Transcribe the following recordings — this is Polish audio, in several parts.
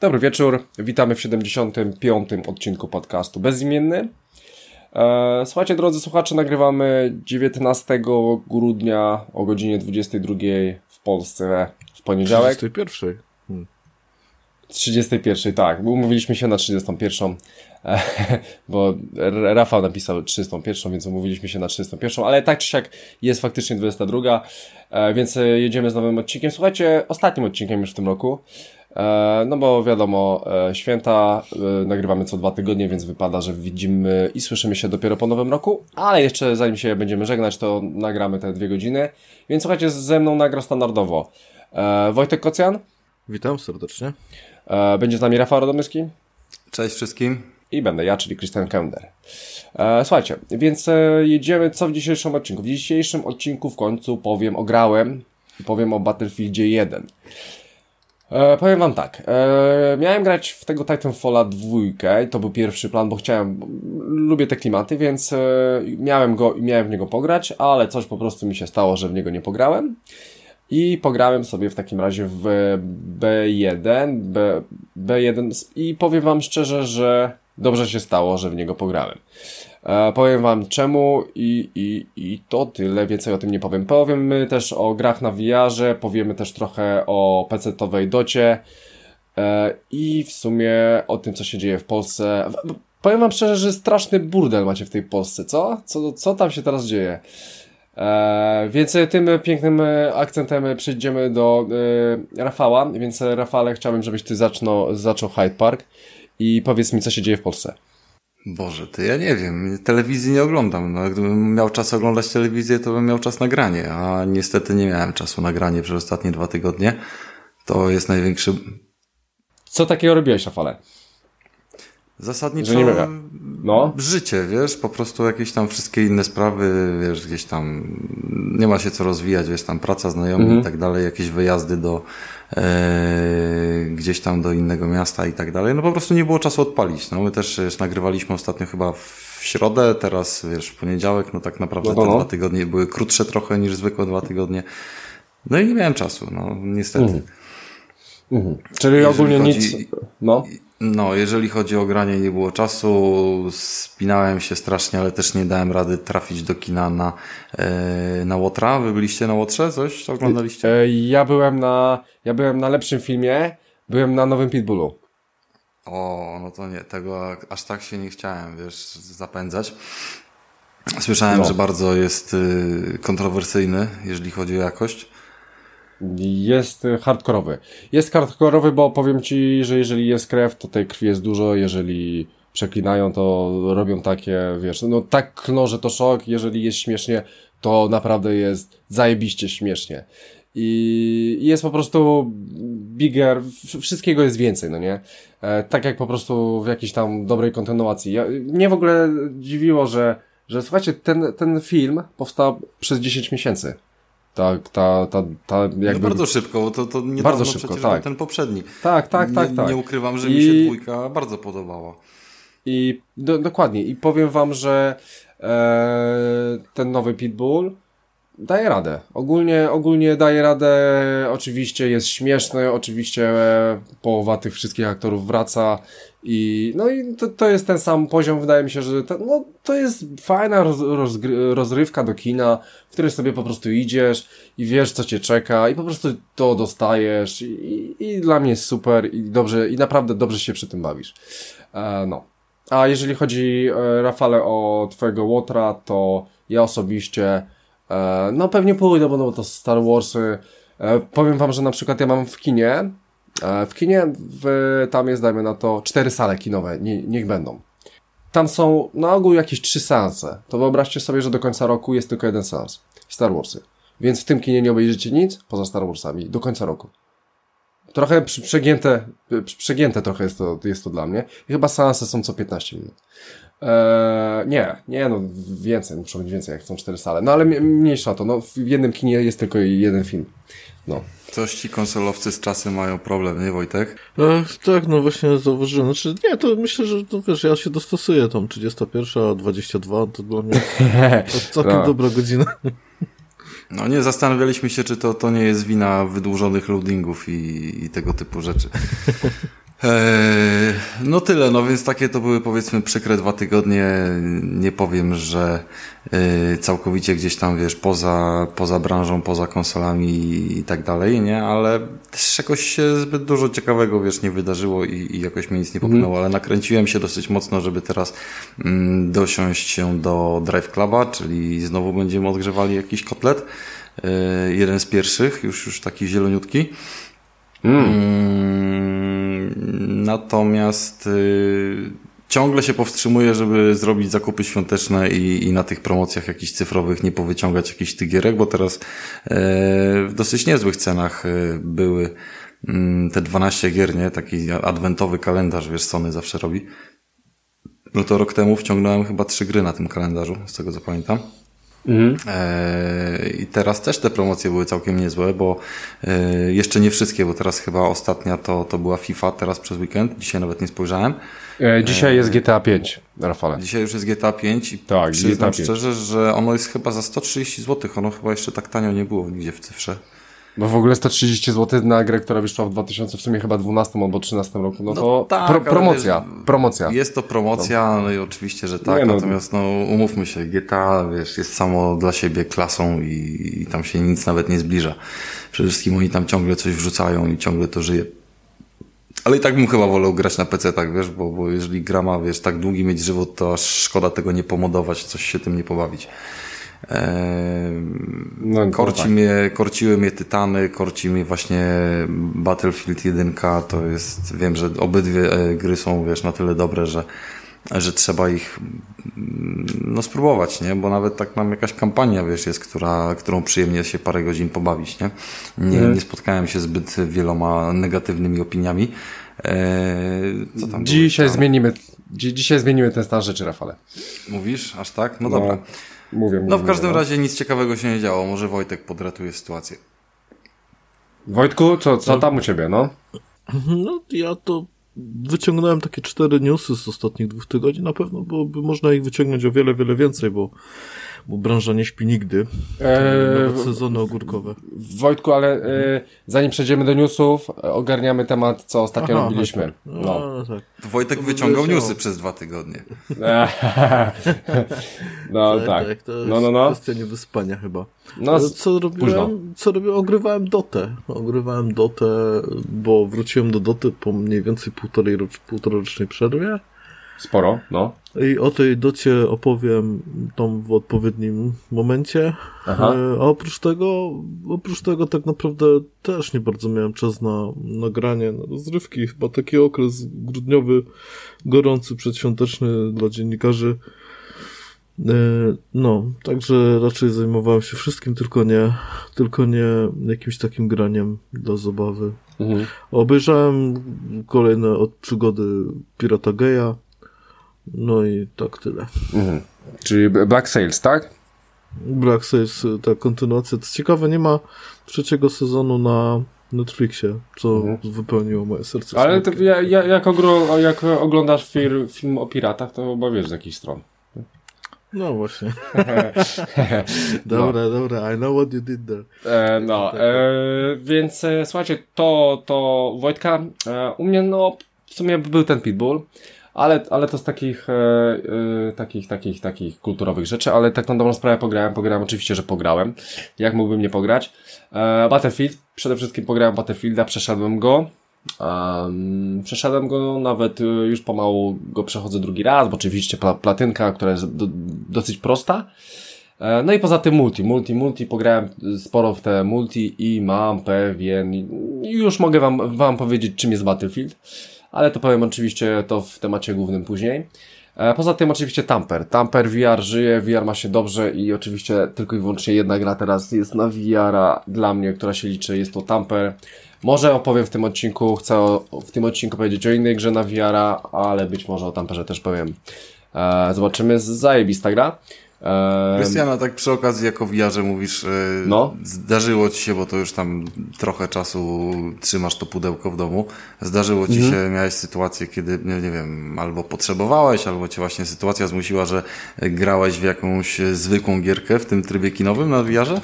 Dobry wieczór, witamy w 75. odcinku podcastu Bezimienny. E, słuchajcie, drodzy słuchacze, nagrywamy 19 grudnia o godzinie 22 w Polsce w poniedziałek. 31. Hmm. 31, tak, umówiliśmy się na 31, e, bo Rafał napisał 31, więc umówiliśmy się na 31, ale tak czy siak jest faktycznie 22, e, więc jedziemy z nowym odcinkiem. Słuchajcie, ostatnim odcinkiem już w tym roku. E, no bo wiadomo, e, święta e, nagrywamy co dwa tygodnie, więc wypada, że widzimy i słyszymy się dopiero po nowym roku, ale jeszcze zanim się będziemy żegnać, to nagramy te dwie godziny. Więc słuchajcie, ze mną nagra standardowo Wojtek Kocjan. Witam serdecznie. Będzie z nami Rafał Radomyski. Cześć wszystkim. I będę ja, czyli Christian Kender. Słuchajcie, więc jedziemy co w dzisiejszym odcinku. W dzisiejszym odcinku w końcu powiem o grałem i powiem o Battlefieldzie 1. E, powiem wam tak, e, miałem grać w tego Titanfalla dwójkę i to był pierwszy plan, bo chciałem, lubię te klimaty, więc e, miałem go i miałem w niego pograć, ale coś po prostu mi się stało, że w niego nie pograłem. I pograłem sobie w takim razie w B1, B, B1 i powiem wam szczerze, że dobrze się stało, że w niego pograłem. E, powiem wam czemu i, i, i to tyle, więcej o tym nie powiem. Powiemy też o grach na VR-ze, powiemy też trochę o PC-towej docie e, i w sumie o tym, co się dzieje w Polsce. Powiem wam szczerze, że straszny burdel macie w tej Polsce, co? Co, co tam się teraz dzieje? E, więc tym pięknym akcentem przejdziemy do e, Rafała, więc Rafale chciałbym, żebyś ty zaczno, zaczął Hyde Park i powiedz mi, co się dzieje w Polsce. Boże, ty ja nie wiem. Telewizji nie oglądam. No, gdybym miał czas oglądać telewizję, to bym miał czas na granie, a niestety nie miałem czasu na granie przez ostatnie dwa tygodnie. To jest największy. Co takiego robiłeś, Rafale? Zasadniczo nie no. życie, wiesz, po prostu jakieś tam wszystkie inne sprawy, wiesz, gdzieś tam nie ma się co rozwijać, wiesz, tam praca, znajomi mhm. i tak dalej, jakieś wyjazdy do gdzieś tam do innego miasta i tak dalej, no po prostu nie było czasu odpalić, no my też wiesz, nagrywaliśmy ostatnio chyba w środę, teraz wiesz, w poniedziałek, no tak naprawdę no, no. te dwa tygodnie były krótsze trochę niż zwykłe dwa tygodnie, no i nie miałem czasu, no niestety. Mhm. Mhm. Czyli Jeżeli ogólnie chodzi... nic, no. No, jeżeli chodzi o granie, nie było czasu, spinałem się strasznie, ale też nie dałem rady trafić do kina na, e, na Łotra. Wy byliście na Łotrze? Coś oglądaliście? E, ja byłem na, ja byłem na lepszym filmie, byłem na nowym Pitbullu. O, no to nie, tego aż tak się nie chciałem, wiesz, zapędzać. Słyszałem, no. że bardzo jest y, kontrowersyjny, jeżeli chodzi o jakość. Jest hardkorowy. Jest hardkorowy, bo powiem Ci, że jeżeli jest krew, to tej krwi jest dużo, jeżeli przeklinają, to robią takie, wiesz, no tak klną, że to szok, jeżeli jest śmiesznie, to naprawdę jest zajebiście śmiesznie. I jest po prostu bigger, wszystkiego jest więcej, no nie? E, tak jak po prostu w jakiejś tam dobrej kontynuacji. Ja, mnie w ogóle dziwiło, że, że słuchajcie, ten, ten film powstał przez 10 miesięcy. Ta, ta, ta, ta jakby... No bardzo szybko, to, to nie bardzo szybko, tak. ten poprzedni. Tak, tak, tak, nie, tak. Nie ukrywam, że I... mi się dwójka bardzo podobała. I do, dokładnie. I powiem wam, że e, ten nowy Pitbull daje radę. Ogólnie, ogólnie daje radę. Oczywiście jest śmieszny, oczywiście e, połowa tych wszystkich aktorów wraca i no i to, to jest ten sam poziom. Wydaje mi się, że to, no, to jest fajna roz, rozrywka do kina, w której sobie po prostu idziesz i wiesz, co cię czeka i po prostu to dostajesz i, i dla mnie jest super i dobrze, i naprawdę dobrze się przy tym bawisz. E, no. A jeżeli chodzi, e, Rafale, o twojego Łotra, to ja osobiście E, no pewnie pójdę, bo no, to Star Warsy. E, powiem wam, że na przykład ja mam w kinie, w kinie w, tam jest, dajmy na to, cztery sale kinowe, nie, niech będą. Tam są na ogół jakieś trzy seanse. To wyobraźcie sobie, że do końca roku jest tylko jeden seans. Star Warsy. Więc w tym kinie nie obejrzycie nic poza Star Warsami do końca roku. Trochę przegięte, przegięte trochę jest to, jest to dla mnie. I chyba seanse są co 15 minut. Eee, nie, nie, no więcej, muszą być więcej, jak są cztery sale. No ale mniejsza to, no w jednym kinie jest tylko jeden film. No. Coś ci konsolowcy z czasem mają problem, nie Wojtek? E, tak, no właśnie zauważyłem. Znaczy, nie, to myślę, że to wiesz, ja się dostosuję tam 31, 22, to dla mnie to całkiem no. dobra godzina. No nie, zastanawialiśmy się, czy to, to nie jest wina wydłużonych loadingów i, i tego typu rzeczy. Eee, no tyle, no więc takie to były powiedzmy przykre dwa tygodnie. Nie powiem, że yy, całkowicie gdzieś tam, wiesz, poza, poza branżą, poza konsolami i tak dalej, nie? Ale też jakoś się zbyt dużo ciekawego, wiesz, nie wydarzyło i, i jakoś mnie nic nie popchnęło, mm. ale nakręciłem się dosyć mocno, żeby teraz mm, dosiąść się do Drive Cluba, czyli znowu będziemy odgrzewali jakiś kotlet. Yy, jeden z pierwszych, już, już taki zieloniutki. Mm. Mm, natomiast y, ciągle się powstrzymuję, żeby zrobić zakupy świąteczne i, i na tych promocjach jakichś cyfrowych nie powyciągać jakichś tygierek, bo teraz e, w dosyć niezłych cenach e, były mm, te 12 gier, nie? Taki adwentowy kalendarz, wiesz, Sony zawsze robi. No to rok temu wciągnąłem chyba trzy gry na tym kalendarzu, z tego co pamiętam. Mhm. E, I teraz też te promocje były całkiem niezłe, bo e, jeszcze nie wszystkie, bo teraz chyba ostatnia to, to była FIFA teraz przez weekend. Dzisiaj nawet nie spojrzałem. E, dzisiaj jest GTA 5, Rafale. Dzisiaj już jest GTA 5 i tak, przyznam GTA 5. szczerze, że ono jest chyba za 130 zł. Ono chyba jeszcze tak tanio nie było nigdzie w cyfrze. No w ogóle 130 zł na grę, która wyszła w 2000 w sumie chyba 12 albo 13 roku, no, no to tak, pro, promocja, jest, promocja. Jest to promocja, no, no i oczywiście, że tak, no. natomiast no umówmy się, GTA, wiesz, jest samo dla siebie klasą i, i tam się nic nawet nie zbliża. Przede wszystkim oni tam ciągle coś wrzucają i ciągle to żyje. Ale i tak bym chyba wolał grać na PC, tak wiesz, bo, bo jeżeli gra ma, wiesz, tak długi mieć żywot, to aż szkoda tego nie pomodować, coś się tym nie pobawić. No, korci tak. mnie, korciły mnie Tytany, korci mnie właśnie Battlefield 1, to jest, wiem, że obydwie e, gry są, wiesz, na tyle dobre, że, że trzeba ich mm, no spróbować, nie? Bo nawet tak nam jakaś kampania, wiesz, jest, która, którą przyjemnie się parę godzin pobawić, nie? Nie, mhm. nie spotkałem się zbyt wieloma negatywnymi opiniami. Eee, dzisiaj zmienimy, dzisiaj zmienimy ten stan rzeczy, Rafale. Mówisz? Aż tak? No, no dobra. Mówię, no w każdym mówię, razie nic ciekawego się nie działo. Może Wojtek podratuje sytuację. Wojtku, co, co tam u ciebie, no? No ja to wyciągnąłem takie cztery newsy z ostatnich dwóch tygodni. Na pewno byłoby można ich wyciągnąć o wiele, wiele więcej, bo bo branża nie śpi nigdy. Eee, Nawet sezony ogórkowe. Wojtku, ale e, zanim przejdziemy do newsów, ogarniamy temat, co ostatnio Aha, robiliśmy. Tak. No. no tak. Wojtek wyciągał newsy przez dwa tygodnie. no tak. tak. tak to no, no, no. kwestia niewyspania chyba. No, co robiłem? Co robiłem? Ogrywałem Dotę. Ogrywałem Dotę, bo wróciłem do Doty po mniej więcej półtorej, rocz, półtorocznej przerwie. Sporo, no. I o tej docie opowiem tam w odpowiednim momencie. Aha. E, a oprócz tego, oprócz tego tak naprawdę też nie bardzo miałem czas na nagranie, na rozrywki. Chyba taki okres grudniowy, gorący, przedświąteczny dla dziennikarzy. E, no, także raczej zajmowałem się wszystkim, tylko nie, tylko nie jakimś takim graniem dla zabawy. Mhm. Obejrzałem kolejne od przygody Pirata Geja. No i tak tyle. Mhm. Czyli Black Sails, tak? Black Sails, ta kontynuacja. To ciekawe, nie ma trzeciego sezonu na Netflixie, co mhm. wypełniło moje serce. Ale to, ja, ja, jak, ogro, jak oglądasz fir, film o piratach, to chyba wiesz z jakich stron. No właśnie. dobra, no. dobra, I know what you did there. E, no, e, więc e, słuchajcie, to, to Wojtka, e, u mnie no w sumie był ten Pitbull ale, ale to z takich, e, e, takich, takich, takich kulturowych rzeczy, ale tak na dobrą sprawę pograłem, pograłem, oczywiście, że pograłem. Jak mógłbym nie pograć? E, Battlefield, przede wszystkim pograłem Battlefielda, przeszedłem go. Um, przeszedłem go, nawet e, już pomału go przechodzę drugi raz, bo oczywiście platynka, która jest do, dosyć prosta. E, no i poza tym multi, multi, multi, pograłem sporo w te multi i mam pewien, już mogę wam, wam powiedzieć czym jest Battlefield ale to powiem oczywiście to w temacie głównym później. E, poza tym oczywiście Tamper. Tamper VR żyje, VR ma się dobrze i oczywiście tylko i wyłącznie jedna gra teraz jest na VR-a dla mnie, która się liczy, jest to Tamper. Może opowiem w tym odcinku, chcę o, w tym odcinku powiedzieć o innej grze na VR-a, ale być może o Tamperze też powiem E, zobaczymy, zajebista gra. Krystiana, tak przy okazji, jako wiarze mówisz, e, no? zdarzyło ci się, bo to już tam trochę czasu trzymasz to pudełko w domu, zdarzyło ci mhm. się, miałeś sytuację, kiedy, nie, wiem, albo potrzebowałeś, albo cię właśnie sytuacja zmusiła, że grałeś w jakąś zwykłą gierkę w tym trybie kinowym na wiarze?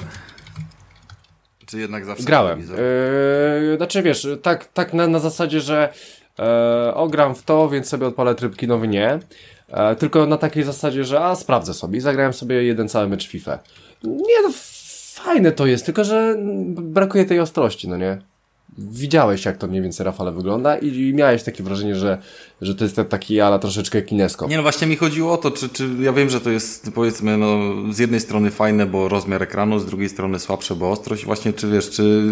Czy jednak zawsze Grałem. Yy, znaczy wiesz, tak, tak na, na zasadzie, że e, ogram w to, więc sobie odpalę tryb kinowy, nie. E, tylko na takiej zasadzie, że a sprawdzę sobie i zagrałem sobie jeden cały mecz FIFA. Nie no, fajne to jest, tylko że brakuje tej ostrości, no nie? Widziałeś, jak to mniej więcej Rafale wygląda i, i miałeś takie wrażenie, że, że to jest taki ala troszeczkę kinesko. Nie no, właśnie mi chodziło o to, czy, czy ja wiem, że to jest powiedzmy no, z jednej strony fajne, bo rozmiar ekranu, z drugiej strony słabsze, bo ostrość. Właśnie czy wiesz, czy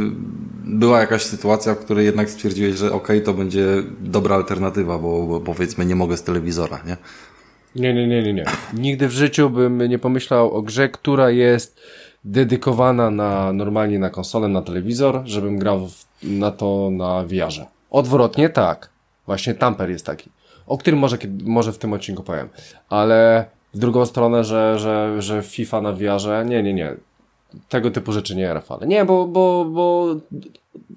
była jakaś sytuacja, w której jednak stwierdziłeś, że okej, okay, to będzie dobra alternatywa, bo, bo powiedzmy nie mogę z telewizora, nie? Nie, nie, nie, nie, nie. Nigdy w życiu bym nie pomyślał o grze, która jest dedykowana na normalnie na konsolę, na telewizor, żebym grał na to na VR-ze. Odwrotnie tak. Właśnie Tamper jest taki. O którym może, może w tym odcinku powiem. Ale w drugą stronę, że, że, że FIFA na VR-ze, nie, nie, nie. Tego typu rzeczy nie, Rafale. Nie, bo, bo, bo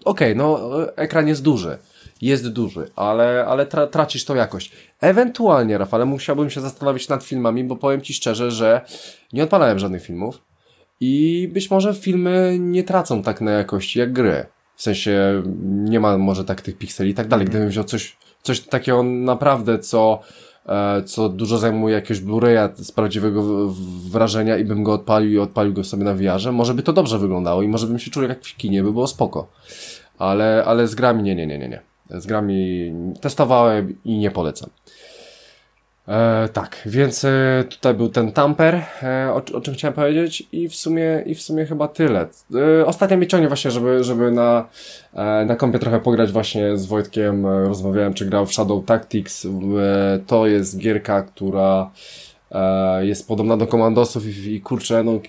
okej, okay, no ekran jest duży jest duży, ale, ale tra tracisz tą jakość. Ewentualnie, Rafale, musiałbym się zastanowić nad filmami, bo powiem Ci szczerze, że nie odpalałem żadnych filmów i być może filmy nie tracą tak na jakości jak gry. W sensie nie ma może tak tych pikseli i tak dalej. Gdybym wziął coś, coś takiego naprawdę, co, e, co dużo zajmuje jakiegoś Blu-raya z prawdziwego wrażenia i bym go odpalił i odpalił go sobie na VR-ze, może by to dobrze wyglądało i może bym się czuł jak w kinie, by było spoko. Ale, ale z grami nie, nie, nie, nie, nie. Z grami testowałem i nie polecam. E, tak, więc e, tutaj był ten tamper, e, o, o, czym chciałem powiedzieć i w sumie, i w sumie chyba tyle. E, ostatnio mnie ciągnie właśnie, żeby, żeby na, e, na kompie trochę pograć właśnie z Wojtkiem, e, rozmawiałem czy grał w Shadow Tactics, to jest gierka, która jest podobna do Komandosów i, i kurczę, no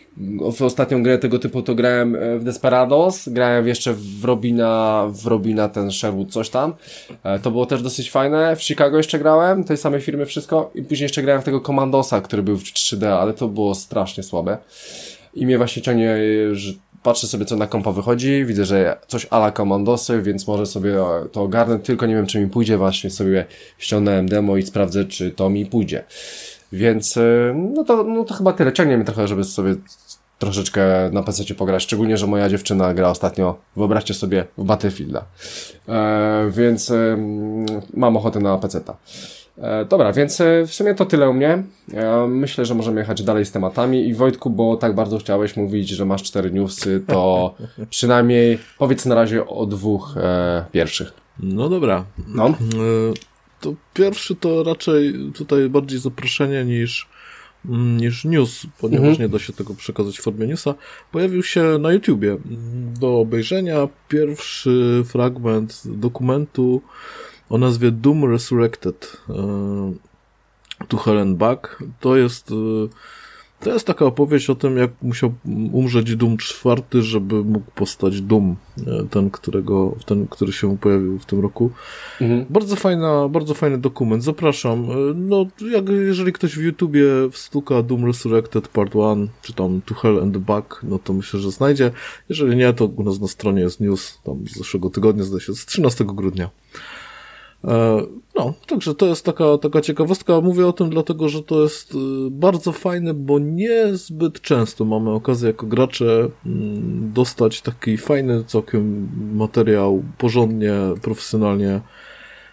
w ostatnią grę tego typu to grałem e, w Desperados, grałem jeszcze w Robina, w Robina ten Sherwood coś tam, e, to było też dosyć fajne, w Chicago jeszcze grałem, tej samej firmy wszystko i później jeszcze grałem w tego Komandosa, który był w 3D, ale to było strasznie słabe. I mnie właśnie ciągnie, że patrzę sobie co na kompa wychodzi, widzę, że coś ala Komandosy, więc może sobie to ogarnę, tylko nie wiem czy mi pójdzie, właśnie sobie ściągnąłem demo i sprawdzę czy to mi pójdzie. Więc y, no to, no to chyba tyle. Ciągniemy trochę, żeby sobie troszeczkę na PC pograć. Szczególnie, że moja dziewczyna gra ostatnio, wyobraźcie sobie, w Battlefielda. E, więc e, mam ochotę na PC-ta. E, dobra, więc e, w sumie to tyle u mnie. E, myślę, że możemy jechać dalej z tematami. I Wojtku, bo tak bardzo chciałeś mówić, że masz cztery newsy, to przynajmniej powiedz na razie o dwóch e, pierwszych. No dobra. No. To pierwszy to raczej tutaj bardziej zaproszenie niż, mm, niż news, ponieważ mhm. nie da się tego przekazać w formie newsa. Pojawił się na YouTubie do obejrzenia pierwszy fragment dokumentu o nazwie Doom Resurrected e, to Helen Back. To jest e, to jest taka opowieść o tym, jak musiał umrzeć Doom czwarty, żeby mógł postać Doom, e, ten, którego, ten, który się pojawił w tym roku. Mhm. Bardzo fajna, bardzo fajny dokument, zapraszam. E, no, jak, jeżeli ktoś w YouTubie wstuka Doom Resurrected Part 1, czy tam To Hell and Back, no to myślę, że znajdzie. Jeżeli nie, to u nas na stronie jest news, tam z zeszłego tygodnia, zdaje się, z 13 grudnia. E, no, także to jest taka, taka ciekawostka. Mówię o tym dlatego, że to jest y, bardzo fajne, bo niezbyt często mamy okazję jako gracze mm, dostać taki fajny całkiem materiał, porządnie, profesjonalnie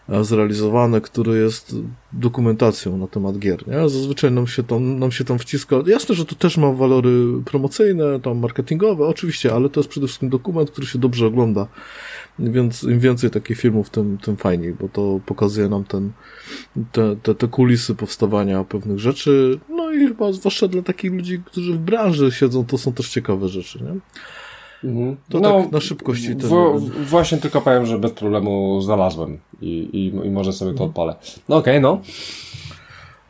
e, zrealizowany, który jest dokumentacją na temat gier, nie? Zazwyczaj nam się tam, nam się tam wciska. Jasne, że to też ma walory promocyjne, tam marketingowe, oczywiście, ale to jest przede wszystkim dokument, który się dobrze ogląda. Więc im więcej takich filmów, tym, tym fajniej, bo to pokazuje nam ten, te, te, te kulisy powstawania pewnych rzeczy. No i chyba zwłaszcza dla takich ludzi, którzy w branży siedzą, to są też ciekawe rzeczy, nie? Mhm. To no, tak na szybkości. Ten... właśnie tylko powiem, że bez problemu znalazłem i, i, i może sobie to mhm. odpalę. No okej, okay, no.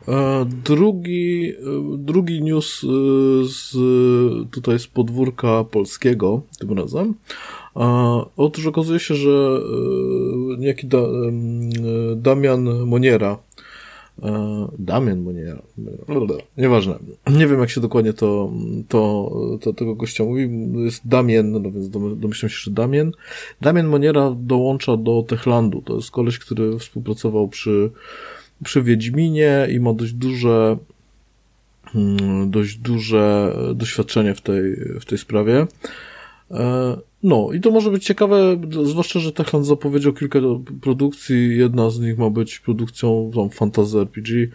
E, drugi, e, drugi news e, z, tutaj z podwórka polskiego tym razem Otóż okazuje się, że e, niejaki da, Damian Moniera E, Damian Moniera. Nieważne. Nie wiem, jak się dokładnie to, to, to tego gościa mówi. Jest Damien, no więc domyślam się, że Damien. Damien Moniera dołącza do Techlandu. To jest koleś, który współpracował przy, przy Wiedźminie i ma dość duże mm, dość duże doświadczenie w tej, w tej sprawie. No i to może być ciekawe, zwłaszcza, że Techland zapowiedział kilka produkcji, jedna z nich ma być produkcją tam Fantasy RPG,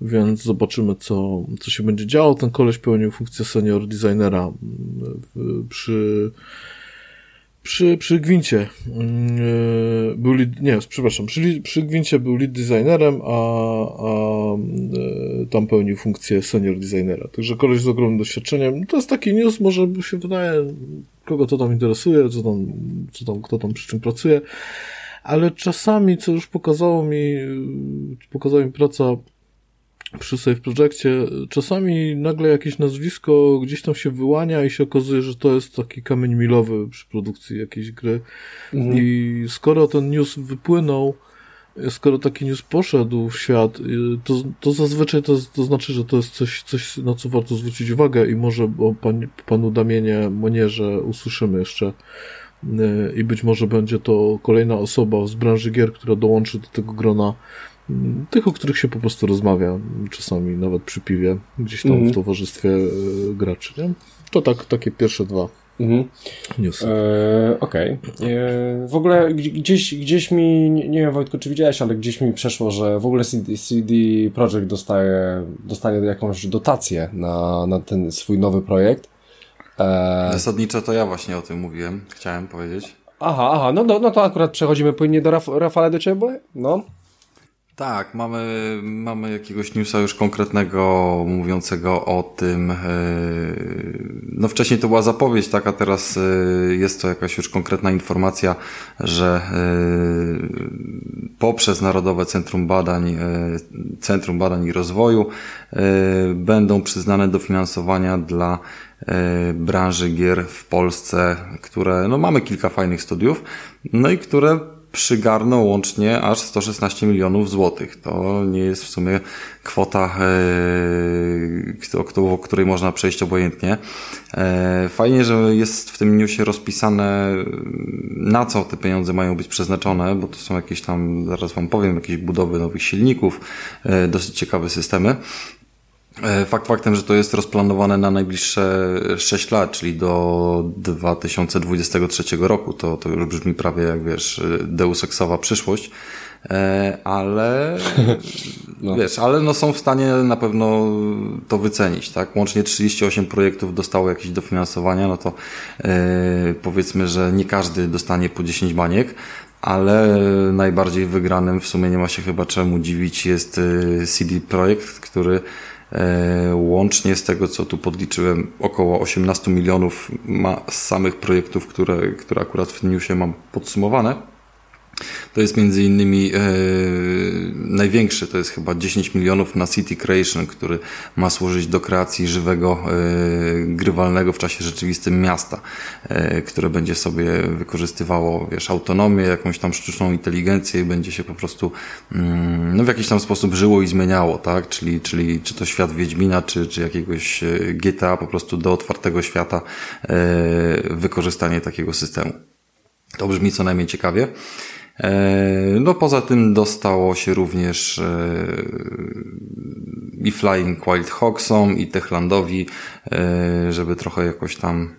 więc zobaczymy, co, co się będzie działo. Ten koleś pełnił funkcję senior designera przy przy, przy Gwincie yy, był lead, nie, przepraszam, przy, przy Gwincie był lead designerem, a, a yy, tam pełnił funkcję senior designera. Także koleś z ogromnym doświadczeniem. To jest taki news, może się wydaje, kogo to tam interesuje, co tam, co tam, kto tam przy czym pracuje. Ale czasami, co już pokazało mi, pokazała mi praca przy Safe Projectie, czasami nagle jakieś nazwisko gdzieś tam się wyłania i się okazuje, że to jest taki kamień milowy przy produkcji jakiejś gry. Mhm. I skoro ten news wypłynął, skoro taki news poszedł w świat, to, to zazwyczaj to, to znaczy, że to jest coś, coś, na co warto zwrócić uwagę i może o pan, panu Damienie Monierze usłyszymy jeszcze i być może będzie to kolejna osoba z branży gier, która dołączy do tego grona tych, o których się po prostu rozmawia, czasami nawet przy piwie, gdzieś tam mm. w towarzystwie e, graczy, nie? To tak, takie pierwsze dwa Mhm. Newsy. E, Okej. Okay. E, w ogóle gdzieś, gdzieś mi, nie, nie wiem Wojtku, czy widziałeś, ale gdzieś mi przeszło, że w ogóle CD, CD Projekt dostaje, dostanie jakąś dotację na, na ten swój nowy projekt. E... Zasadniczo to ja właśnie o tym mówiłem, chciałem powiedzieć. Aha, aha, no, no, no to akurat przechodzimy płynnie do Raf Rafale do Ciebie, no. Tak, mamy, mamy jakiegoś newsa już konkretnego mówiącego o tym. E, no wcześniej to była zapowiedź, tak, a teraz e, jest to jakaś już konkretna informacja, że e, poprzez Narodowe Centrum Badań, Centrum Badań i Rozwoju będą przyznane dofinansowania dla branży gier w Polsce, które, no mamy kilka fajnych studiów, no i które przygarnął łącznie aż 116 milionów złotych. To nie jest w sumie kwota, e, o której można przejść obojętnie. E, fajnie, że jest w tym newsie rozpisane, na co te pieniądze mają być przeznaczone, bo to są jakieś tam, zaraz Wam powiem, jakieś budowy nowych silników, e, dosyć ciekawe systemy. E, fakt faktem, że to jest rozplanowane na najbliższe 6 lat, czyli do 2023 roku. To, to już brzmi prawie jak wiesz, Deus Exowa przyszłość. E, ale no. wiesz, ale no są w stanie na pewno to wycenić, tak? Łącznie 38 projektów dostało jakieś dofinansowania, no to e, powiedzmy, że nie każdy dostanie po 10 baniek, ale najbardziej wygranym w sumie nie ma się chyba czemu dziwić jest CD Projekt, który E, łącznie z tego, co tu podliczyłem, około 18 milionów ma samych projektów, które, które akurat w newsie mam podsumowane. To jest między innymi e, największy, to jest chyba 10 milionów na City Creation, który ma służyć do kreacji żywego, e, grywalnego w czasie rzeczywistym miasta, e, które będzie sobie wykorzystywało, wiesz, autonomię, jakąś tam sztuczną inteligencję i będzie się po prostu mm, no, w jakiś tam sposób żyło i zmieniało, tak? Czyli, czyli czy to świat Wiedźmina, czy, czy jakiegoś e, GTA, po prostu do otwartego świata e, wykorzystanie takiego systemu. To brzmi co najmniej ciekawie. E, no poza tym dostało się również e, i Flying Wild Hawksom i Techlandowi, e, żeby trochę jakoś tam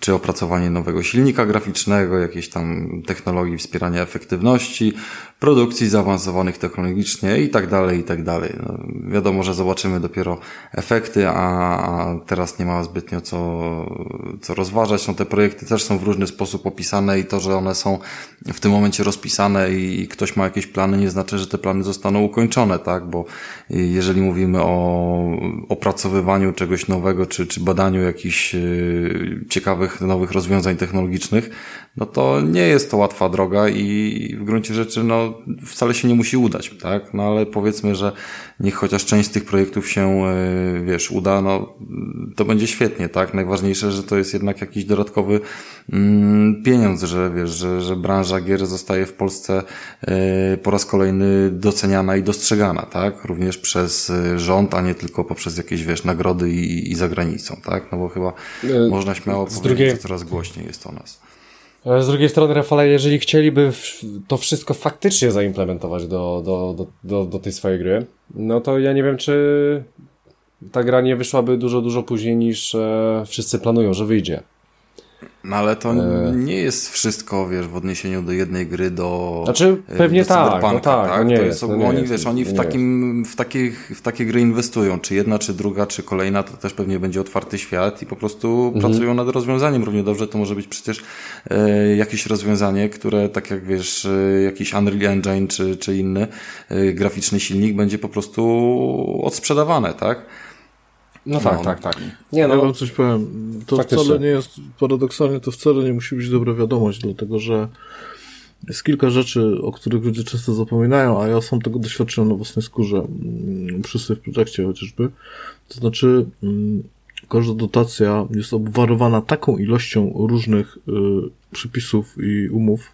czy opracowanie nowego silnika graficznego, jakiejś tam technologii wspierania efektywności, produkcji zaawansowanych technologicznie i tak dalej, i tak dalej. No, wiadomo, że zobaczymy dopiero efekty, a, teraz nie ma zbytnio co, co rozważać. No, te projekty też są w różny sposób opisane i to, że one są w tym momencie rozpisane i, ktoś ma jakieś plany, nie znaczy, że te plany zostaną ukończone, tak? Bo jeżeli mówimy o opracowywaniu czegoś nowego, czy, czy badaniu jakichś ciekawych ciekawych, nowych rozwiązań technologicznych, no to nie jest to łatwa droga i w gruncie rzeczy no, wcale się nie musi udać, tak? No ale powiedzmy, że niech chociaż część z tych projektów się, e, wiesz, uda, no to będzie świetnie, tak? Najważniejsze, że to jest jednak jakiś dodatkowy mm, pieniądz, że wiesz, że, że branża gier zostaje w Polsce e, po raz kolejny doceniana i dostrzegana, tak? Również przez e, rząd, a nie tylko poprzez jakieś, wiesz, nagrody i, i za granicą, tak? No bo chyba można śmiało powiedzieć, drugiej... że coraz głośniej jest o nas. Z drugiej strony, Rafale, jeżeli chcieliby to wszystko faktycznie zaimplementować do, do, do, do, do tej swojej gry, no to ja nie wiem, czy ta gra nie wyszłaby dużo, dużo później niż e, wszyscy planują, że wyjdzie. No ale to e... nie jest wszystko, wiesz, w odniesieniu do jednej gry do Znaczy e, pewnie do tak, no tak, tak? No nie to jest, jest, no oni, jest, wiesz, oni w, takim, w, takich, w takie gry inwestują, czy jedna, czy druga, czy kolejna, to też pewnie będzie otwarty świat i po prostu mhm. pracują nad rozwiązaniem. Równie dobrze to może być przecież e, jakieś rozwiązanie, które tak jak wiesz, e, jakiś Unreal Engine, czy, czy inny e, graficzny silnik będzie po prostu odsprzedawane, tak? No tak, no. tak, tak. Nie, no, ja wam coś powiem. To faktycznie. wcale nie jest, paradoksalnie to wcale nie musi być dobra wiadomość, dlatego że jest kilka rzeczy, o których ludzie często zapominają, a ja sam tego doświadczyłem na własnej skórze mm, przy sobie w projekcie chociażby. To znaczy, mm, każda dotacja jest obwarowana taką ilością różnych y, przepisów i umów,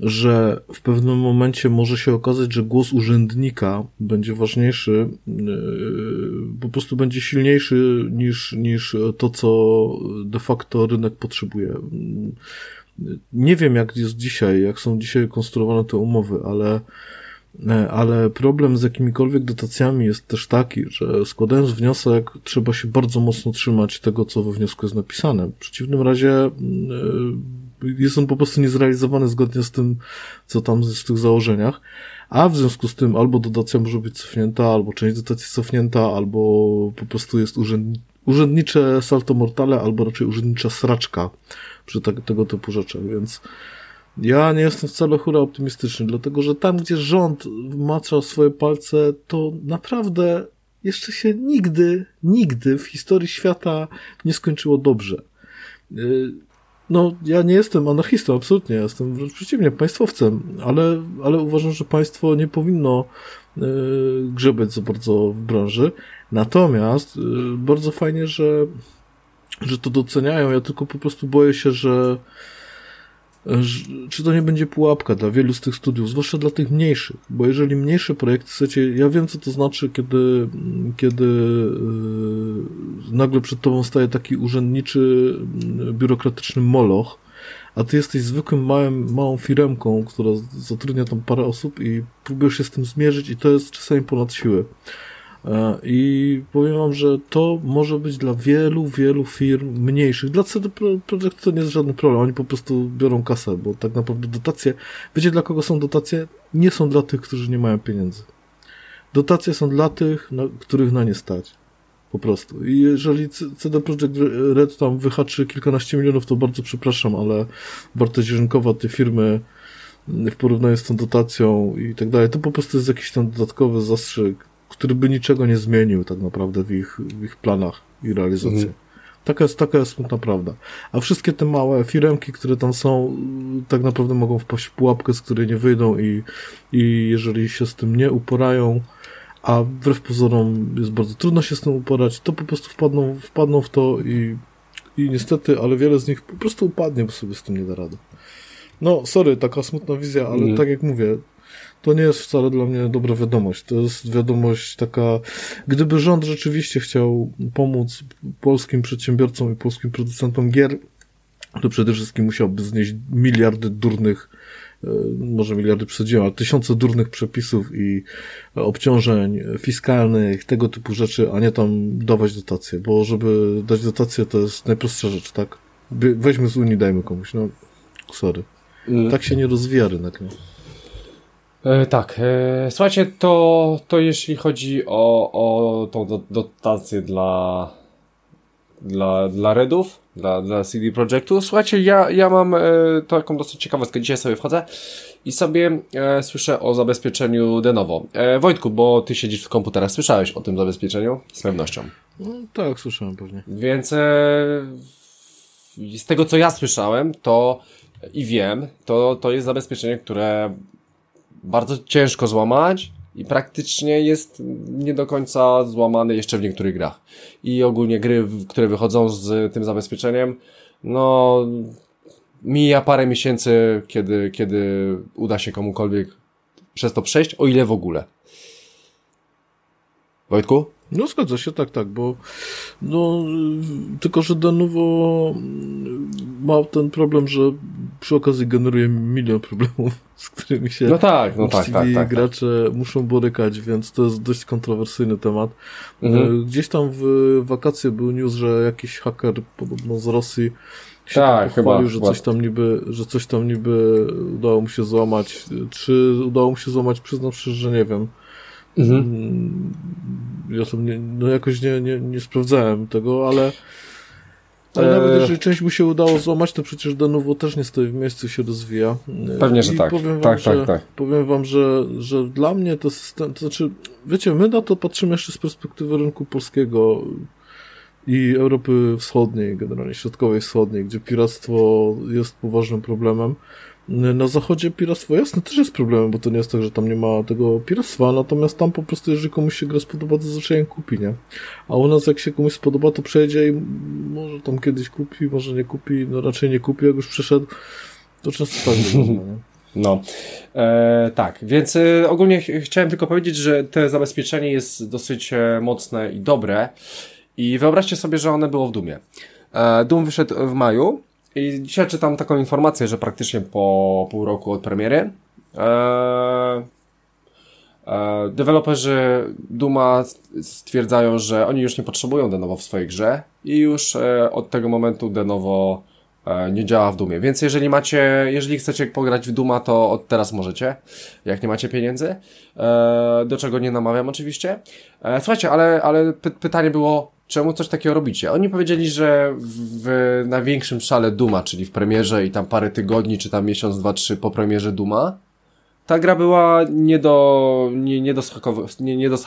że w pewnym momencie może się okazać, że głos urzędnika będzie ważniejszy, yy, po prostu będzie silniejszy niż, niż to, co de facto rynek potrzebuje. Nie wiem, jak jest dzisiaj, jak są dzisiaj konstruowane te umowy, ale ale problem z jakimikolwiek dotacjami jest też taki, że składając wniosek, trzeba się bardzo mocno trzymać tego, co we wniosku jest napisane. W przeciwnym razie yy, jest on po prostu niezrealizowany zgodnie z tym, co tam jest w tych założeniach, a w związku z tym albo dotacja może być cofnięta, albo część dotacji cofnięta, albo po prostu jest urzęd, urzędnicze salto mortale, albo raczej urzędnicza sraczka przy tak, tego typu rzeczach, więc ja nie jestem wcale hura optymistyczny, dlatego że tam, gdzie rząd macza swoje palce, to naprawdę jeszcze się nigdy, nigdy w historii świata nie skończyło dobrze. No, ja nie jestem anarchistą, absolutnie. Jestem wręcz przeciwnie, państwowcem, ale, ale uważam, że państwo nie powinno y, grzebać za bardzo w branży. Natomiast y, bardzo fajnie, że, że to doceniają. Ja tylko po prostu boję się, że czy to nie będzie pułapka dla wielu z tych studiów, zwłaszcza dla tych mniejszych, bo jeżeli mniejsze projekty chcecie, ja wiem co to znaczy, kiedy, kiedy yy, nagle przed tobą staje taki urzędniczy, yy, biurokratyczny moloch, a ty jesteś zwykłym małym, małą firemką, która zatrudnia tam parę osób i próbujesz się z tym zmierzyć i to jest czasami ponad siłę. E, I powiem wam, że to może być dla wielu, wielu firm mniejszych. Dla CD Projekt to nie jest żaden problem. Oni po prostu biorą kasę, bo tak naprawdę dotacje, wiecie dla kogo są dotacje? Nie są dla tych, którzy nie mają pieniędzy. Dotacje są dla tych, na, których na nie stać. Po prostu. I jeżeli CD Projekt Red tam wyhaczy kilkanaście milionów, to bardzo przepraszam, ale wartość rynkowa tej firmy w porównaniu z tą dotacją i tak dalej, to po prostu jest jakiś tam dodatkowy zastrzyk który by niczego nie zmienił tak naprawdę w ich, w ich planach i realizacji. Mhm. Taka jest, taka jest smutna prawda. A wszystkie te małe firemki, które tam są, tak naprawdę mogą wpaść w pułapkę, z której nie wyjdą i, i jeżeli się z tym nie uporają, a wbrew pozorom jest bardzo trudno się z tym uporać, to po prostu wpadną, wpadną w to i, i niestety, ale wiele z nich po prostu upadnie, bo sobie z tym nie da rady. No, sorry, taka smutna wizja, ale mm. tak jak mówię, to nie jest wcale dla mnie dobra wiadomość. To jest wiadomość taka, gdyby rząd rzeczywiście chciał pomóc polskim przedsiębiorcom i polskim producentom gier, to przede wszystkim musiałby znieść miliardy durnych, e, może miliardy przesadziłem, ale tysiące durnych przepisów i obciążeń fiskalnych, tego typu rzeczy, a nie tam dawać dotacje, bo żeby dać dotację to jest najprostsza rzecz, tak? Weźmy z Unii, dajmy komuś, no sorry. Mm. Tak się nie rozwija rynek. Nie? E, tak, e, słuchajcie, to, to jeśli chodzi o, o tą do, dotację dla, dla, dla Redów, dla, dla CD Projektu, słuchajcie, ja, ja mam e, taką dosyć ciekawostkę, dzisiaj sobie wchodzę i sobie e, słyszę o zabezpieczeniu Denovo. E, Wojtku, bo ty siedzisz w komputerach, słyszałeś o tym zabezpieczeniu? Z pewnością. No, tak, słyszałem pewnie. Więc e, z tego co ja słyszałem, to i wiem, to, to jest zabezpieczenie, które bardzo ciężko złamać i praktycznie jest nie do końca złamane jeszcze w niektórych grach. I ogólnie gry, które wychodzą z tym zabezpieczeniem, no mija parę miesięcy, kiedy, kiedy uda się komukolwiek przez to przejść, o ile w ogóle. Wojtku? No zgadza się, tak, tak, bo no, tylko, że Denuvo ma ten problem, że przy okazji generuje milion problemów, z którymi się no tak, no tak, tak, tak, tak, gracze muszą borykać, więc to jest dość kontrowersyjny temat. Mhm. E, gdzieś tam w wakacje był news, że jakiś haker podobno z Rosji się tak, pochwalił, chyba, że coś tam niby, że coś tam niby udało mu się złamać. Czy udało mu się złamać? Przyznam szczerze, że nie wiem. Mhm. Mm, ja tam nie, no jakoś nie, nie, nie sprawdzałem tego, ale, ale eee... nawet jeżeli część mu się udało złamać, to przecież Denuvo też nie stoi w miejscu, się rozwija. Pewnie, że I tak. Powiem tak, wam, tak, że, tak. Powiem wam, że, że dla mnie to system, to znaczy, wiecie, my na to patrzymy jeszcze z perspektywy rynku polskiego i Europy Wschodniej, generalnie Środkowej Wschodniej, gdzie piractwo jest poważnym problemem. Na zachodzie piractwo jasne też jest problemem, bo to nie jest tak, że tam nie ma tego piractwa, natomiast tam po prostu jeżeli komuś się gra spodoba, to zwyczajnie kupi, nie? A u nas jak się komuś spodoba, to przejdzie i może tam kiedyś kupi, może nie kupi, no raczej nie kupi, jak już przeszedł, to często tak wygląda, nie? No, e, tak, więc e, ogólnie ch chciałem tylko powiedzieć, że to zabezpieczenie jest dosyć e, mocne i dobre i wyobraźcie sobie, że one było w Dumie. E, Dum wyszedł w maju i dzisiaj czytam taką informację, że praktycznie po pół roku od premiery e, e, deweloperzy Duma stwierdzają, że oni już nie potrzebują Denovo w swojej grze i już e, od tego momentu Denovo e, nie działa w Dumie. Więc jeżeli macie, jeżeli chcecie pograć w Duma, to od teraz możecie, jak nie macie pieniędzy, e, do czego nie namawiam oczywiście. E, słuchajcie, ale, ale py pytanie było, czemu coś takiego robicie? Oni powiedzieli, że w największym szale Duma, czyli w premierze i tam parę tygodni, czy tam miesiąc, dwa, trzy po premierze Duma, ta gra była nie do, nie, nie, do nie, nie do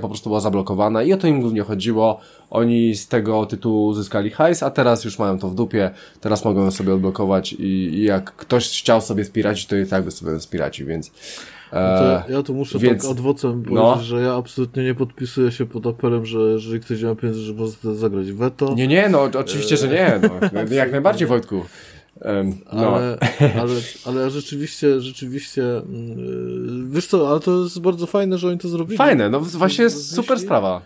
po prostu była zablokowana i o to im głównie chodziło. Oni z tego tytułu uzyskali hajs, a teraz już mają to w dupie, teraz mogą sobie odblokować i, i jak ktoś chciał sobie spiracić, to i tak by sobie spiracił, więc no to ja tu muszę Więc, tak adwocem powiedzieć, no. że ja absolutnie nie podpisuję się pod apelem, że jeżeli ktoś ma pieniądze, że może zagrać weto. Nie, nie, no oczywiście, że nie. No, jak najbardziej, Wojtku. Um, no. ale, ale, ale rzeczywiście, rzeczywiście, mm, wiesz co, ale to jest bardzo fajne, że oni to zrobili. Fajne, no właśnie jest super sprawa.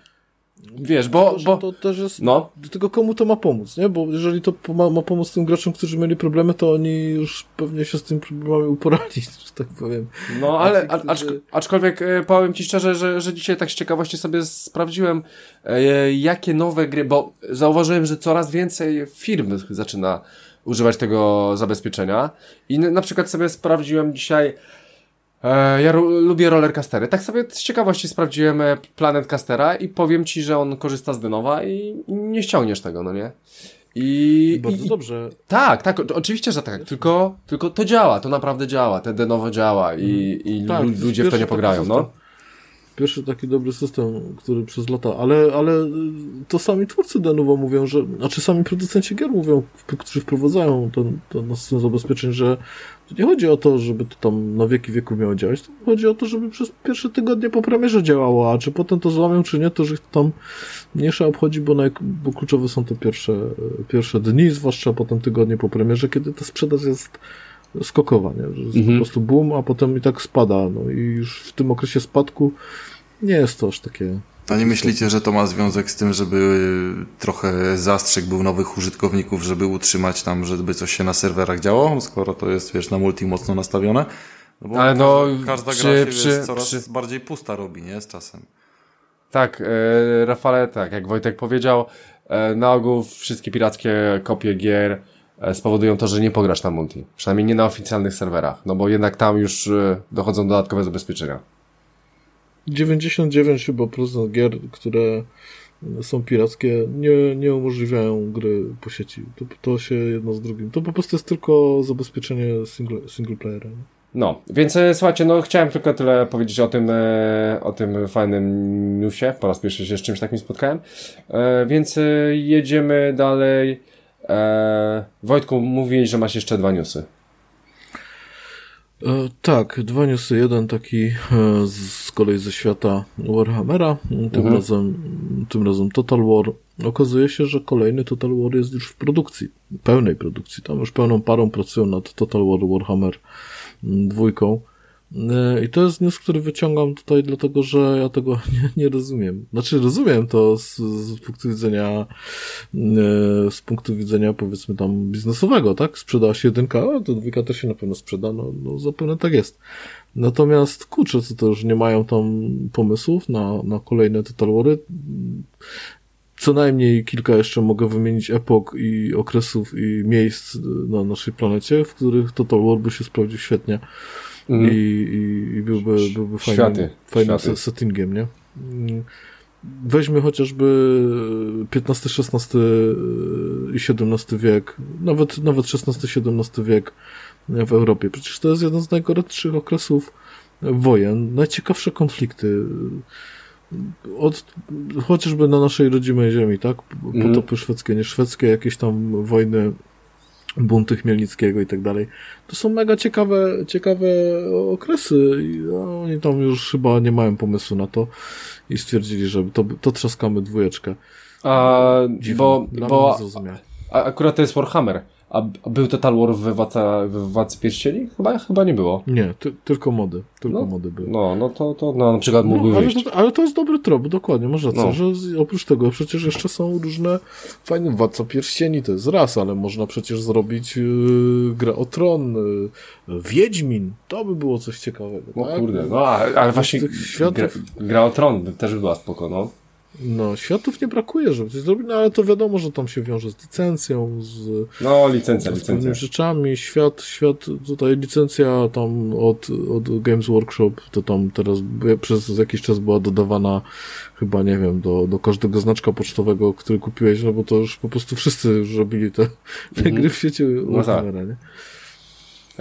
Wiesz, bo, bo... To też jest... No. Do tego komu to ma pomóc, nie? Bo jeżeli to ma, ma pomóc tym graczom, którzy mieli problemy, to oni już pewnie się z tym problemami uporali, że tak powiem. No, ale a, acz, aczkolwiek e, powiem Ci szczerze, że, że dzisiaj tak z ciekawości sobie sprawdziłem, e, jakie nowe gry, bo zauważyłem, że coraz więcej firm zaczyna używać tego zabezpieczenia i na przykład sobie sprawdziłem dzisiaj ja lubię rollercastery. Tak sobie z ciekawości sprawdziłem e, Planet Castera i powiem ci, że on korzysta z Dynowa i nie ściągniesz tego, no nie? I, Bardzo i, dobrze. Tak, tak, oczywiście, że tak. Tylko, tylko to działa, to naprawdę działa. Te Denowo działa i, i tak, ludzie w to nie pograją, no. Pierwszy taki dobry system, który przez lata, ale, ale to sami twórcy Denuvo mówią, że, znaczy sami producenci gier mówią, którzy wprowadzają ten, ten system zabezpieczeń, że to nie chodzi o to, żeby to tam na wieki wieku miało działać, to chodzi o to, żeby przez pierwsze tygodnie po premierze działało, a czy potem to złamią, czy nie, to że tam mniejsza obchodzi, bo, na, bo kluczowe są te pierwsze, pierwsze dni, zwłaszcza potem tygodnie po premierze, kiedy ta sprzedaż jest skokowa, nie? Że jest mhm. po prostu boom, a potem i tak spada, no i już w tym okresie spadku nie jest to aż takie a nie myślicie, że to ma związek z tym, żeby trochę zastrzyk był nowych użytkowników, żeby utrzymać tam, żeby coś się na serwerach działo, skoro to jest, wiesz, na multi mocno nastawione? No bo Ale no, każda, przy, gra się przy, wiesz, coraz przy... bardziej pusta robi, nie? Z czasem. Tak, e, Rafale, tak, jak Wojtek powiedział, e, na ogół wszystkie pirackie kopie gier e, spowodują to, że nie pograsz na multi. Przynajmniej nie na oficjalnych serwerach, no bo jednak tam już e, dochodzą dodatkowe zabezpieczenia. 99 chyba procent gier, które są pirackie, nie, nie umożliwiają gry po sieci. To, to się jedno z drugim. To po prostu jest tylko zabezpieczenie single, single playera. No, więc e, słuchajcie, no chciałem tylko tyle powiedzieć o tym, e, o tym fajnym newsie. Po raz pierwszy się z czymś takim spotkałem. E, więc jedziemy dalej. Eee, Wojtku, mówiłeś, że masz jeszcze dwa newsy. E, tak, dwa newsy. Jeden taki e, z kolei ze świata Warhammera, tym, mhm. razem, tym razem Total War. Okazuje się, że kolejny Total War jest już w produkcji, pełnej produkcji. Tam już pełną parą pracują nad Total War Warhammer dwójką. E, I to jest news, który wyciągam tutaj, dlatego że ja tego nie, nie rozumiem. Znaczy, rozumiem to z, z, punktu widzenia, e, z punktu widzenia powiedzmy tam biznesowego, tak? Sprzedała się jedynka, a to dwójka też się na pewno sprzeda, no, no zapewne tak jest. Natomiast kurczę, co to już nie mają tam pomysłów na, na kolejne Total Wary. Co najmniej kilka jeszcze mogę wymienić epok i okresów i miejsc na naszej planecie, w których Total War by się sprawdził świetnie mm. i, i, i, byłby, byłby fajnym, Światy. fajnym Światy. settingiem, nie? Weźmy chociażby XV, XVI i XVII wiek, nawet, nawet XVI-XVII wiek w Europie. Przecież to jest jeden z najgorętszych okresów wojen, najciekawsze konflikty. Od, chociażby na naszej rodzimej ziemi, tak? Potopy mm. szwedzkie, nie szwedzkie, jakieś tam wojny bunty Chmielnickiego i tak dalej. To są mega ciekawe, ciekawe okresy. No, oni tam już chyba nie mają pomysłu na to i stwierdzili, że to, to trzaskamy dwójeczkę. A, Dziwne, bo, bo a, akurat to jest Warhammer. A był Total War w Władca, w Władcy Pierścieni? Chyba, chyba nie było. Nie, ty, tylko mody. Tylko no, mody były. No, no to, to no, na przykład mógłby no, ale, wyjść. To, ale to jest dobry trop, dokładnie. Może no. co, że oprócz tego przecież jeszcze są różne fajne Władca Pierścieni, to jest raz, ale można przecież zrobić yy, grę o Tron, yy, Wiedźmin, to by było coś ciekawego. No tak? kurde, no ale właśnie światów... gra, gra o Tron też by była spoko, no. No, światów nie brakuje, żeby coś zrobić, no ale to wiadomo, że tam się wiąże z licencją, z... No, licencja, z licencja. rzeczami. Świat, świat, tutaj licencja tam od, od Games Workshop, to tam teraz przez jakiś czas była dodawana chyba, nie wiem, do, do każdego znaczka pocztowego, który kupiłeś, no bo to już po prostu wszyscy już robili te, te mhm. gry w sieci no Warhammera, tak. nie?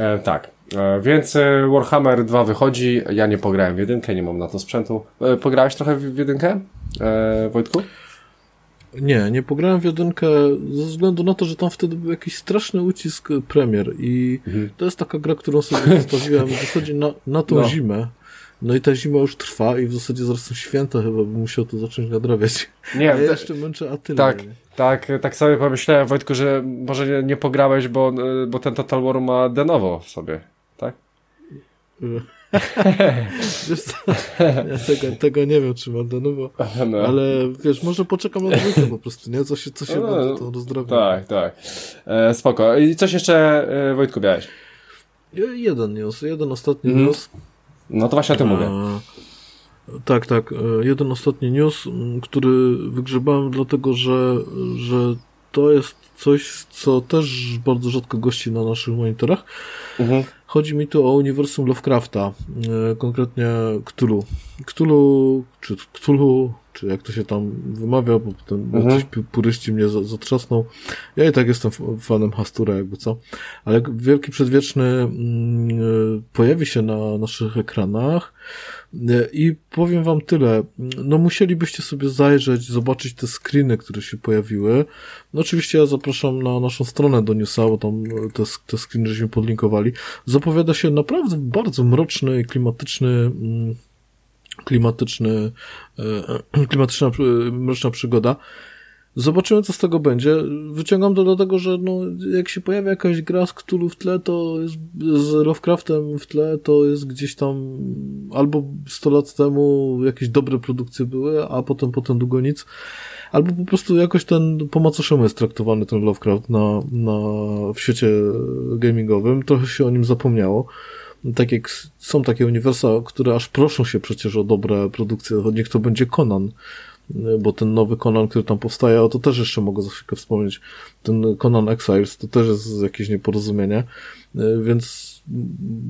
E, tak. E, więc e, Warhammer 2 wychodzi, ja nie pograłem w jedynkę, nie mam na to sprzętu. E, pograłeś trochę w jedynkę, Wojtku? Nie, nie pograłem w jedynkę ze względu na to, że tam wtedy był jakiś straszny ucisk premier i mhm. to jest taka gra, którą sobie zostawiłem w zasadzie na, na tą no. zimę. No i ta zima już trwa i w zasadzie zaraz są święta, chyba bym musiał to zacząć nadrabiać. Nie, ja jeszcze męczę Atylę. Tak, nie? tak, tak sobie pomyślałem, Wojtku, że może nie, nie pograłeś, bo, bo ten Total War ma denowo w sobie, ja tego, tego nie wiem, czy mam denowo, no. ale wiesz, może poczekam na dwójkę po prostu, nie? Co się, co się no, będzie, to rozdrobi. Tak, tak. E, spoko. I coś jeszcze, e, Wojtku, miałeś? Jeden news, jeden ostatni mm. news. No to właśnie o tym mówię. Tak, tak. E, jeden ostatni news, który wygrzebałem dlatego, że, że to jest coś, co też bardzo rzadko gości na naszych monitorach. Mhm. Chodzi mi tu o uniwersum Lovecrafta, e, konkretnie Cthulhu. Cthulhu, czy Cthulhu, czy jak to się tam wymawia, bo potem mhm. jacyś puryści mnie zatrzasną. Ja i tak jestem fanem Hastura, jakby co. Ale Wielki Przedwieczny mm, e, pojawi się na naszych ekranach i powiem wam tyle. No musielibyście sobie zajrzeć, zobaczyć te screeny, które się pojawiły. No oczywiście ja zapraszam na naszą stronę do newsa, bo tam te, te screeny żeśmy podlinkowali. Zapowiada się naprawdę bardzo mroczny klimatyczny mm, klimatyczny, e, klimatyczna, mroczna przygoda. Zobaczymy, co z tego będzie. Wyciągam to dlatego, że no, jak się pojawia jakaś gra z Cthulhu w tle, to jest z Lovecraftem w tle, to jest gdzieś tam albo 100 lat temu jakieś dobre produkcje były, a potem potem długo nic. Albo po prostu jakoś ten po macoszemu jest traktowany ten Lovecraft na, na, w świecie gamingowym. Trochę się o nim zapomniało tak jak są takie uniwersa, które aż proszą się przecież o dobre produkcje, niech to będzie Conan, bo ten nowy Conan, który tam powstaje, to też jeszcze mogę za chwilkę wspomnieć, ten Conan Exiles, to też jest jakieś nieporozumienie, więc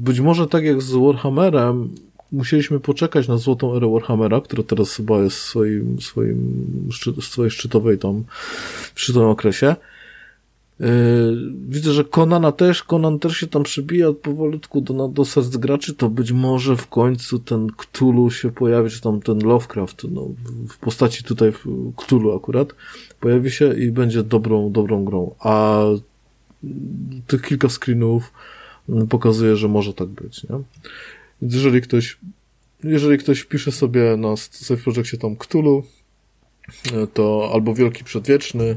być może tak jak z Warhammerem, musieliśmy poczekać na złotą erę Warhammera, która teraz chyba jest w swoim, swoim, swojej szczytowej tam, w szczytowym okresie, widzę, że Konana też, Konan też się tam przybija powolutku do, do serc graczy, to być może w końcu ten Cthulhu się pojawi, czy tam ten Lovecraft, no, w postaci tutaj Cthulhu akurat, pojawi się i będzie dobrą, dobrą grą. A tych kilka screenów pokazuje, że może tak być, nie? Więc jeżeli ktoś, jeżeli ktoś pisze sobie na Safe Projectie tam Cthulhu, to albo Wielki Przedwieczny,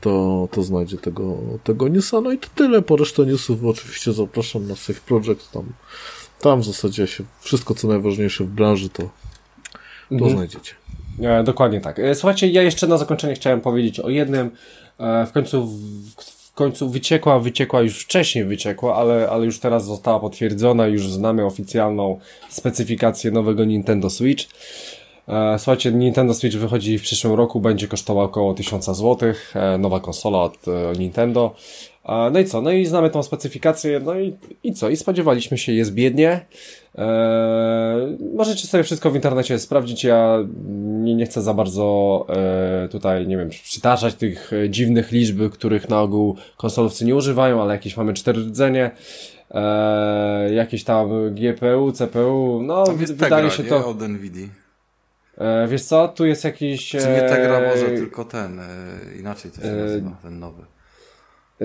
to, to znajdzie tego, tego newsa. No i to tyle. Po resztę newsów oczywiście zapraszam na Safe Project. Tam, tam w zasadzie się wszystko, co najważniejsze w branży, to, to mhm. znajdziecie. E, dokładnie tak. E, słuchajcie, ja jeszcze na zakończenie chciałem powiedzieć o jednym. E, w końcu w końcu wyciekła, wyciekła już wcześniej wyciekła, ale, ale już teraz została potwierdzona, już znamy oficjalną specyfikację nowego Nintendo Switch. E, słuchajcie, Nintendo Switch wychodzi w przyszłym roku, będzie kosztował około 1000 zł, e, nowa konsola od e, Nintendo. No i co? No i znamy tą specyfikację, no i, i co? I spodziewaliśmy się, jest biednie. Eee, możecie sobie wszystko w internecie sprawdzić. Ja nie, nie chcę za bardzo e, tutaj, nie wiem, przytaczać tych dziwnych liczb, których na ogół konsolowcy nie używają, ale jakieś mamy cztery rdzenie. E, jakieś tam GPU, CPU, no wydaje się to... od. E, wiesz co, tu jest jakiś... Czy nie Tegra e, może, tylko ten, e, inaczej to się nazywa, ten nowy.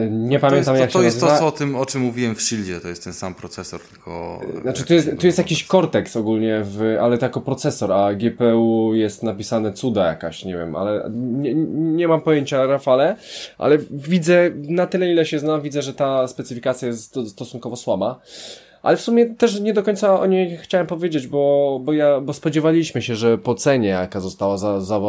Nie to pamiętam jest, to, to jest to, co, o tym, o czym mówiłem w Shieldzie, to jest ten sam procesor, tylko... Znaczy tu jest, tu jest jakiś Cortex ogólnie, w, ale to jako procesor, a GPU jest napisane cuda jakaś, nie wiem, ale nie, nie mam pojęcia, Rafale, ale widzę, na tyle ile się znam, widzę, że ta specyfikacja jest stosunkowo słaba. Ale w sumie też nie do końca o niej chciałem powiedzieć, bo, bo, ja, bo spodziewaliśmy się, że po cenie, jaka została za, za,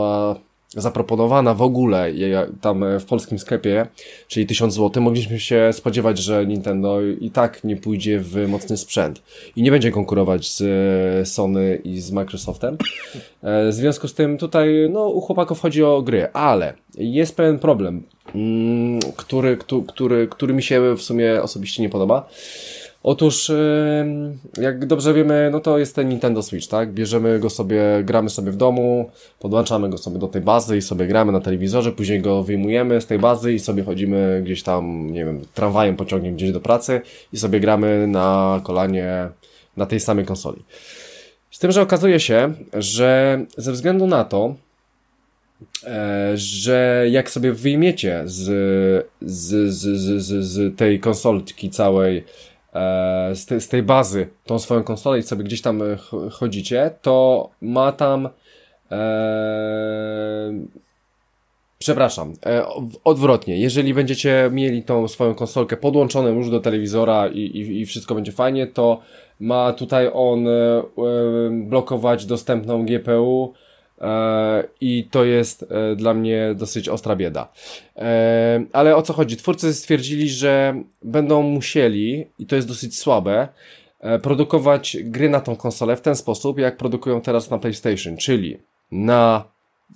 zaproponowana w ogóle tam w polskim sklepie, czyli 1000 zł, mogliśmy się spodziewać, że Nintendo i tak nie pójdzie w mocny sprzęt i nie będzie konkurować z Sony i z Microsoftem. E, w związku z tym tutaj, no, u chłopaków chodzi o gry, ale jest pewien problem, mm, który, który, który mi się w sumie osobiście nie podoba. Otóż, jak dobrze wiemy, no to jest ten Nintendo Switch, tak? Bierzemy go sobie, gramy sobie w domu, podłączamy go sobie do tej bazy i sobie gramy na telewizorze, później go wyjmujemy z tej bazy i sobie chodzimy gdzieś tam, nie wiem, tramwajem, pociągiem gdzieś do pracy i sobie gramy na kolanie na tej samej konsoli. Z tym, że okazuje się, że ze względu na to, e, że jak sobie wyjmiecie z, z, z, z, z tej konsolki całej z, te, z tej bazy tą swoją konsolę i sobie gdzieś tam e, chodzicie, to ma tam e, Przepraszam, e, odwrotnie. Jeżeli będziecie mieli tą swoją konsolkę podłączoną już do telewizora i, i, i wszystko będzie fajnie, to ma tutaj on e, e blokować dostępną GPU E, i to jest e, dla mnie dosyć ostra bieda. E, ale o co chodzi? Twórcy stwierdzili, że będą musieli, i to jest dosyć słabe, produkować gry na tą konsolę w ten sposób, jak produkują teraz na PlayStation, czyli na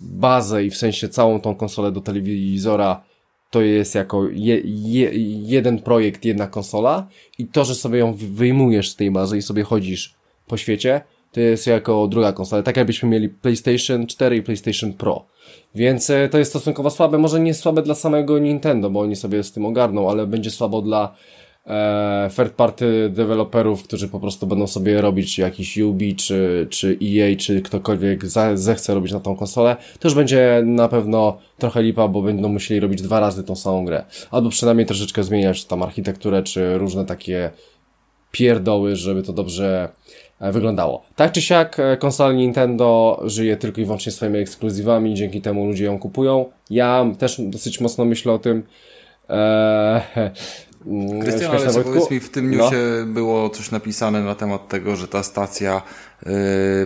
bazę i w sensie całą tą konsolę do telewizora to jest jako je, je, jeden projekt, jedna konsola i to, że sobie ją wyjmujesz z tej bazy i sobie chodzisz po świecie, to jest jako druga konsola. Tak jakbyśmy mieli PlayStation 4 i PlayStation Pro. Więc e, to jest stosunkowo słabe. Może nie słabe dla samego Nintendo, bo oni sobie z tym ogarną, ale będzie słabo dla e, third party deweloperów, którzy po prostu będą sobie robić jakiś Ubi, czy, czy EA, czy ktokolwiek za, zechce robić na tą konsolę. Już będzie na pewno trochę lipa, bo będą musieli robić dwa razy tą samą grę. Albo przynajmniej troszeczkę zmieniać tam architekturę, czy różne takie pierdoły, żeby to dobrze wyglądało. Tak czy siak e, konsola Nintendo żyje tylko i wyłącznie swoimi ekskluzywami, dzięki temu ludzie ją kupują. Ja też dosyć mocno myślę o tym. Eee, Krystian, ale co powiedz mi, w tym no. newsie no. było coś napisane na temat tego, że ta stacja yy,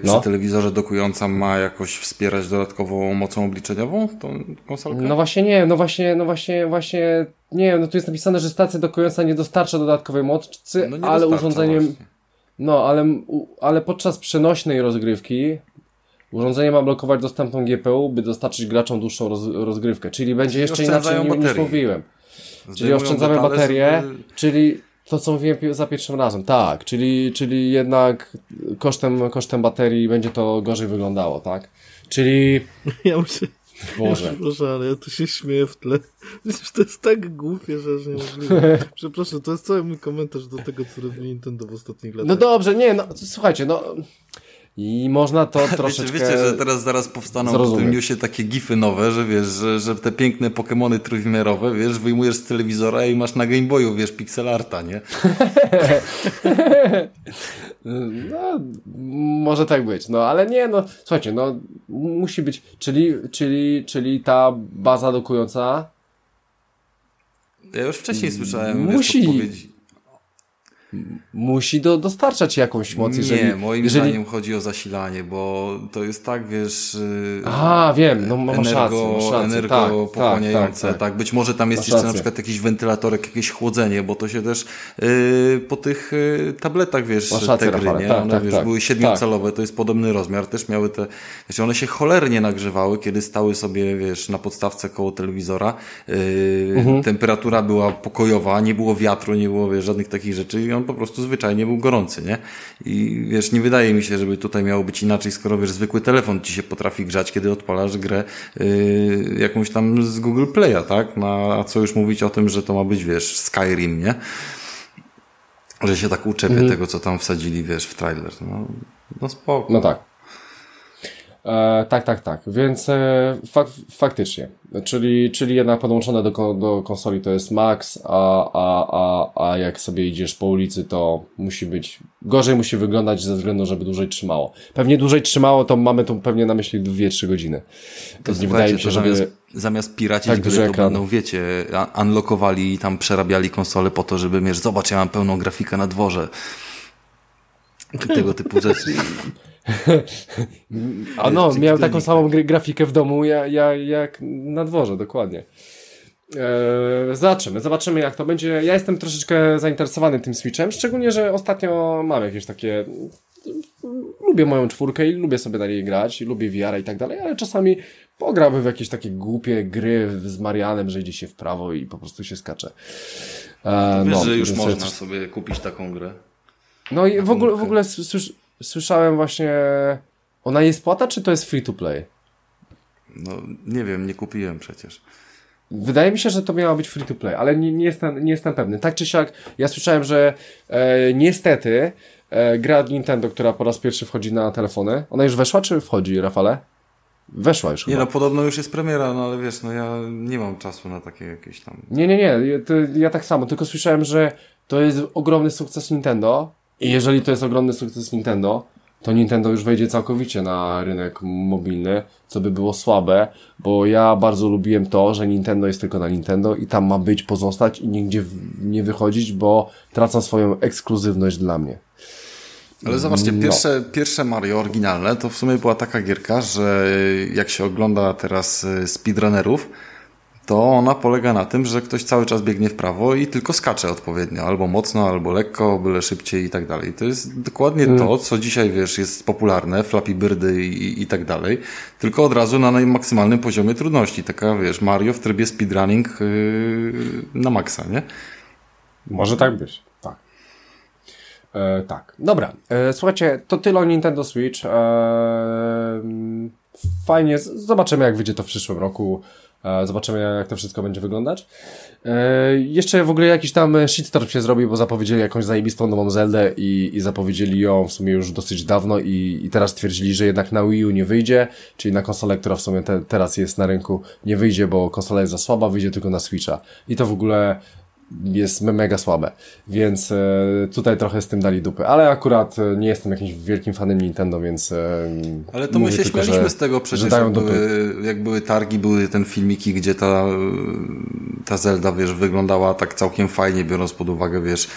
przy no. telewizorze dokująca ma jakoś wspierać dodatkową mocą obliczeniową tą konsolkę? No właśnie nie, no właśnie, no właśnie, właśnie, nie no tu jest napisane, że stacja dokująca nie dostarcza dodatkowej mocy, no ale urządzeniem... Właśnie no, ale, ale podczas przenośnej rozgrywki urządzenie ma blokować dostępną GPU, by dostarczyć graczom dłuższą roz, rozgrywkę. Czyli będzie jeszcze inaczej baterii. niż mówiłem. czyli oszczędzamy baterię, żeby... czyli to, co mówiłem za pierwszym razem. Tak, czyli, czyli jednak kosztem, kosztem baterii będzie to gorzej wyglądało, tak? Czyli... Ja muszę... Boże. Boże, ale ja tu się śmieję w tle. To jest tak głupie, że aż nie mogę. Przepraszam, to jest cały mój komentarz do tego, co robi Nintendo w ostatnich latach. No dobrze, nie, no słuchajcie, no i można to troszeczkę... Wiecie, wiecie, że teraz zaraz powstaną zrozumieć. w tym newsie takie gify nowe, że wiesz, że, że te piękne Pokémony trójwymiarowe, wiesz, wyjmujesz z telewizora i masz na Game Boyu, wiesz, pixel arta, nie? no, może tak być, no ale nie, no słuchajcie, no musi być, czyli, czyli, czyli ta baza dokująca ja już wcześniej słyszałem musi, wiesz, musi do, dostarczać jakąś moc. Jeżeli, nie, moim jeżeli... zdaniem chodzi o zasilanie, bo to jest tak, wiesz... Y, A, wiem, no masz energo, rację, masz rację. energopochłaniające, tak, tak, tak, Być może tam jest masz jeszcze rację. na przykład jakiś wentylatorek, jakieś chłodzenie, bo to się też yy, po tych yy, tabletach, wiesz, masz rację, te gry, nie? Tak, one, tak, wiesz, tak, były siedmiocalowe, to jest podobny rozmiar, też miały te... Wiesz, one się cholernie nagrzewały, kiedy stały sobie, wiesz, na podstawce koło telewizora. Yy, mhm. Temperatura była pokojowa, nie było wiatru, nie było, wiesz, żadnych takich rzeczy on po prostu zwyczajnie był gorący, nie? I wiesz, nie wydaje mi się, żeby tutaj miało być inaczej, skoro wiesz, zwykły telefon ci się potrafi grzać, kiedy odpalasz grę yy, jakąś tam z Google Play'a, tak? No, a co już mówić o tym, że to ma być, wiesz, Skyrim, nie? Że się tak uczepię mhm. tego, co tam wsadzili, wiesz, w trailer. No, no spoko. No tak. E, tak, tak, tak. Więc e, fak faktycznie. Czyli, czyli jednak podłączone do, do konsoli to jest max, a, a, a, a jak sobie idziesz po ulicy, to musi być, gorzej musi wyglądać ze względu, żeby dłużej trzymało. Pewnie dłużej trzymało, to mamy tu pewnie na myśli 2-3 godziny. To nie wydaje mi się, żeby... Zamiast, zamiast piracić tak gry, to będą, wiecie, unlockowali i tam przerabiali konsole po to, żeby, wiesz, zobacz, ja mam pełną grafikę na dworze. Tego typu rzeczy. A no, miał taką samą grafikę w domu ja, ja, jak na dworze, dokładnie. Eee, zobaczymy, zobaczymy jak to będzie. Ja jestem troszeczkę zainteresowany tym Switchem, szczególnie, że ostatnio mam jakieś takie... Lubię moją czwórkę i lubię sobie na niej grać, i lubię VR i tak dalej, ale czasami pograłbym w jakieś takie głupie gry z Marianem, że idzie się w prawo i po prostu się skacze. Eee, Wiesz, no, że już można sobie kupić taką grę. No i w ogóle, w ogóle słysz, słyszałem właśnie. Ona jest płata, czy to jest free to play? No, nie wiem, nie kupiłem przecież. Wydaje mi się, że to miało być free to play, ale nie, nie, jestem, nie jestem pewny. Tak czy siak, ja słyszałem, że e, niestety e, gra Nintendo, która po raz pierwszy wchodzi na telefony, ona już weszła, czy wchodzi, Rafale? Weszła już Nie, chyba. no podobno już jest premiera, no ale wiesz, no ja nie mam czasu na takie jakieś tam... Nie, nie, nie, to, ja tak samo, tylko słyszałem, że to jest ogromny sukces Nintendo i jeżeli to jest ogromny sukces Nintendo, to Nintendo już wejdzie całkowicie na rynek mobilny, co by było słabe, bo ja bardzo lubiłem to, że Nintendo jest tylko na Nintendo i tam ma być, pozostać i nigdzie nie wychodzić, bo tracą swoją ekskluzywność dla mnie. Ale zobaczcie, no. pierwsze, pierwsze Mario oryginalne to w sumie była taka gierka, że jak się ogląda teraz e, speedrunnerów, to ona polega na tym, że ktoś cały czas biegnie w prawo i tylko skacze odpowiednio, albo mocno, albo lekko, byle szybciej i tak dalej. To jest dokładnie mm. to, co dzisiaj, wiesz, jest popularne, Flappy Birdy i, i tak dalej, tylko od razu na najmaksymalnym poziomie trudności. Taka, wiesz, Mario w trybie speedrunning yy, na maksa, nie? Może tak być, tak. E, tak, dobra. E, słuchajcie, to tyle o Nintendo Switch. E, fajnie, zobaczymy jak wyjdzie to w przyszłym roku. E, zobaczymy, jak to wszystko będzie wyglądać. E, jeszcze w ogóle jakiś tam shitstorm się zrobił, bo zapowiedzieli jakąś zajebistą nową Zeldę i, i zapowiedzieli ją w sumie już dosyć dawno i, i teraz twierdzili, że jednak na Wii U nie wyjdzie, czyli na konsolę, która w sumie te, teraz jest na rynku, nie wyjdzie, bo konsola jest za słaba, wyjdzie tylko na Switcha. I to w ogóle jest mega słabe, więc e, tutaj trochę z tym dali dupy, ale akurat e, nie jestem jakimś wielkim fanem Nintendo, więc e, Ale to my się tylko, śmialiśmy że, z tego przecież, jak były, jak były targi, były ten filmiki, gdzie ta, ta Zelda, wiesz, wyglądała tak całkiem fajnie, biorąc pod uwagę, wiesz,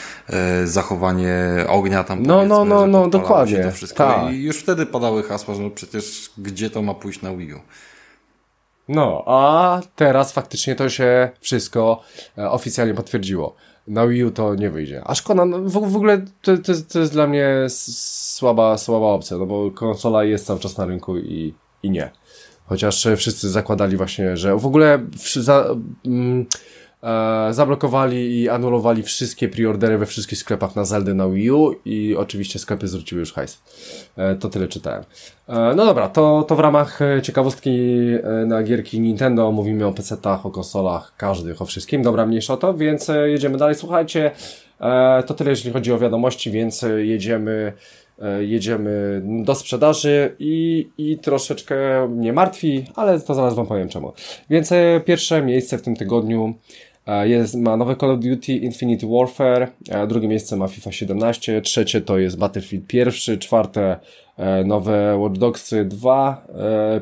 zachowanie ognia tam, No, no, no, no, dokładnie, to wszystko. Tak. I już wtedy padały hasła, że no przecież gdzie to ma pójść na Wii U. No, a teraz faktycznie to się wszystko e, oficjalnie potwierdziło. Na Wii U to nie wyjdzie. A szkoda, no, w, w ogóle to, to, to jest dla mnie słaba, słaba opcja, no bo konsola jest cały czas na rynku i, i nie. Chociaż wszyscy zakładali właśnie, że w ogóle za, mm, e, zablokowali i anulowali wszystkie preordery we wszystkich sklepach na Zelda na Wii U i oczywiście sklepy zwróciły już hajs. E, to tyle czytałem. E, no dobra, to, to w ramach e, ciekawostki e, na gierki Nintendo mówimy o PC-tach, o konsolach, każdych, o wszystkim. Dobra, mniejsza o to, więc e, jedziemy dalej. Słuchajcie, to tyle jeśli chodzi o wiadomości, więc jedziemy jedziemy do sprzedaży i, i troszeczkę mnie martwi, ale to zaraz Wam powiem czemu. Więc pierwsze miejsce w tym tygodniu jest, ma nowe Call of Duty Infinity Warfare, e, drugie miejsce ma FIFA 17, trzecie to jest Battlefield 1, czwarte e, nowe Watch Dogs 2,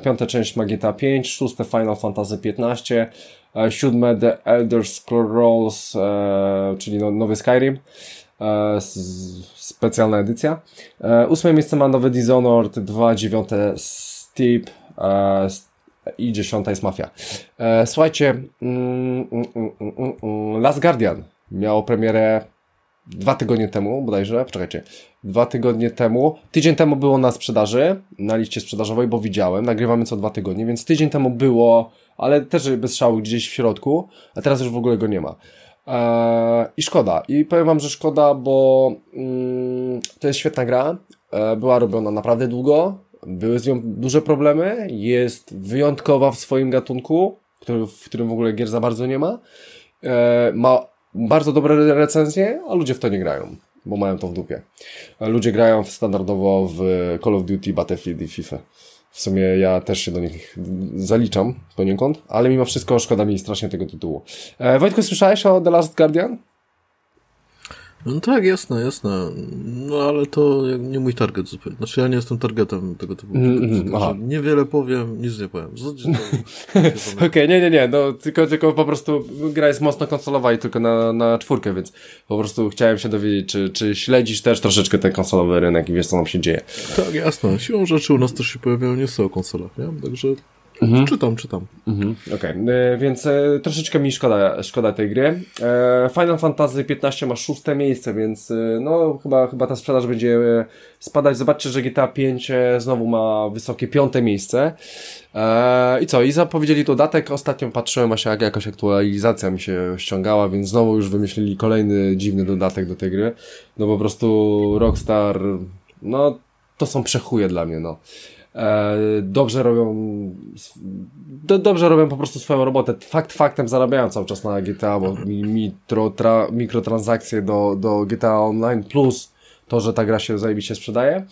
piąte część ma GTA 5, szóste Final Fantasy 15, siódme The Elder Scrolls, czyli no, nowy Skyrim, specjalna edycja. Ósme miejsce ma nowy Dishonored 2, dziewiąte Steep, i dziesiąta jest Mafia. E, słuchajcie, mm, mm, mm, mm, Last Guardian miało premierę dwa tygodnie temu, bodajże, poczekajcie, dwa tygodnie temu, tydzień temu było na sprzedaży, na liście sprzedażowej, bo widziałem, nagrywamy co dwa tygodnie, więc tydzień temu było, ale też bez szału gdzieś w środku, a teraz już w ogóle go nie ma. Eee, I szkoda. I powiem wam, że szkoda, bo mm, to jest świetna gra. Eee, była robiona naprawdę długo były z nią duże problemy, jest wyjątkowa w swoim gatunku, który, w którym w ogóle gier za bardzo nie ma. E, ma bardzo dobre recenzje, a ludzie w to nie grają, bo mają to w dupie. Ludzie grają standardowo w Call of Duty, Battlefield i FIFA. W sumie ja też się do nich zaliczam poniekąd, ale mimo wszystko szkoda mi strasznie tego tytułu. E, Wojtku, słyszałeś o The Last Guardian? No tak, jasne, jasne. No ale to nie mój target zupełnie. Znaczy ja nie jestem targetem tego typu. Mm, mm, niewiele powiem, nic nie powiem. Okej, okay, nie, nie, nie. No, tylko, tylko po prostu gra jest mocno konsolowa i tylko na, na czwórkę, więc po prostu chciałem się dowiedzieć, czy, czy śledzisz też troszeczkę ten konsolowy rynek i wiesz, co nam się dzieje. Tak, jasne. Siłą rzeczy u nas też się pojawiają nie o konsolach, nie? Także Mhm. Czytam, czytam. Mhm. Okej, okay. E, więc e, troszeczkę mi szkoda, szkoda tej gry. E, Final Fantasy 15 ma szóste miejsce, więc e, no chyba, chyba ta sprzedaż będzie e, spadać. Zobaczcie, że GTA 5 e, znowu ma wysokie piąte miejsce. I co? I zapowiedzieli dodatek. Ostatnio patrzyłem, a jak jakaś aktualizacja mi się ściągała, więc znowu już wymyślili kolejny dziwny dodatek do tej gry. No po prostu Rockstar, no to są przechuje dla mnie, no. E, dobrze robią do, dobrze robią po prostu swoją robotę. Fakt faktem zarabiają cały czas na GTA, bo mitro, tra, mikrotransakcje do, do GTA Online plus to, że ta gra się zajebiście sprzedaje.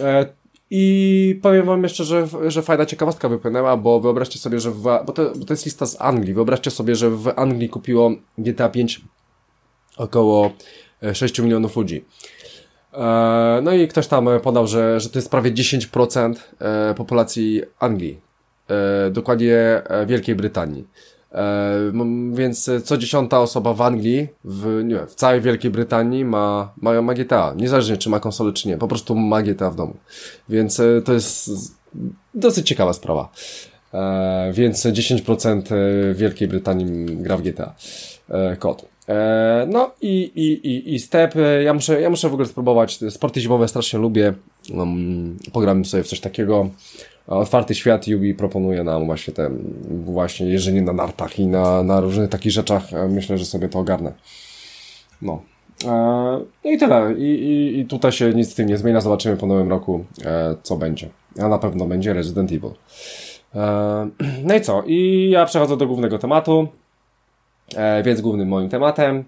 E, I powiem wam jeszcze, że, że fajna ciekawostka wypłynęła, bo wyobraźcie sobie, że w, bo, to, bo to jest lista z Anglii. Wyobraźcie sobie, że w Anglii kupiło GTA 5 około 6 milionów ludzi. E, no i ktoś tam podał, że, że to jest prawie 10% e, populacji Anglii, e, dokładnie Wielkiej Brytanii. Więc co dziesiąta osoba w Anglii, w, nie wiem, w całej Wielkiej Brytanii ma, ma, ma GTA. Niezależnie czy ma konsolę czy nie, po prostu ma GTA w domu. Więc to jest dosyć ciekawa sprawa. Więc 10% Wielkiej Brytanii gra w GTA. Kod. E, no i, i, i, i step, ja muszę, ja muszę w ogóle spróbować, sporty zimowe strasznie lubię, um, pogram sobie w coś takiego, otwarty świat Yubi proponuje nam właśnie ten, właśnie jeżdżenie na nartach i na, na różnych takich rzeczach, e, myślę, że sobie to ogarnę. No. E, no i tyle. I, i, I tutaj się nic z tym nie zmienia. Zobaczymy po nowym roku, co będzie. A na pewno będzie Resident Evil. No i co? I ja przechodzę do głównego tematu. E, więc głównym moim tematem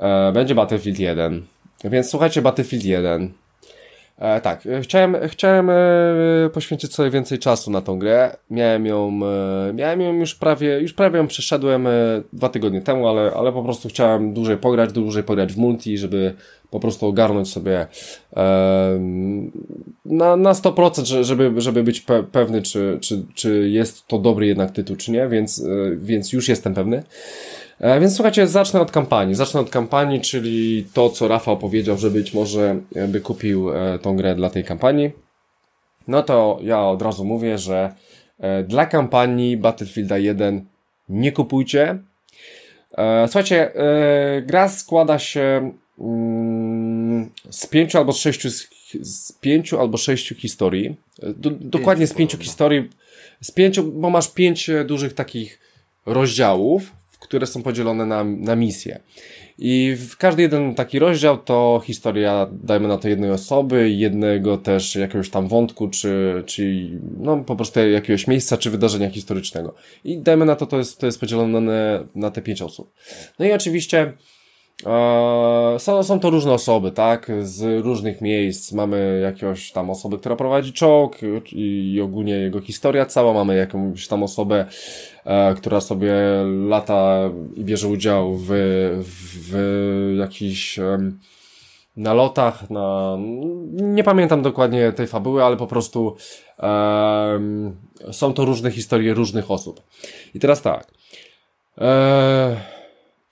e, będzie Battlefield 1. Więc słuchajcie, Battlefield 1. E, tak, e, chciałem, chciałem e, poświęcić sobie więcej czasu na tą grę. Miałem ją, e, miałem ją już prawie, już prawie ją przeszedłem dwa tygodnie temu, ale, ale po prostu chciałem dłużej pograć, dłużej pograć w multi, żeby po prostu ogarnąć sobie na, na 100%, żeby, żeby być pe pewny, czy, czy, czy jest to dobry jednak tytuł, czy nie, więc, więc już jestem pewny. E, więc słuchajcie, zacznę od kampanii. Zacznę od kampanii, czyli to, co Rafał powiedział, że być może e, by kupił e, tą grę dla tej kampanii. No to ja od razu mówię, że dla kampanii Battlefielda 1 nie kupujcie. Słuchajcie, gra składa się mm, z pięciu albo z sześciu, z pięciu albo sześciu historii. dokładnie z pięciu historii, z pięciu, bo masz pięć dużych takich rozdziałów, które są podzielone na, na misje. I w każdy jeden taki rozdział to historia, dajmy na to jednej osoby, jednego też jakiegoś tam wątku, czy, czy no po prostu jakiegoś miejsca, czy wydarzenia historycznego. I dajmy na to, to jest, to jest podzielone na, na te pięć osób. No i oczywiście e, są, są to różne osoby, tak? Z różnych miejsc. Mamy jakąś tam osobę, która prowadzi czołg i, i ogólnie jego historia cała. Mamy jakąś tam osobę, E, która sobie lata i bierze udział w, w jakichś nalotach na, nie pamiętam dokładnie tej fabuły, ale po prostu um, są to różne historie różnych osób. I teraz tak. E,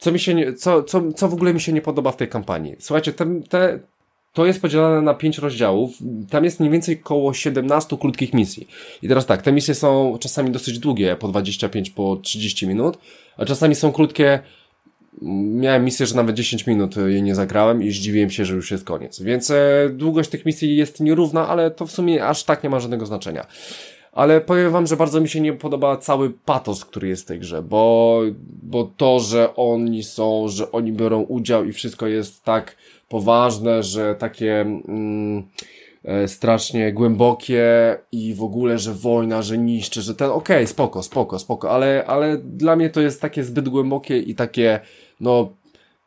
co mi się nie, co, co, co w ogóle mi się nie podoba w tej kampanii? Słuchajcie, te, te, to jest podzielone na pięć rozdziałów. Tam jest mniej więcej około 17 krótkich misji. I teraz tak, te misje są czasami dosyć długie, po 25, po 30 minut, a czasami są krótkie. Miałem misję, że nawet 10 minut jej nie zagrałem i zdziwiłem się, że już jest koniec. Więc e, długość tych misji jest nierówna, ale to w sumie aż tak nie ma żadnego znaczenia. Ale powiem wam, że bardzo mi się nie podoba cały patos, który jest w tej grze, bo, bo to, że oni są, że oni biorą udział i wszystko jest tak poważne, że takie mm, e, strasznie głębokie i w ogóle, że wojna, że niszczy, że ten, okej, okay, spoko, spoko, spoko, ale, ale dla mnie to jest takie zbyt głębokie i takie, no,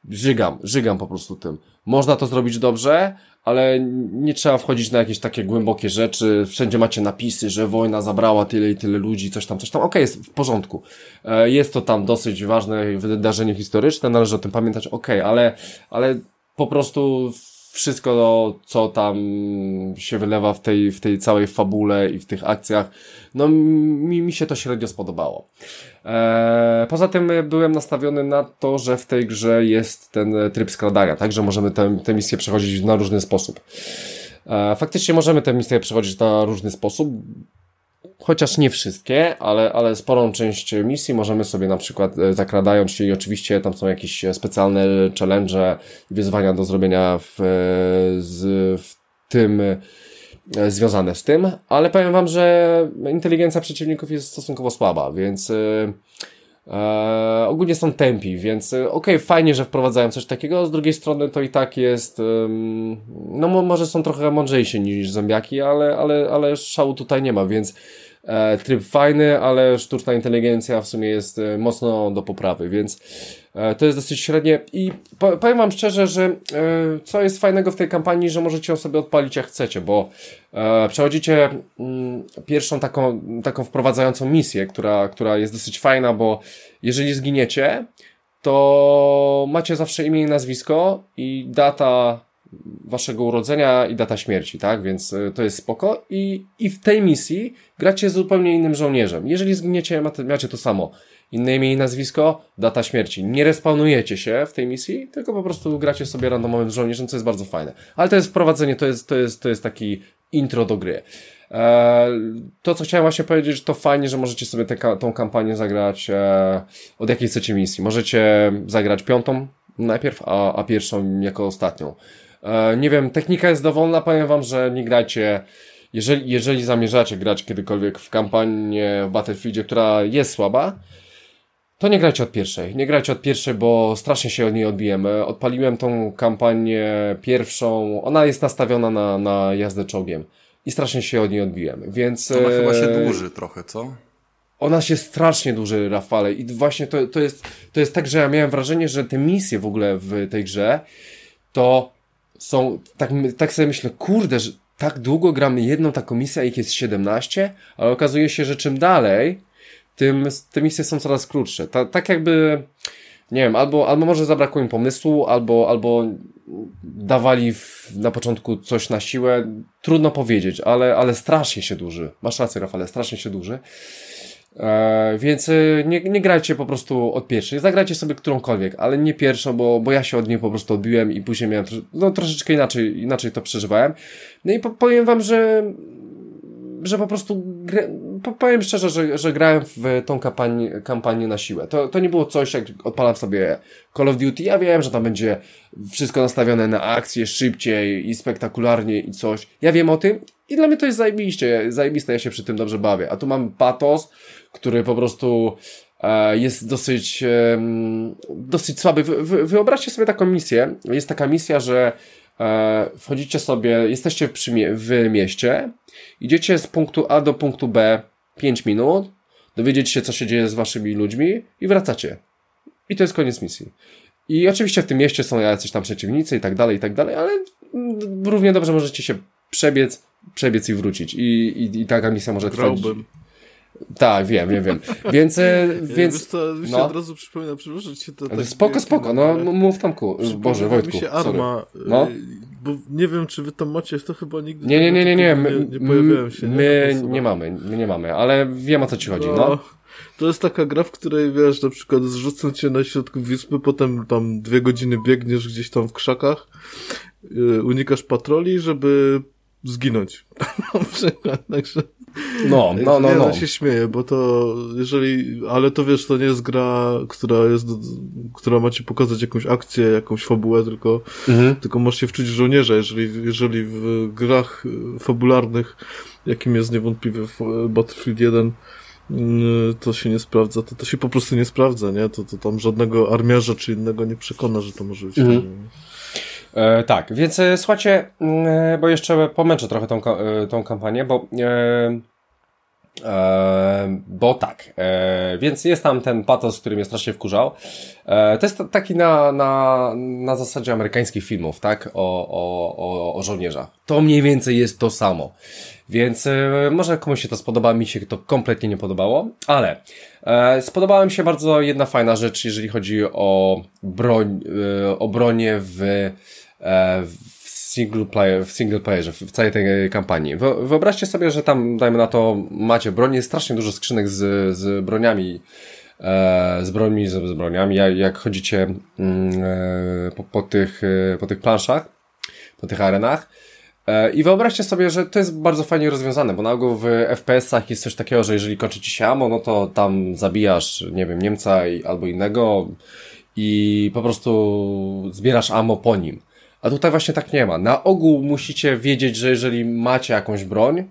żygam, żygam po prostu tym. Można to zrobić dobrze, ale nie trzeba wchodzić na jakieś takie głębokie rzeczy. Wszędzie macie napisy, że wojna zabrała tyle i tyle ludzi, coś tam, coś tam. Okej, okay, jest w porządku. E, jest to tam dosyć ważne wydarzenie historyczne, należy o tym pamiętać, okej, okay, ale, ale po prostu wszystko, co tam się wylewa w tej, w tej całej fabule i w tych akcjach, no mi, mi się to średnio spodobało. Eee, poza tym byłem nastawiony na to, że w tej grze jest ten tryb skradania, tak, że możemy tę, misję przechodzić na różny sposób. Eee, faktycznie możemy tę misję przechodzić na różny sposób, chociaż nie wszystkie, ale, ale sporą część misji możemy sobie na przykład e, zakradając się i oczywiście tam są jakieś specjalne challenge wyzwania do zrobienia w, e, z, w tym związane z tym, ale powiem wam, że inteligencja przeciwników jest stosunkowo słaba, więc e, ogólnie są tempi, więc okej, okay, fajnie, że wprowadzają coś takiego, z drugiej strony to i tak jest no może są trochę mądrzejsi niż zombiaki, ale, ale, ale szału tutaj nie ma, więc e, tryb fajny, ale sztuczna inteligencja w sumie jest e, mocno do poprawy, więc e, to jest dosyć średnie. I po, powiem wam szczerze, że co jest fajnego w tej kampanii, że możecie ją sobie odpalić jak chcecie, bo przechodzicie mm, pierwszą taką, taką wprowadzającą misję, która, która jest dosyć fajna, bo jeżeli zginiecie, to macie zawsze imię i nazwisko i data waszego urodzenia i data śmierci, tak? Więc e, to jest spoko. I, i w tej misji gracie zupełnie innym żołnierzem. Jeżeli zginiecie, macie to samo. Inne imię i nazwisko, data śmierci. Nie respawnujecie się w tej misji, tylko po prostu gracie sobie randomowym żołnierzem, co jest bardzo fajne. Ale to jest wprowadzenie, to jest, to jest, to jest taki intro do gry. E, to, co chciałem właśnie powiedzieć, to fajnie, że możecie sobie tą kampanię zagrać e, od jakiej chcecie misji. Możecie zagrać piątą najpierw, a, a pierwszą jako ostatnią. E, nie wiem, technika jest dowolna, powiem wam, że nie grajcie, jeżeli, jeżeli zamierzacie grać kiedykolwiek w kampanię w Battlefieldzie, która jest słaba, to nie grajcie od pierwszej. Nie grajcie od pierwszej, bo strasznie się od niej odbijemy. Odpaliłem tą kampanię pierwszą, ona jest nastawiona na, na jazdę czołgiem i strasznie się od niej odbiłem, więc... Ona chyba się e, dłuży trochę, co? Ona się strasznie dłuży, Rafale, i właśnie to, to, jest, to jest tak, że ja miałem wrażenie, że te misje w ogóle w tej grze to są, tak, tak sobie myślę, kurde, że tak długo gramy jedną taką misję, a ich jest 17, ale okazuje się, że czym dalej, tym te misje są coraz krótsze. Ta, tak jakby, nie wiem, albo, albo może zabrakło im pomysłu, albo, albo dawali w, na początku coś na siłę. Trudno powiedzieć, ale, ale strasznie się duży. Masz rację, Rafale, strasznie się duży. E, więc e, nie, nie grajcie po prostu od pierwszej. Zagrajcie sobie którąkolwiek, ale nie pierwszą, bo, bo ja się od niej po prostu odbiłem i później miałem no, troszeczkę inaczej, inaczej to przeżywałem. No i po, powiem wam, że że po prostu powiem szczerze, że, że grałem w tą kampanię, kampanię na siłę. To, to nie było coś, jak odpalam sobie Call of Duty. Ja wiem, że tam będzie wszystko nastawione na akcję szybciej i spektakularnie i coś. Ja wiem o tym i dla mnie to jest zajebiście, zajebiste, ja się przy tym dobrze bawię. A tu mam patos, który po prostu e, jest dosyć, dosyć słaby. wyobraźcie sobie taką misję. Jest taka misja, że e, wchodzicie sobie, jesteście w, w mieście, idziecie z punktu A do punktu B 5 minut, dowiedzieć się, co się dzieje z waszymi ludźmi i wracacie. I to jest koniec misji. I oczywiście w tym mieście są jacyś tam przeciwnicy i tak dalej, i tak dalej, ale równie dobrze możecie się przebiec, przebiec i wrócić. I, i, i taka misja może trwać. Tak, wiem, wiem, wiem. Więc, e, więc... Co, mi się no. od razu przypomina, przepraszam cię to tak Spoko, spoko, no, mów Tomku. Boże, Wojtku. mi się Arma, no? E, bo nie wiem, czy wy tam macie, to chyba nigdy nie, nie, nie, nie, nie, my, nie, nie pojawiałem się. My nie, nie mamy, my nie mamy, ale wiem o co ci chodzi, no. no. To jest taka gra, w której wiesz, na przykład zrzucą cię na środku wyspy, potem tam dwie godziny biegniesz gdzieś tam w krzakach, yy, unikasz patroli, żeby zginąć. na przykład, także... No, no, no, no. Ja się śmieję, bo to, jeżeli, ale to wiesz, to nie jest gra, która jest, która ma ci pokazać jakąś akcję, jakąś fabułę, tylko, mhm. tylko możesz się wczuć w żołnierza, jeżeli, jeżeli w grach fabularnych, jakim jest niewątpliwie Battlefield 1, mm, to się nie sprawdza, to, to się po prostu nie sprawdza, nie? To, to tam żadnego armiarza czy innego nie przekona, że to może być. Mhm. E, tak, więc e, słuchajcie, mm, e, bo jeszcze pomęczę trochę tą, e, tą kampanię, bo e, e, bo tak, więc jest tam ten patos, który mnie strasznie wkurzał. to jest taki na, na, na zasadzie amerykańskich filmów, tak? O, o, o, o żołnierzach. To mniej więcej jest to samo. Więc może komuś się to spodoba, mi się to kompletnie nie podobało, ale e, spodobała mi się bardzo jedna fajna rzecz, jeżeli chodzi o broń, e, o bronię w E, w single, player, w single playerze, w całej tej kampanii. Wyobraźcie sobie, że tam, dajmy na to, macie broń, jest strasznie dużo skrzynek z, z broniami, e, z z, broniami, jak, chodzicie mm, e, po, po, tych, po tych planszach, po tych arenach. I wyobraźcie sobie, że to jest bardzo fajnie rozwiązane, bo na ogół w FPS-ach jest coś takiego, że jeżeli kończy ci się ammo, no to tam zabijasz, nie wiem, Niemca albo innego i po prostu zbierasz ammo po nim. A tutaj właśnie tak nie ma. Na ogół musicie wiedzieć, że jeżeli macie jakąś broń,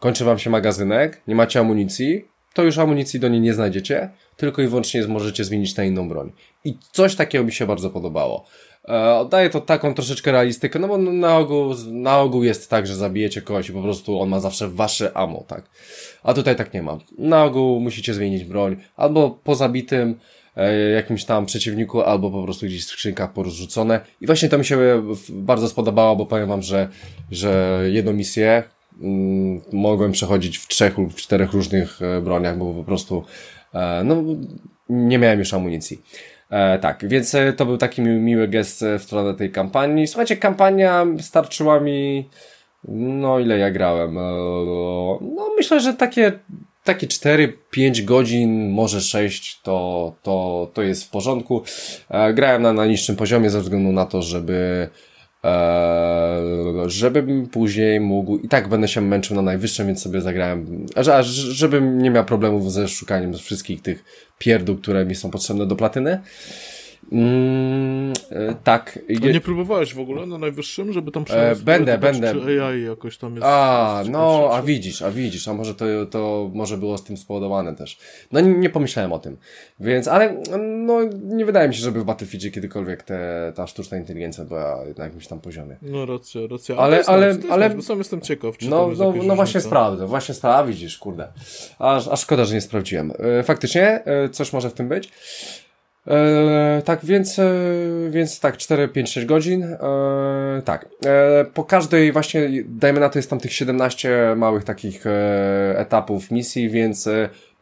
kończy wam się magazynek, nie macie amunicji, to już amunicji do niej nie znajdziecie, tylko i wyłącznie możecie zmienić na inną broń. I coś takiego mi się bardzo podobało. E, daje to taką troszeczkę realistykę, no bo na ogół, na ogół jest tak, że zabijecie kogoś i po prostu on ma zawsze wasze ammo, tak. A tutaj tak nie ma. Na ogół musicie zmienić broń, albo po zabitym jakimś tam przeciwniku, albo po prostu gdzieś w skrzynkach porozrzucone. I właśnie to mi się bardzo spodobało, bo powiem wam, że, że jedną misję mm, mogłem przechodzić w trzech lub czterech różnych e, broniach, bo po prostu e, no, nie miałem już amunicji. E, tak, więc to był taki miły, miły gest w stronę tej kampanii. Słuchajcie, kampania starczyła mi, no ile ja grałem? No myślę, że takie takie 4-5 godzin, może 6, to, to, to jest w porządku. E, grałem na, na niższym poziomie ze względu na to, żeby e, żebym później mógł, i tak będę się męczył na najwyższym, więc sobie zagrałem, żebym nie miał problemów ze szukaniem wszystkich tych pierdół, które mi są potrzebne do platyny. Mm, e, tak. A nie próbowałeś w ogóle na najwyższym, żeby tam e, Będę, będę. Czy AI jakoś tam jest. A, no, a widzisz, a widzisz, a może to, to może było z tym spowodowane też. No nie, nie pomyślałem o tym. Więc, ale no nie wydaje mi się, żeby w Battlefieldzie kiedykolwiek te, ta sztuczna inteligencja była na jakimś tam poziomie. No racja, racja. A ale, ale, nice, ale, sam jestem ciekaw, czy No, no, no właśnie sprawdzę, właśnie sprawdzę, widzisz, kurde. A, a szkoda, że nie sprawdziłem. E, faktycznie, coś może w tym być. E, tak, więc, e, więc tak, 4, 5, 6 godzin. E, tak. E, po każdej właśnie, dajmy na to, jest tam tych 17 małych takich etapów misji, więc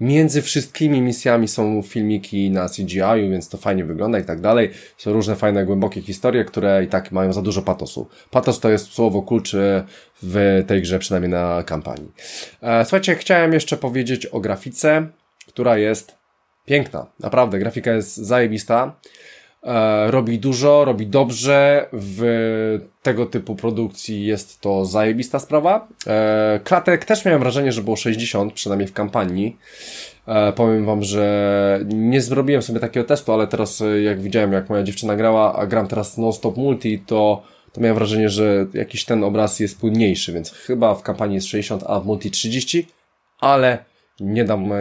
między wszystkimi misjami są filmiki na CGI, więc to fajnie wygląda i tak dalej. Są różne fajne, głębokie historie, które i tak mają za dużo patosu. Patos to jest słowo kluczy w tej grze, przynajmniej na kampanii. Słuchajcie, chciałem jeszcze powiedzieć o grafice, która jest piękna. Naprawdę, grafika jest zajebista. E, robi dużo, robi dobrze. W tego typu produkcji jest to zajebista sprawa. E, klatek też miałem wrażenie, że było 60, przynajmniej w kampanii. E, powiem wam, że nie zrobiłem sobie takiego testu, ale teraz jak widziałem, jak moja dziewczyna grała, a gram teraz non-stop multi, to, to miałem wrażenie, że jakiś ten obraz jest płynniejszy, więc chyba w kampanii jest 60, a w multi 30, ale nie dam,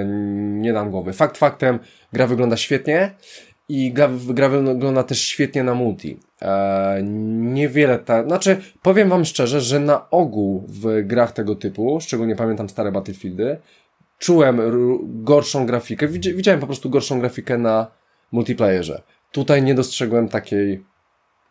nie dam głowy. Fakt faktem, gra wygląda świetnie i gra, gra wygląda też świetnie na multi. Eee, niewiele tak, znaczy powiem wam szczerze, że na ogół w grach tego typu, szczególnie pamiętam stare Battlefieldy, czułem gorszą grafikę, widziałem po prostu gorszą grafikę na multiplayerze. Tutaj nie dostrzegłem takiej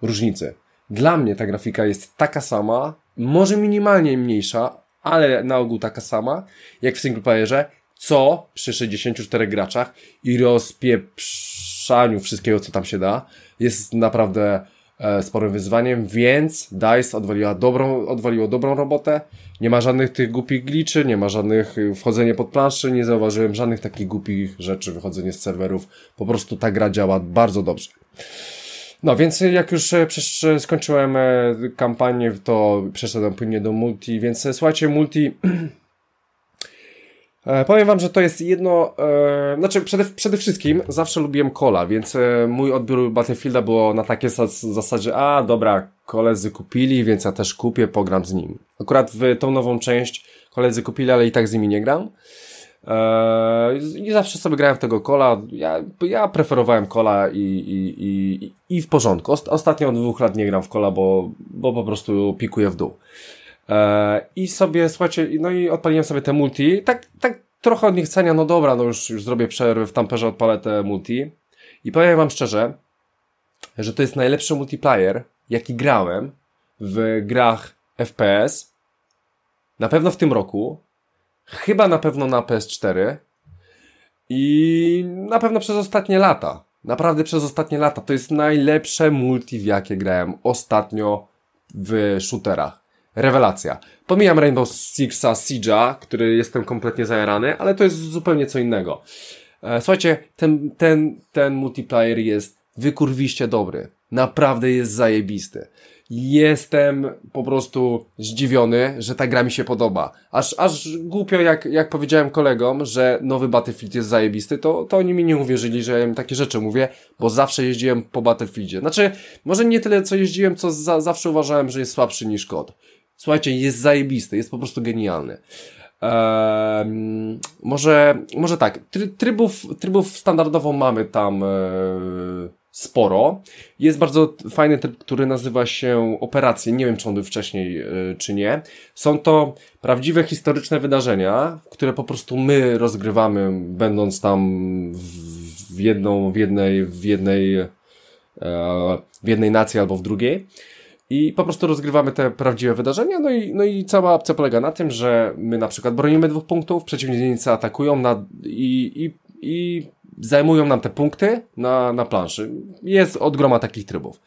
różnicy. Dla mnie ta grafika jest taka sama, może minimalnie mniejsza, ale na ogół taka sama, jak w singleplayerze, co przy 64 graczach i rozpieprzaniu wszystkiego, co tam się da, jest naprawdę e, sporym wyzwaniem, więc DICE odwaliła dobrą, odwaliło dobrą robotę. Nie ma żadnych tych głupich gliczy, nie ma żadnych y, wchodzenia pod planszy, nie zauważyłem żadnych takich głupich rzeczy, wychodzenie z serwerów. Po prostu ta gra działa bardzo dobrze. No więc jak już e, skończyłem e, kampanię, to przeszedłem płynnie do multi, więc e, słuchajcie, multi... Powiem wam, że to jest jedno, e, znaczy przede, przede wszystkim zawsze lubiłem kola, więc e, mój odbiór Battlefielda było na takie zasadzie, a dobra, koledzy kupili, więc ja też kupię, pogram z nimi. Akurat w tą nową część koledzy kupili, ale i tak z nimi nie gram. I zawsze sobie grałem w tego kola. Ja, ja preferowałem kola i, i, i, i w porządku. Ostatnio od dwóch lat nie gram w kola, bo, bo po prostu pikuję w dół. I sobie, słuchajcie, no i odpaliłem sobie te multi. Tak, tak trochę od niechcenia, no dobra, no już, już zrobię przerwę w tamperze, odpalę te multi. I powiem wam szczerze, że to jest najlepszy multiplayer, jaki grałem w grach FPS. Na pewno w tym roku. Chyba na pewno na PS4 i na pewno przez ostatnie lata. Naprawdę przez ostatnie lata. To jest najlepsze multi, w jakie grałem ostatnio w shooterach. Rewelacja. Pomijam Rainbow Sixa Siege'a, który jestem kompletnie zajarany, ale to jest zupełnie co innego. E, słuchajcie, ten, ten, ten multiplayer jest wykurwiście dobry. Naprawdę jest zajebisty jestem po prostu zdziwiony, że ta gra mi się podoba. Aż, aż głupio, jak, jak powiedziałem kolegom, że nowy Battlefield jest zajebisty, to, to oni mi nie uwierzyli, że ja im takie rzeczy mówię, bo zawsze jeździłem po Battlefieldzie. Znaczy, może nie tyle, co jeździłem, co za, zawsze uważałem, że jest słabszy niż kod. Słuchajcie, jest zajebisty, jest po prostu genialny. Eee, może, może tak, trybów, trybów standardowo mamy tam e, sporo. Jest bardzo fajny tryb, który nazywa się Operacje. Nie wiem, czy on był wcześniej, e, czy nie. Są to prawdziwe historyczne wydarzenia, które po prostu my rozgrywamy, będąc tam w, jedną, w jednej, w jednej, e, w jednej nacji albo w drugiej. I po prostu rozgrywamy te prawdziwe wydarzenia, no i, no i cała opcja polega na tym, że my na przykład bronimy dwóch punktów, przeciwnicy atakują na, i, i, i zajmują nam te punkty na, na planszy. Jest od groma takich trybów.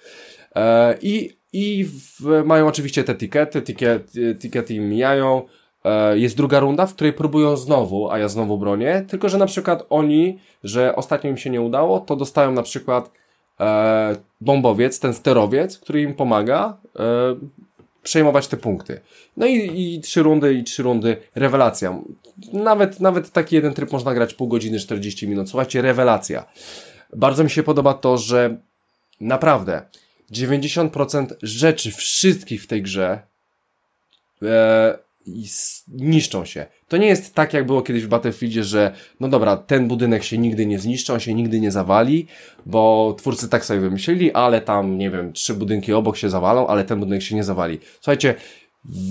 E, I, i w, mają oczywiście te tikety, ticket, tikety im mijają. E, jest druga runda, w której próbują znowu, a ja znowu bronię, tylko że na przykład oni, że ostatnio im się nie udało, to dostają na przykład e, bombowiec, ten sterowiec, który im pomaga e, przejmować te punkty. No i, i trzy rundy, i trzy rundy, rewelacja. Nawet, nawet taki jeden tryb można grać pół godziny, 40 minut. Słuchajcie, rewelacja. Bardzo mi się podoba to, że naprawdę 90% rzeczy wszystkich w tej grze e, niszczą się. To nie jest tak, jak było kiedyś w Battlefieldzie, że no dobra, ten budynek się nigdy nie zniszczy, on się nigdy nie zawali, bo twórcy tak sobie wymyślili, ale tam, nie wiem, trzy budynki obok się zawalą, ale ten budynek się nie zawali. Słuchajcie,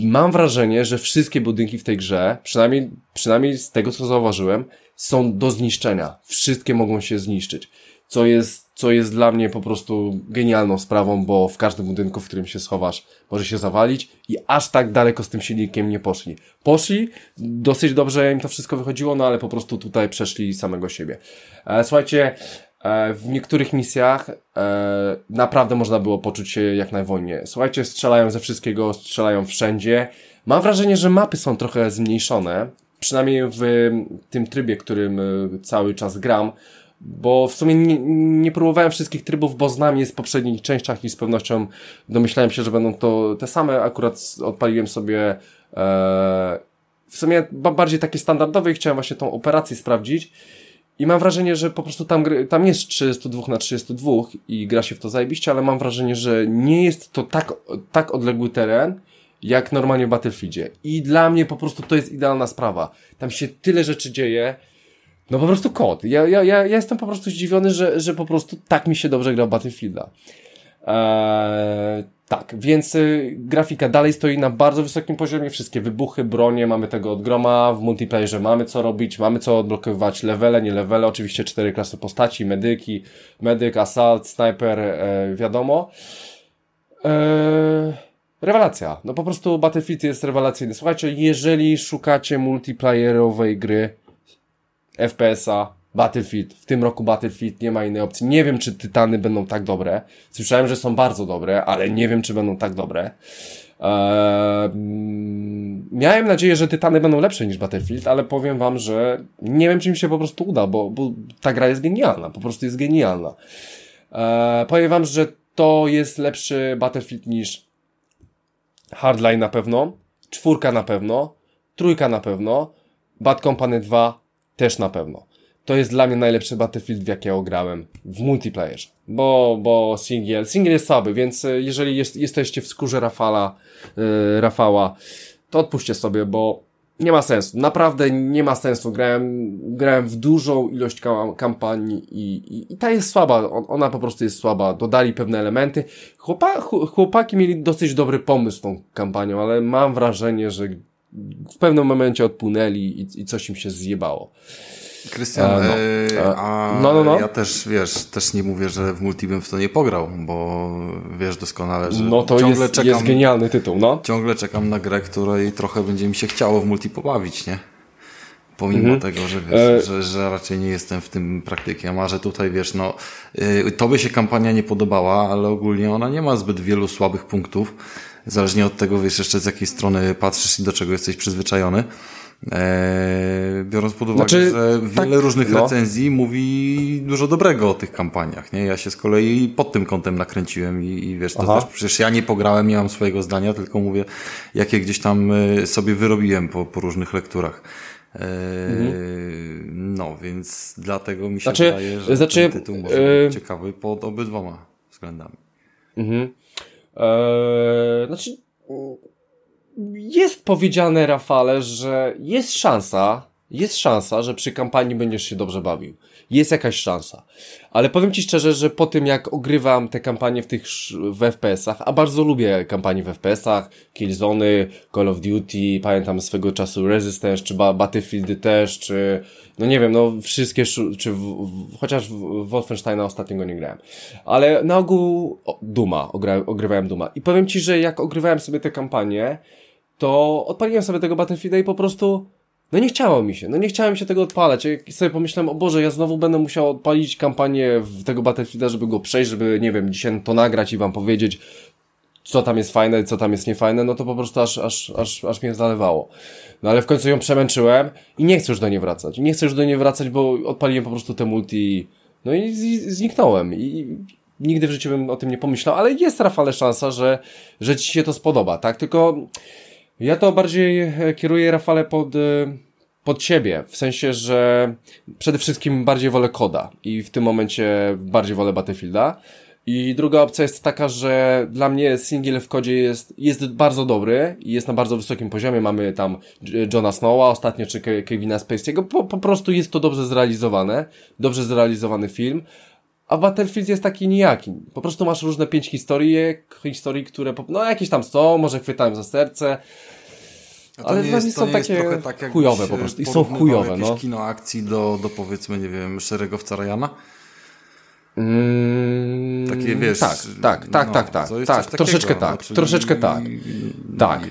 mam wrażenie, że wszystkie budynki w tej grze, przynajmniej, przynajmniej z tego, co zauważyłem, są do zniszczenia. Wszystkie mogą się zniszczyć. Co jest, co jest dla mnie po prostu genialną sprawą, bo w każdym budynku, w którym się schowasz, może się zawalić i aż tak daleko z tym silnikiem nie poszli. Poszli, dosyć dobrze im to wszystko wychodziło, no ale po prostu tutaj przeszli samego siebie. E, słuchajcie, e, w niektórych misjach e, naprawdę można było poczuć się jak najwolniej. Słuchajcie, strzelają ze wszystkiego, strzelają wszędzie. Mam wrażenie, że mapy są trochę zmniejszone, przynajmniej w tym trybie, którym e, cały czas gram, bo w sumie nie, nie próbowałem wszystkich trybów, bo znam je z poprzednich częściach i z pewnością domyślałem się, że będą to te same. Akurat odpaliłem sobie e, w sumie bardziej takie standardowe i chciałem właśnie tą operację sprawdzić. I mam wrażenie, że po prostu tam, tam jest 32 na 32 i gra się w to zajebiście, ale mam wrażenie, że nie jest to tak, tak odległy teren, jak normalnie w Battlefieldzie. I dla mnie po prostu to jest idealna sprawa. Tam się tyle rzeczy dzieje. No po prostu kod. Ja, ja, ja, jestem po prostu zdziwiony, że, że po prostu tak mi się dobrze gra w Battlefielda. Eee, tak, więc y, grafika dalej stoi na bardzo wysokim poziomie, wszystkie wybuchy, bronie, mamy tego od groma, w multiplayerze mamy co robić, mamy co odblokowywać, levele, nie levele, oczywiście cztery klasy postaci, medyki, medyk, assault, sniper, e, wiadomo. E, rewelacja, no po prostu Battlefield jest rewelacyjny. Słuchajcie, jeżeli szukacie multiplayerowej gry FPS-a, Battlefield. W tym roku Battlefield nie ma innej opcji. Nie wiem, czy Tytany będą tak dobre. Słyszałem, że są bardzo dobre, ale nie wiem, czy będą tak dobre. Eee, miałem nadzieję, że Tytany będą lepsze niż Battlefield, ale powiem wam, że nie wiem, czy mi się po prostu uda, bo, bo ta gra jest genialna. Po prostu jest genialna. Eee, powiem wam, że to jest lepszy Battlefield niż Hardline na pewno, czwórka na pewno, trójka na pewno, Bad Company 2 też na pewno to jest dla mnie najlepszy Battlefield, w jakiego grałem w multiplayerze. Bo, bo single, single jest słaby, więc e, jeżeli jest, jesteście w skórze Rafala, yy, Rafała, to odpuśćcie sobie, bo nie ma sensu. Naprawdę nie ma sensu. Grałem, grałem w dużą ilość kampanii i, i, i ta jest słaba. Ona po prostu jest słaba. Dodali pewne elementy. Chłopa, chłopaki mieli dosyć dobry pomysł tą kampanią, ale mam wrażenie, że w pewnym momencie odpłynęli i, i coś im się zjebało. Krystian, no. E, a no, no, no. ja też, wiesz, też nie mówię, że w multi bym w to nie pograł, bo wiesz doskonale, że no to ciągle jest, czekam, jest genialny tytuł, no. Ciągle czekam na grę, której trochę będzie mi się chciało w multi pobawić, nie? Pomimo mhm. tego, że wiesz, e... że, że raczej nie jestem w tym praktykiem, a że tutaj wiesz, no, yy, to by się kampania nie podobała, ale ogólnie ona nie ma zbyt wielu słabych punktów. Zależnie od tego, wiesz, jeszcze z jakiej strony patrzysz i do czego jesteś przyzwyczajony. Eee, biorąc pod uwagę, znaczy, że wiele tak, różnych no. recenzji mówi dużo dobrego o tych kampaniach, nie? Ja się z kolei pod tym kątem nakręciłem i, i wiesz, to Aha. też przecież ja nie pograłem, nie mam swojego zdania, tylko mówię, jakie gdzieś tam e, sobie wyrobiłem po, po różnych lekturach. Eee, mhm. No, więc dlatego mi się znaczy, wydaje, że znaczy, ten tytuł może być e, ciekawy pod obydwoma względami. Mhm. Eee, znaczy, jest powiedziane, Rafale, że jest szansa, jest szansa, że przy kampanii będziesz się dobrze bawił. Jest jakaś szansa. Ale powiem Ci szczerze, że po tym jak ogrywam te kampanie w tych w FPS-ach, a bardzo lubię kampanie w FPS-ach, Killzony, Call of Duty, pamiętam swego czasu Resistance, czy Battlefield też, czy no nie wiem, no wszystkie, czy w, w, chociaż w Wolfensteina ostatniego nie grałem. Ale na ogół o, Duma, ogrywałem Duma. I powiem Ci, że jak ogrywałem sobie te kampanie, to odpaliłem sobie tego Battlefielda i po prostu no nie chciało mi się, no nie chciałem się tego odpalać. Jak sobie pomyślałem, o Boże, ja znowu będę musiał odpalić kampanię w tego Battlefielda, żeby go przejść, żeby, nie wiem, dzisiaj to nagrać i wam powiedzieć, co tam jest fajne, co tam jest niefajne, no to po prostu aż, aż, aż, aż mnie zalewało. No ale w końcu ją przemęczyłem i nie chcę już do niej wracać. Nie chcę już do niej wracać, bo odpaliłem po prostu te multi, no i zniknąłem. I nigdy w życiu bym o tym nie pomyślał, ale jest Rafale szansa, że, że ci się to spodoba, tak? Tylko ja to bardziej e, kieruję, Rafale, pod, e, pod siebie. W sensie, że przede wszystkim bardziej wolę koda i w tym momencie bardziej wolę Battlefielda. I druga opcja jest taka, że dla mnie single w kodzie jest, jest bardzo dobry i jest na bardzo wysokim poziomie. Mamy tam Johna Snowa ostatnio, czy Kevina Spacey'ego. Po, po prostu jest to dobrze zrealizowane. Dobrze zrealizowany film. A Battlefield jest taki nijaki. Po prostu masz różne pięć historii, historii, które, no jakieś tam są, może chwytają za serce, ale dla mnie są takie tak, chujowe po prostu. I są chujowe, jakieś no. kino akcji do, do powiedzmy, nie wiem, szeregowca Ryana? Mm, takie wiesz. Tak, tak, tak, no, tak, tak. tak troszeczkę tak. No, troszeczkę tak. Tak.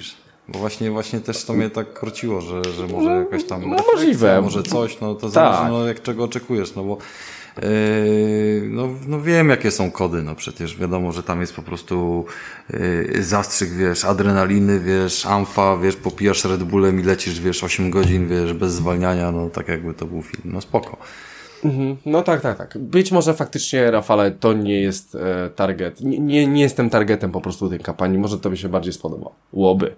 Bo właśnie, właśnie też to mnie tak krociło, że, że może no, jakaś tam. No, możliwe. Może coś, no to tak. zależy, no, jak czego oczekujesz, no bo Yy, no, no wiem, jakie są kody, no przecież wiadomo, że tam jest po prostu yy, zastrzyk, wiesz, adrenaliny, wiesz, amfa, wiesz, popijasz Red Bullem i lecisz, wiesz, 8 godzin, wiesz, bez zwalniania, no tak jakby to był film, no spoko. Mhm. No tak, tak, tak. Być może faktycznie, Rafale, to nie jest e, target. Nie, nie, nie jestem targetem po prostu tej kampanii. Może to by się bardziej spodobało. Łoby.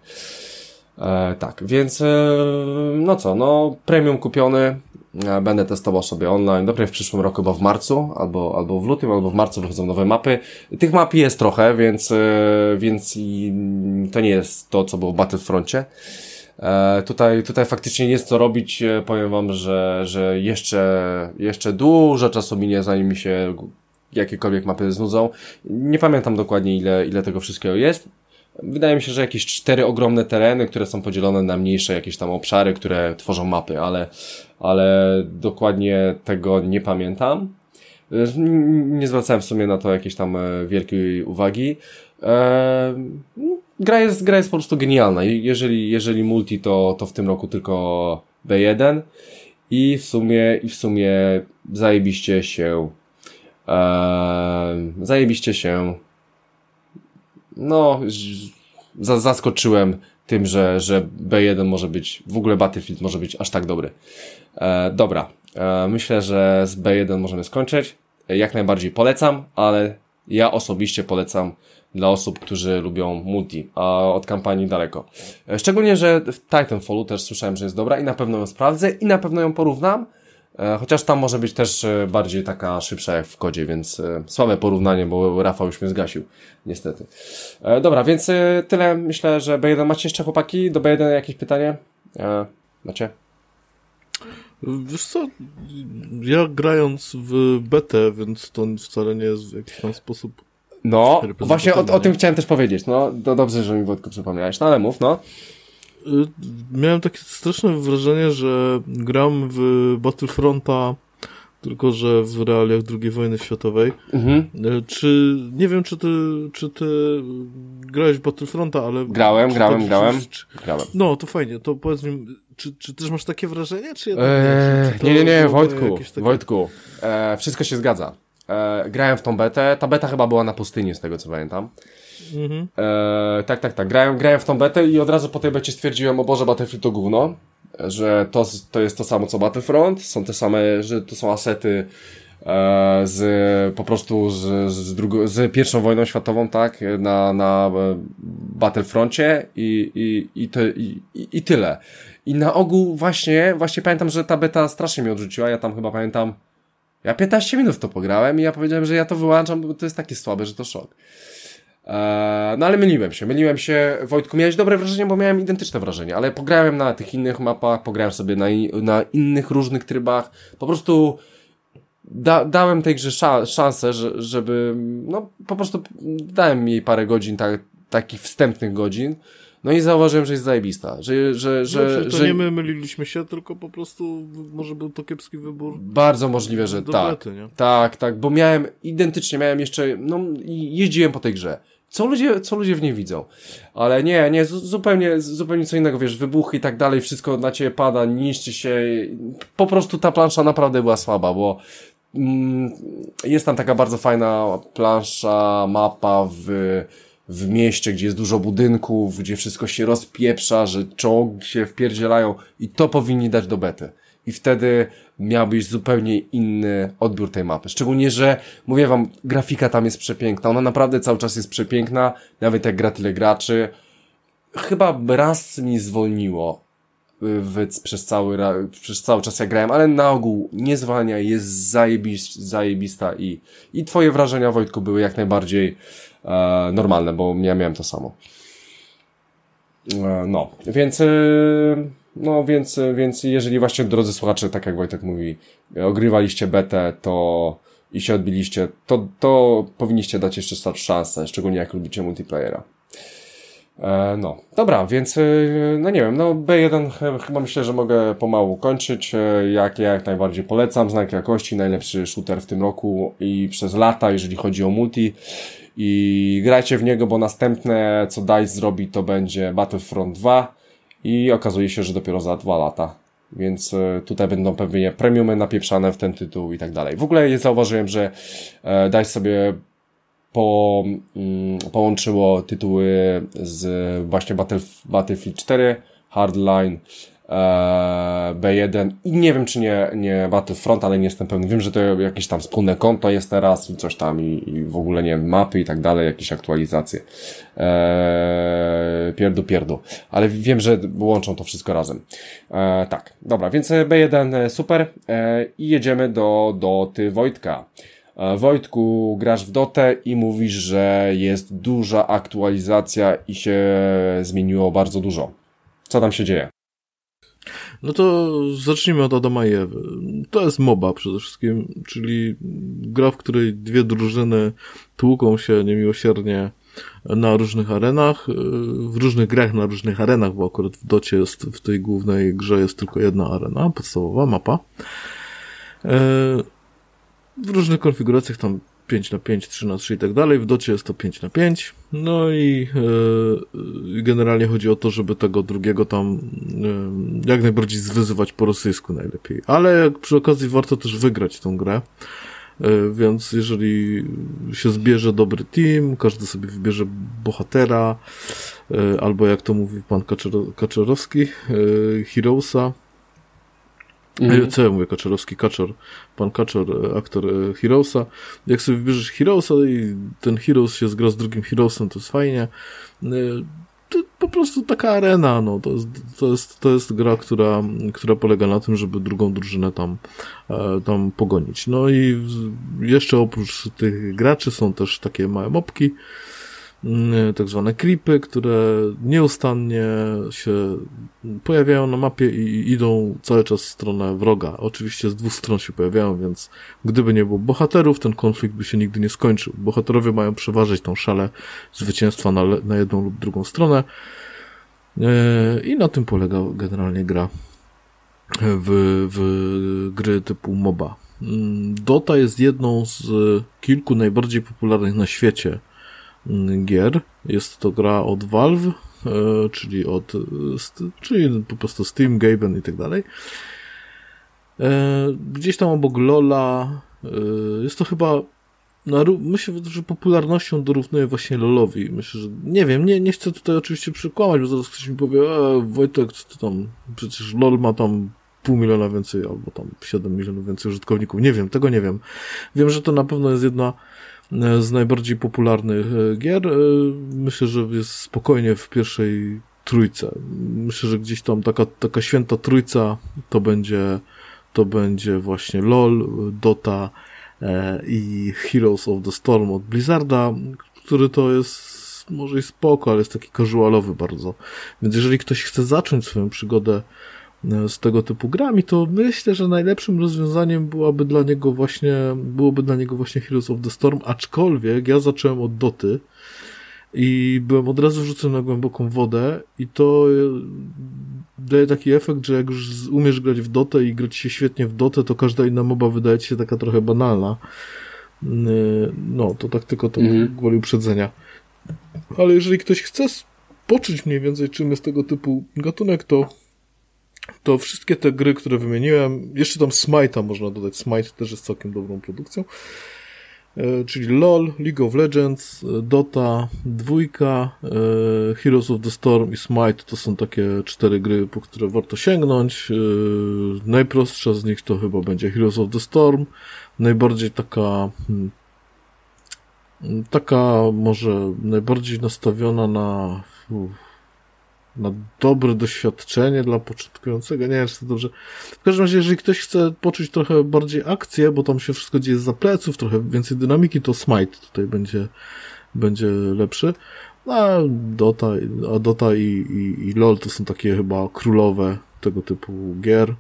E, tak, więc e, no co, no premium kupiony, Będę testował sobie online, dopiero w przyszłym roku, bo w marcu, albo, albo w lutym, albo w marcu wychodzą nowe mapy. Tych map jest trochę, więc, więc i to nie jest to, co było w Battlefroncie. E, tutaj, tutaj faktycznie jest co robić. E, powiem wam, że, że jeszcze, jeszcze dużo czasu minie, zanim mi się jakiekolwiek mapy znudzą. Nie pamiętam dokładnie ile, ile tego wszystkiego jest. Wydaje mi się, że jakieś cztery ogromne tereny, które są podzielone na mniejsze jakieś tam obszary, które tworzą mapy, ale, ale dokładnie tego nie pamiętam. E, nie zwracałem w sumie na to jakiejś tam wielkiej uwagi. Eee, gra jest, gra jest po prostu genialna. Jeżeli, jeżeli multi, to, to w tym roku tylko B1 i w sumie, i w sumie zajebiście się eee, zajebiście się no z, zaskoczyłem tym, że, że B1 może być, w ogóle Battlefield może być aż tak dobry. E, dobra, e, myślę, że z B1 możemy skończyć. E, jak najbardziej polecam, ale ja osobiście polecam dla osób, którzy lubią multi, a od kampanii daleko. E, szczególnie, że w Titanfallu też słyszałem, że jest dobra i na pewno ją sprawdzę i na pewno ją porównam, e, chociaż tam może być też e, bardziej taka szybsza jak w kodzie, więc słabe porównanie, bo Rafał już mnie zgasił, niestety. Dobra, więc tyle. Myślę, że B1 macie jeszcze chłopaki? Do B1 jakieś pytanie? Macie? Wiesz co, ja grając w betę, więc to wcale nie jest w jakiś tam sposób no, właśnie o, o, tym chciałem też powiedzieć. No, to dobrze, że mi Wojtku przypomniałeś. No ale mów, no. Y, miałem takie straszne wrażenie, że gram w Battlefronta tylko że w realiach II wojny światowej. Mhm. Y, czy, nie wiem, czy ty, czy ty grałeś w Battlefronta, ale... Grałem, grałem, tak, grałem, czy, grałem. No, to fajnie, to powiedz mi, czy, czy też masz takie wrażenie, czy jednak eee, nie? Czy, czy nie, nie, nie, Wojtku, takie... Wojtku, e, wszystko się zgadza. E, grałem w tą betę. Ta beta chyba była na pustyni, z tego co pamiętam. Mhm. E, tak, tak, tak. Grałem, grałem w tą betę i od razu po tej becie stwierdziłem, o Boże, Battlefield to gówno. Że to, to jest to samo co Battlefront. Są te same, że to są asety e, z po prostu z, z, drugo, z pierwszą wojną światową, tak, na, na e, Battlefroncie i, i, i, to, i, i tyle. I na ogół właśnie, właśnie pamiętam, że ta beta strasznie mnie odrzuciła. Ja tam chyba pamiętam ja 15 minut to pograłem i ja powiedziałem, że ja to wyłączam, bo to jest takie słabe, że to szok. Eee, no ale myliłem się, myliłem się. Wojtku, miałeś dobre wrażenie, bo miałem identyczne wrażenie, ale pograłem na tych innych mapach, pograłem sobie na, na innych różnych trybach. Po prostu da, dałem tej grze szansę, że, żeby, no po prostu dałem jej parę godzin, tak, takich wstępnych godzin. No i zauważyłem, że jest zajebista. Że, że, że, no, to że... nie my myliliśmy się, tylko po prostu może był to kiepski wybór. Bardzo możliwe, że tak. Bety, tak, tak, bo miałem identycznie, miałem jeszcze, no jeździłem po tej grze. Co ludzie, co ludzie w niej widzą? Ale nie, nie, zupełnie, zupełnie co innego, wiesz, wybuchy i tak dalej, wszystko na ciebie pada, niszczy się. Po prostu ta plansza naprawdę była słaba, bo mm, jest tam taka bardzo fajna plansza, mapa w w mieście, gdzie jest dużo budynków, gdzie wszystko się rozpieprza, że czołgi się wpierdzielają i to powinni dać do bety. I wtedy miałbyś zupełnie inny odbiór tej mapy. Szczególnie, że mówię wam, grafika tam jest przepiękna. Ona naprawdę cały czas jest przepiękna, nawet jak gra tyle graczy. Chyba raz mi zwolniło y, w, przez, cały, przez cały czas jak grałem, ale na ogół nie zwalnia, jest zajebista, zajebista i, i twoje wrażenia, Wojtku, były jak najbardziej normalne, bo ja miałem to samo. E, no, więc, e, no, więc, więc jeżeli właśnie, drodzy słuchacze, tak jak Wojtek mówi, ogrywaliście betę, to i się odbiliście, to, to powinniście dać jeszcze szansę, szczególnie jak lubicie multiplayera. E, no, dobra, więc e, no nie wiem, no B1 chyba myślę, że mogę pomału kończyć. E, jak ja jak najbardziej polecam, znak jakości, najlepszy shooter w tym roku i przez lata, jeżeli chodzi o multi i grajcie w niego, bo następne co DICE zrobi to będzie Battlefront 2 i okazuje się, że dopiero za dwa lata. Więc e, tutaj będą pewnie premiumy napieprzane w ten tytuł i tak dalej. W ogóle zauważyłem, że e, DICE sobie po, mm, połączyło tytuły z właśnie Battle, Battlefield 4, Hardline B1 i nie wiem, czy nie, nie Battlefront, ale nie jestem pewny. Wiem, że to jakieś tam wspólne konto jest teraz i coś tam i, i w ogóle, nie mapy i tak dalej, jakieś aktualizacje. Eee, pierdu, pierdu. Ale wiem, że łączą to wszystko razem. Eee, tak, dobra, więc B1 super eee, i jedziemy do, do ty Wojtka. E, Wojtku, grasz w Dotę i mówisz, że jest duża aktualizacja i się zmieniło bardzo dużo. Co tam się dzieje? No to zacznijmy od Adama i Ewy. To jest MOBA przede wszystkim, czyli gra, w której dwie drużyny tłuką się niemiłosiernie na różnych arenach, w różnych grach na różnych arenach, bo akurat w Docie jest, w tej głównej grze jest tylko jedna arena, podstawowa mapa. E, w różnych konfiguracjach tam 5 na 5, 3 na 3 i tak dalej. W docie jest to 5 na 5. No i e, generalnie chodzi o to, żeby tego drugiego tam e, jak najbardziej zwyzywać po rosyjsku najlepiej. Ale przy okazji warto też wygrać tą grę. E, więc jeżeli się zbierze dobry team, każdy sobie wybierze bohatera, albo jak to mówi pan Kaczorowski, e, Heroesa, Mhm. Co ja mówię, Kaczorowski, Kaczor, pan Kaczor, e, aktor e, Heroesa. Jak sobie wybierzesz Heroesa i ten Heroes się zgra z drugim Heroesem, to jest fajnie. E, to po prostu taka arena, no, to jest, to jest, to jest gra, która, która polega na tym, żeby drugą drużynę tam, tam pogonić. No i jeszcze oprócz tych graczy są też takie małe mopki, tak zwane creepy, które nieustannie się pojawiają na mapie i idą cały czas w stronę wroga. Oczywiście z dwóch stron się pojawiają, więc gdyby nie było bohaterów, ten konflikt by się nigdy nie skończył. Bohaterowie mają przeważyć tą szalę zwycięstwa na, na jedną lub drugą stronę e, i na tym polega generalnie gra w, w gry typu MOBA. Mm, Dota jest jedną z kilku najbardziej popularnych na świecie gier. Jest to gra od Valve, e, czyli od, czyli po prostu Steam, Gaben i tak dalej. E, gdzieś tam obok Lola e, jest to chyba myślę, że popularnością dorównuje właśnie LoLowi. Myślę, że nie wiem, nie, nie chcę tutaj oczywiście przekłamać, bo zaraz ktoś mi powie, e, Wojtek, co tam, przecież LoL ma tam pół miliona więcej, albo tam 7 milionów więcej użytkowników. Nie wiem, tego nie wiem. Wiem, że to na pewno jest jedna E, z najbardziej popularnych e, gier. E, myślę, że jest spokojnie w pierwszej trójce. Myślę, że gdzieś tam taka, taka święta trójca to będzie, to będzie właśnie LOL, Dota i Heroes of the Storm od Blizzarda, który to jest może i spoko, ale jest taki casualowy bardzo. Więc jeżeli ktoś chce zacząć swoją przygodę E, z tego typu grami, to myślę, że najlepszym rozwiązaniem byłaby dla niego właśnie, byłoby dla niego właśnie Heroes of the Storm, aczkolwiek ja zacząłem od Doty i byłem od razu wrzucony na głęboką wodę i to e, daje taki efekt, że jak już umiesz grać w Dotę i grać się świetnie w Dotę, to każda inna moba wydaje ci się taka trochę banalna. No, to tak tylko to mm. gwoli uprzedzenia. Ale jeżeli ktoś chce poczuć mniej więcej czym jest tego typu gatunek, to to wszystkie te gry, które wymieniłem, jeszcze tam Smite'a można dodać, Smite też jest całkiem dobrą produkcją, e, czyli LOL, League of Legends, e, Dota, dwójka, e, Heroes of the Storm i Smite to są takie cztery gry, po które warto sięgnąć. Najprostsza z nich to chyba będzie Heroes of the Storm, najbardziej taka hmm, taka może najbardziej nastawiona na na dobre doświadczenie dla początkującego. Nie wiem, czy to dobrze. W każdym razie, jeżeli ktoś chce poczuć trochę bardziej akcję, bo tam się wszystko dzieje za pleców, trochę więcej dynamiki, to Smite tutaj będzie, będzie lepszy. A Dota, a Dota i, i, i LoL to są takie chyba królowe tego typu gier.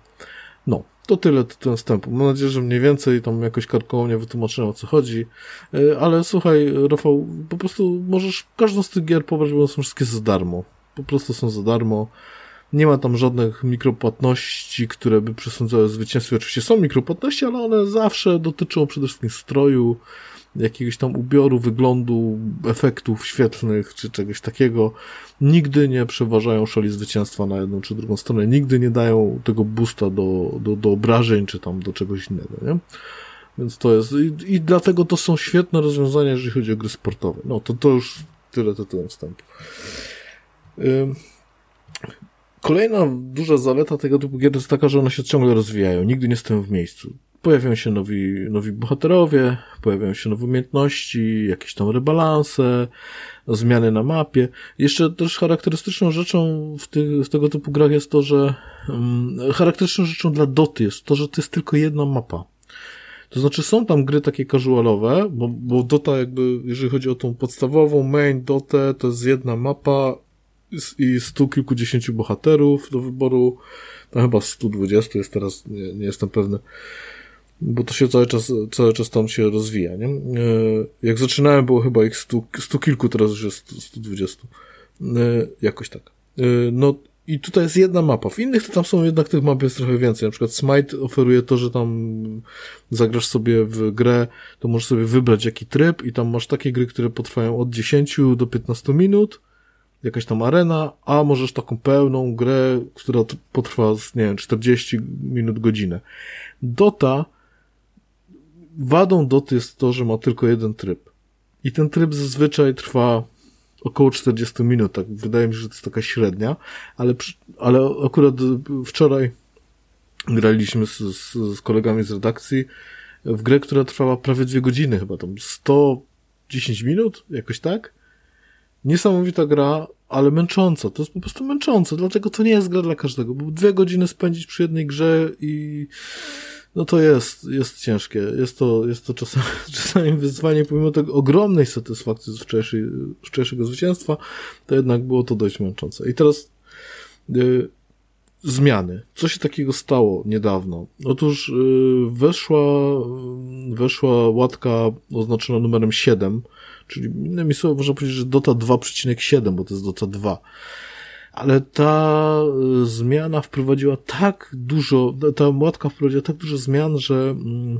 No, to tyle ten wstępu. Mam nadzieję, że mniej więcej tam jakoś karkołomnie wytłumaczyłem o co chodzi. E, ale słuchaj, Rafał, po prostu możesz każdą z tych gier pobrać, bo one są wszystkie za darmo po prostu są za darmo. Nie ma tam żadnych mikropłatności, które by przesądzały zwycięstwo. Oczywiście są mikropłatności, ale one zawsze dotyczą przede wszystkim stroju, jakiegoś tam ubioru, wyglądu, efektów świetlnych czy czegoś takiego. Nigdy nie przeważają szali zwycięstwa na jedną czy drugą stronę. Nigdy nie dają tego boosta do, do, do obrażeń czy tam do czegoś innego, nie? Więc to jest, i, i dlatego to są świetne rozwiązania, jeżeli chodzi o gry sportowe. No to, to już tyle tytułem wstępu. Kolejna duża zaleta tego typu gier jest taka, że one się ciągle rozwijają, nigdy nie stoją w miejscu. Pojawiają się nowi, nowi bohaterowie, pojawiają się nowe umiejętności, jakieś tam rebalanse, zmiany na mapie. Jeszcze też charakterystyczną rzeczą w, tych, w tego typu grach jest to, że um, charakterystyczną rzeczą dla Doty jest to, że to jest tylko jedna mapa. To znaczy są tam gry takie casualowe, bo, bo Dota jakby, jeżeli chodzi o tą podstawową main Dotę, to jest jedna mapa i stu kilkudziesięciu bohaterów do wyboru. Tam chyba 120 jest teraz, nie, nie jestem pewny bo to się cały czas, cały czas tam się rozwija, nie? E, jak zaczynałem, było chyba ich stu, stu kilku, teraz już jest 120. E, jakoś tak. E, no i tutaj jest jedna mapa. W innych to tam są jednak tych map jest trochę więcej. Na przykład Smite oferuje to, że tam zagrasz sobie w grę, to możesz sobie wybrać jaki tryb i tam masz takie gry, które potrwają od 10 do 15 minut, jakaś tam arena, a możesz taką pełną grę, która potrwa, nie wiem, 40 minut, godzinę. Dota wadą Doty jest to, że ma tylko jeden tryb. I ten tryb zazwyczaj trwa około 40 minut, tak wydaje mi się, że to jest taka średnia, ale, ale akurat wczoraj graliśmy z, z, z kolegami z redakcji w grę, która trwała prawie dwie godziny, chyba tam 110 minut, jakoś tak. Niesamowita gra, ale męcząca. To jest po prostu męczące, dlatego to nie jest gra dla każdego, bo dwie godziny spędzić przy jednej grze i no to jest, jest ciężkie. Jest to, jest to czasami, czasami wyzwanie, pomimo tego ogromnej satysfakcji z wczorajszej, wczorajszego zwycięstwa, to jednak było to dość męczące. I teraz y, zmiany. Co się takiego stało niedawno? Otóż y, weszła, weszła łatka oznaczona numerem 7, czyli innymi słowy można powiedzieć, że Dota 2,7, bo to jest Dota 2 ale ta y, zmiana wprowadziła tak dużo, ta łatka wprowadziła tak dużo zmian, że, mm,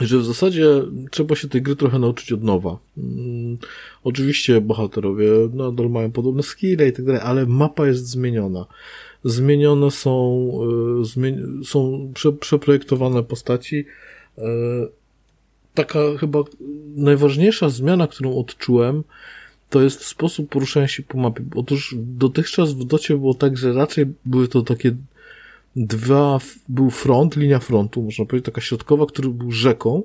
że w zasadzie trzeba się tej gry trochę nauczyć od nowa. Mm, oczywiście bohaterowie nadal mają podobne skille i tak dalej, ale mapa jest zmieniona. Zmienione są, y, zmieni są prze, przeprojektowane postaci. Taka chyba najważniejsza zmiana, którą odczułem, to jest sposób poruszania się po mapie. Otóż dotychczas w docie było tak, że raczej były to takie dwa, był front, linia frontu, można powiedzieć, taka środkowa, który był rzeką.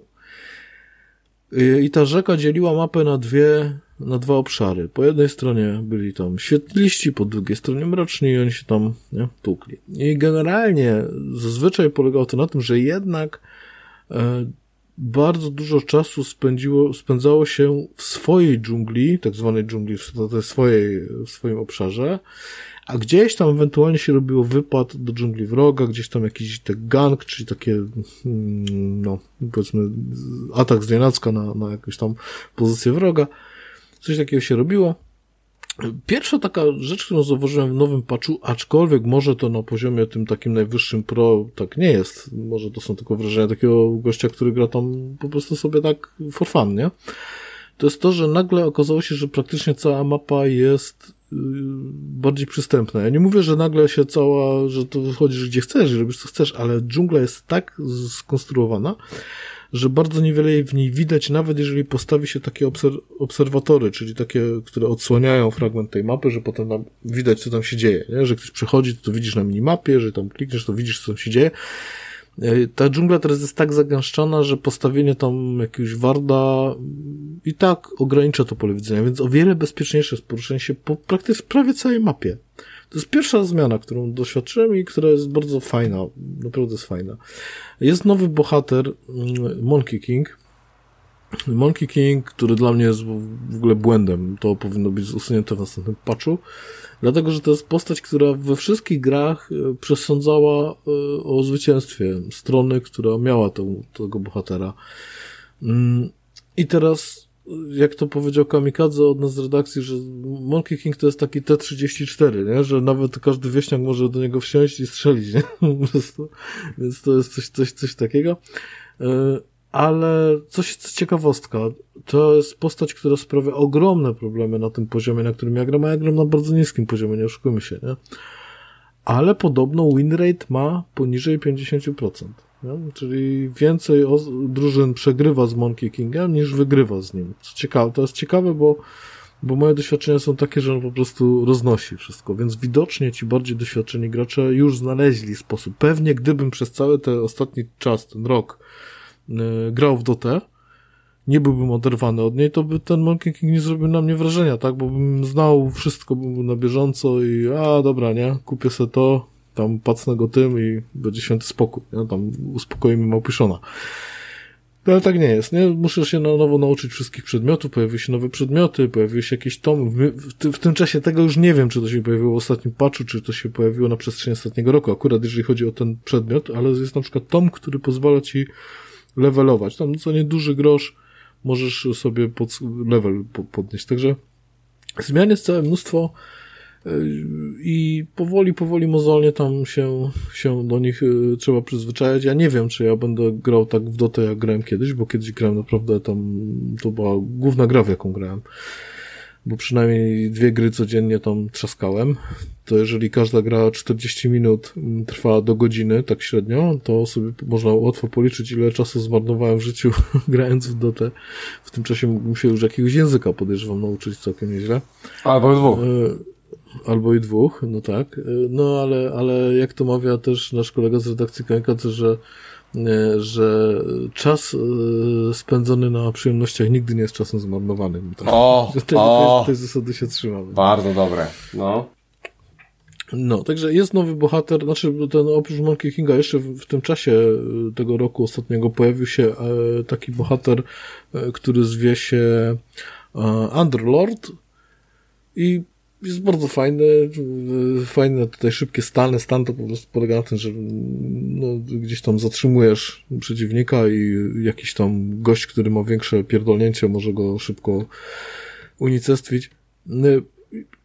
I ta rzeka dzieliła mapę na dwie, na dwa obszary. Po jednej stronie byli tam świetliści, po drugiej stronie mroczni i oni się tam nie, tukli. I generalnie zazwyczaj polegało to na tym, że jednak e, bardzo dużo czasu spędziło, spędzało się w swojej dżungli, tak zwanej dżungli, w swojej, w swoim obszarze, a gdzieś tam ewentualnie się robiło wypad do dżungli wroga, gdzieś tam jakiś tak gang, czyli takie, mm, no, powiedzmy, atak z na, na jakąś tam pozycję wroga. Coś takiego się robiło. Pierwsza taka rzecz, którą zauważyłem w nowym patchu, aczkolwiek może to na poziomie tym takim najwyższym pro tak nie jest, może to są tylko wrażenia takiego gościa, który gra tam po prostu sobie tak for fun, nie? To jest to, że nagle okazało się, że praktycznie cała mapa jest y, bardziej przystępna. Ja nie mówię, że nagle się cała, że to wychodzisz gdzie chcesz, robisz co chcesz, ale dżungla jest tak skonstruowana, że bardzo niewiele w niej widać, nawet jeżeli postawi się takie obser obserwatory, czyli takie, które odsłaniają fragment tej mapy, że potem nam widać, co tam się dzieje, nie? że ktoś przychodzi, to, to widzisz na minimapie, że tam klikniesz, to widzisz, co tam się dzieje. E, ta dżungla teraz jest tak zagęszczona, że postawienie tam jakiegoś warda i tak ogranicza to pole widzenia, więc o wiele bezpieczniejsze jest poruszenie się po praktycznie prawie całej mapie. To jest pierwsza zmiana, którą doświadczyłem i która jest bardzo fajna. Naprawdę jest fajna. Jest nowy bohater, mm, Monkey King. Monkey King, który dla mnie jest w ogóle błędem. To powinno być usunięte w następnym patchu. Dlatego, że to jest postać, która we wszystkich grach e, przesądzała e, o zwycięstwie strony, która miała tą, tego bohatera. Mm, I teraz jak to powiedział Kamikadze od nas z redakcji, że Monkey King to jest taki T-34, nie? że nawet każdy wieśniak może do niego wsiąść i strzelić, nie? Więc to jest coś, coś, coś takiego. E, ale coś, co ciekawostka, to jest postać, która sprawia ogromne problemy na tym poziomie, na którym ja gram, a ja gram na bardzo niskim poziomie, nie oszukujmy się, nie? Ale podobno win rate ma poniżej 50%. No, czyli więcej drużyn przegrywa z Monkey Kingem niż wygrywa z nim. Co ciekawe, to jest ciekawe, bo bo moje doświadczenia są takie, że on po prostu roznosi wszystko, więc widocznie ci bardziej doświadczeni gracze już znaleźli sposób. Pewnie gdybym przez cały ten ostatni czas, ten rok, yy, grał w Dotę, nie byłbym oderwany od niej, to by ten Monkey King nie zrobił na mnie wrażenia, tak? Bo bym znał wszystko, bym był na bieżąco i a, dobra, nie? Kupię sobie to, tam pacnę go tym i będzie święty spokój, nie? Tam uspokoimy Małpiszona. No ale tak nie jest, nie? Muszę się na nowo nauczyć wszystkich przedmiotów, pojawiły się nowe przedmioty, pojawiły się jakieś tomy. W, w, w, tym czasie tego już nie wiem, czy to się pojawiło w ostatnim patchu, czy to się pojawiło na przestrzeni ostatniego roku, akurat jeżeli chodzi o ten przedmiot, ale jest na przykład tom, który pozwala ci levelować. Tam co nie duży grosz, możesz sobie pod level podnieść. Także zmian jest całe mnóstwo i powoli, powoli, mozolnie tam się, się do nich y, trzeba przyzwyczajać. Ja nie wiem, czy ja będę grał tak w Dotę, jak grałem kiedyś, bo kiedyś grałem naprawdę tam, to była główna gra, w jaką grałem bo przynajmniej dwie gry codziennie tam trzaskałem, to jeżeli każda gra 40 minut mm, trwa do godziny, tak średnio, to sobie można łatwo policzyć, ile czasu zmarnowałem w życiu grając w Dotę. W tym czasie mógłbym się już jakiegoś języka, podejrzewam, nauczyć całkiem nieźle. Albo dwóch. E, albo i dwóch, no tak. E, no ale, ale jak to mawia też nasz kolega z redakcji Kańka, to że E, że czas e, spędzony na przyjemnościach nigdy nie jest czasem zmarnowanym. Tak? O, że tego, o, tej, tej zasady się trzymamy. Bardzo dobre, no. No, także jest nowy bohater, znaczy ten oprócz Monkey Kinga jeszcze w, w, tym czasie tego roku ostatniego pojawił się e, taki bohater, e, który zwie się e, Underlord i jest bardzo fajny, fajne tutaj szybkie stany, stan to po prostu polega na tym, że no, gdzieś tam zatrzymujesz przeciwnika i jakiś tam gość, który ma większe pierdolnięcie, może go szybko unicestwić.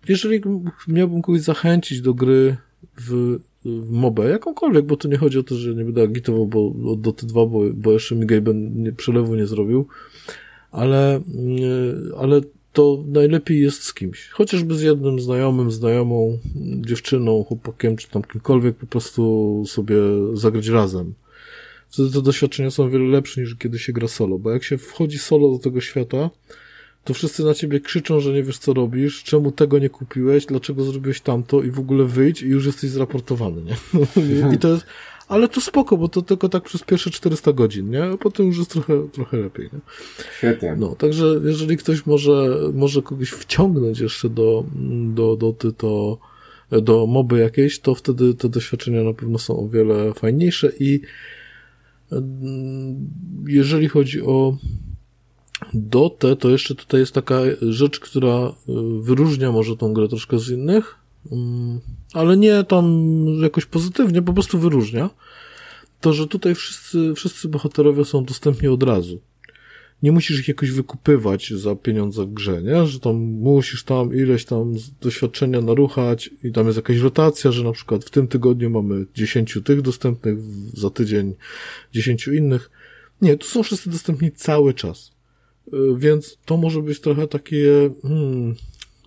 Jeżeli miałbym kogoś zachęcić do gry w, w MOBę, jakąkolwiek, bo to nie chodzi o to, że nie będę agitował bo, do t 2, bo, bo jeszcze mi Gaben nie, przelewu nie zrobił, ale, ale to najlepiej jest z kimś. Chociażby z jednym znajomym, znajomą, dziewczyną, chłopakiem, czy tam kimkolwiek, po prostu sobie zagrać razem. Wtedy te doświadczenia są wiele lepsze niż kiedy się gra solo, bo jak się wchodzi solo do tego świata, to wszyscy na ciebie krzyczą, że nie wiesz co robisz, czemu tego nie kupiłeś, dlaczego zrobiłeś tamto i w ogóle wyjdź i już jesteś zraportowany, nie? I to jest, ale to spoko, bo to tylko tak przez pierwsze 400 godzin, nie? A potem już jest trochę, trochę lepiej, nie? Świetnie. No, także jeżeli ktoś może, może kogoś wciągnąć jeszcze do, do, do, ty, to, do moby jakiejś, to wtedy te doświadczenia na pewno są o wiele fajniejsze i mm, jeżeli chodzi o Dotę, to jeszcze tutaj jest taka rzecz, która y, wyróżnia może tą grę troszkę z innych, ale nie tam jakoś pozytywnie, po prostu wyróżnia, to, że tutaj wszyscy, wszyscy bohaterowie są dostępni od razu. Nie musisz ich jakoś wykupywać za pieniądze w grze, nie? Że tam musisz tam ileś tam doświadczenia naruchać i tam jest jakaś rotacja, że na przykład w tym tygodniu mamy 10 tych dostępnych, za tydzień 10 innych. Nie, tu są wszyscy dostępni cały czas. Y, więc to może być trochę takie, hmm,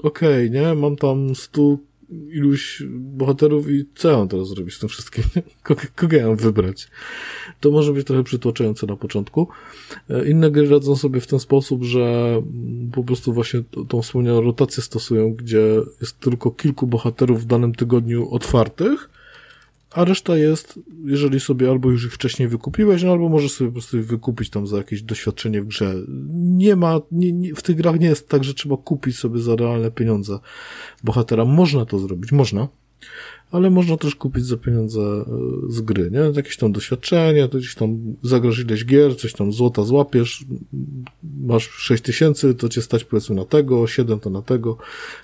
okej, okay, nie? Mam tam 100 iluś bohaterów i co ja mam teraz zrobić z tym wszystkim? Kogo, kogo ja mam wybrać? To może być trochę przytłaczające na początku. E, inne gry radzą sobie w ten sposób, że po prostu właśnie tą wspomnianą rotację stosują, gdzie jest tylko kilku bohaterów w danym tygodniu otwartych, a reszta jest, jeżeli sobie albo już ich wcześniej wykupiłeś, no albo możesz sobie po prostu wykupić tam za jakieś doświadczenie w grze. Nie ma, nie, nie, w tych grach nie jest tak, że trzeba kupić sobie za realne pieniądze bohatera. Można to zrobić, można, ale można też kupić za pieniądze e, z gry, nie? Jakieś tam doświadczenie, to gdzieś tam zagrasz ileś gier, coś tam złota złapiesz, masz 6 tysięcy, to cię stać powiedzmy na tego, 7 to na tego.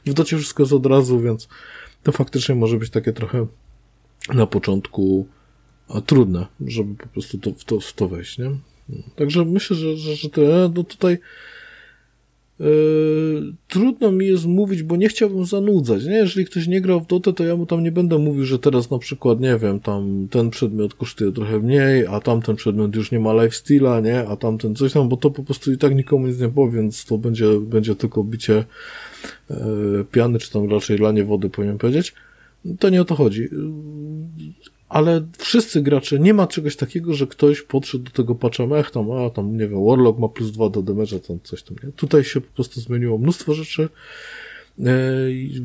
W docie wszystko jest od razu, więc to faktycznie może być takie trochę na początku trudne, żeby po prostu to, w, to, w to wejść, nie? Także myślę, że, że, że tyle. No tutaj yy, trudno mi jest mówić, bo nie chciałbym zanudzać, nie? Jeżeli ktoś nie grał w Dotę, to ja mu tam nie będę mówił, że teraz na przykład, nie wiem, tam ten przedmiot kosztuje trochę mniej, a tamten przedmiot już nie ma lifestyla, nie? A tamten coś tam, bo to po prostu i tak nikomu nic nie powie, więc to będzie, będzie tylko bicie yy, piany, czy tam raczej lanie wody, powinien powiedzieć. To nie o to chodzi. ale wszyscy gracze, nie ma czegoś takiego, że ktoś podszedł do tego patcha, ech tam, a tam, nie wiem, Warlock ma plus dwa do damage'a, tam coś tam, nie? Tutaj się po prostu zmieniło mnóstwo rzeczy. E,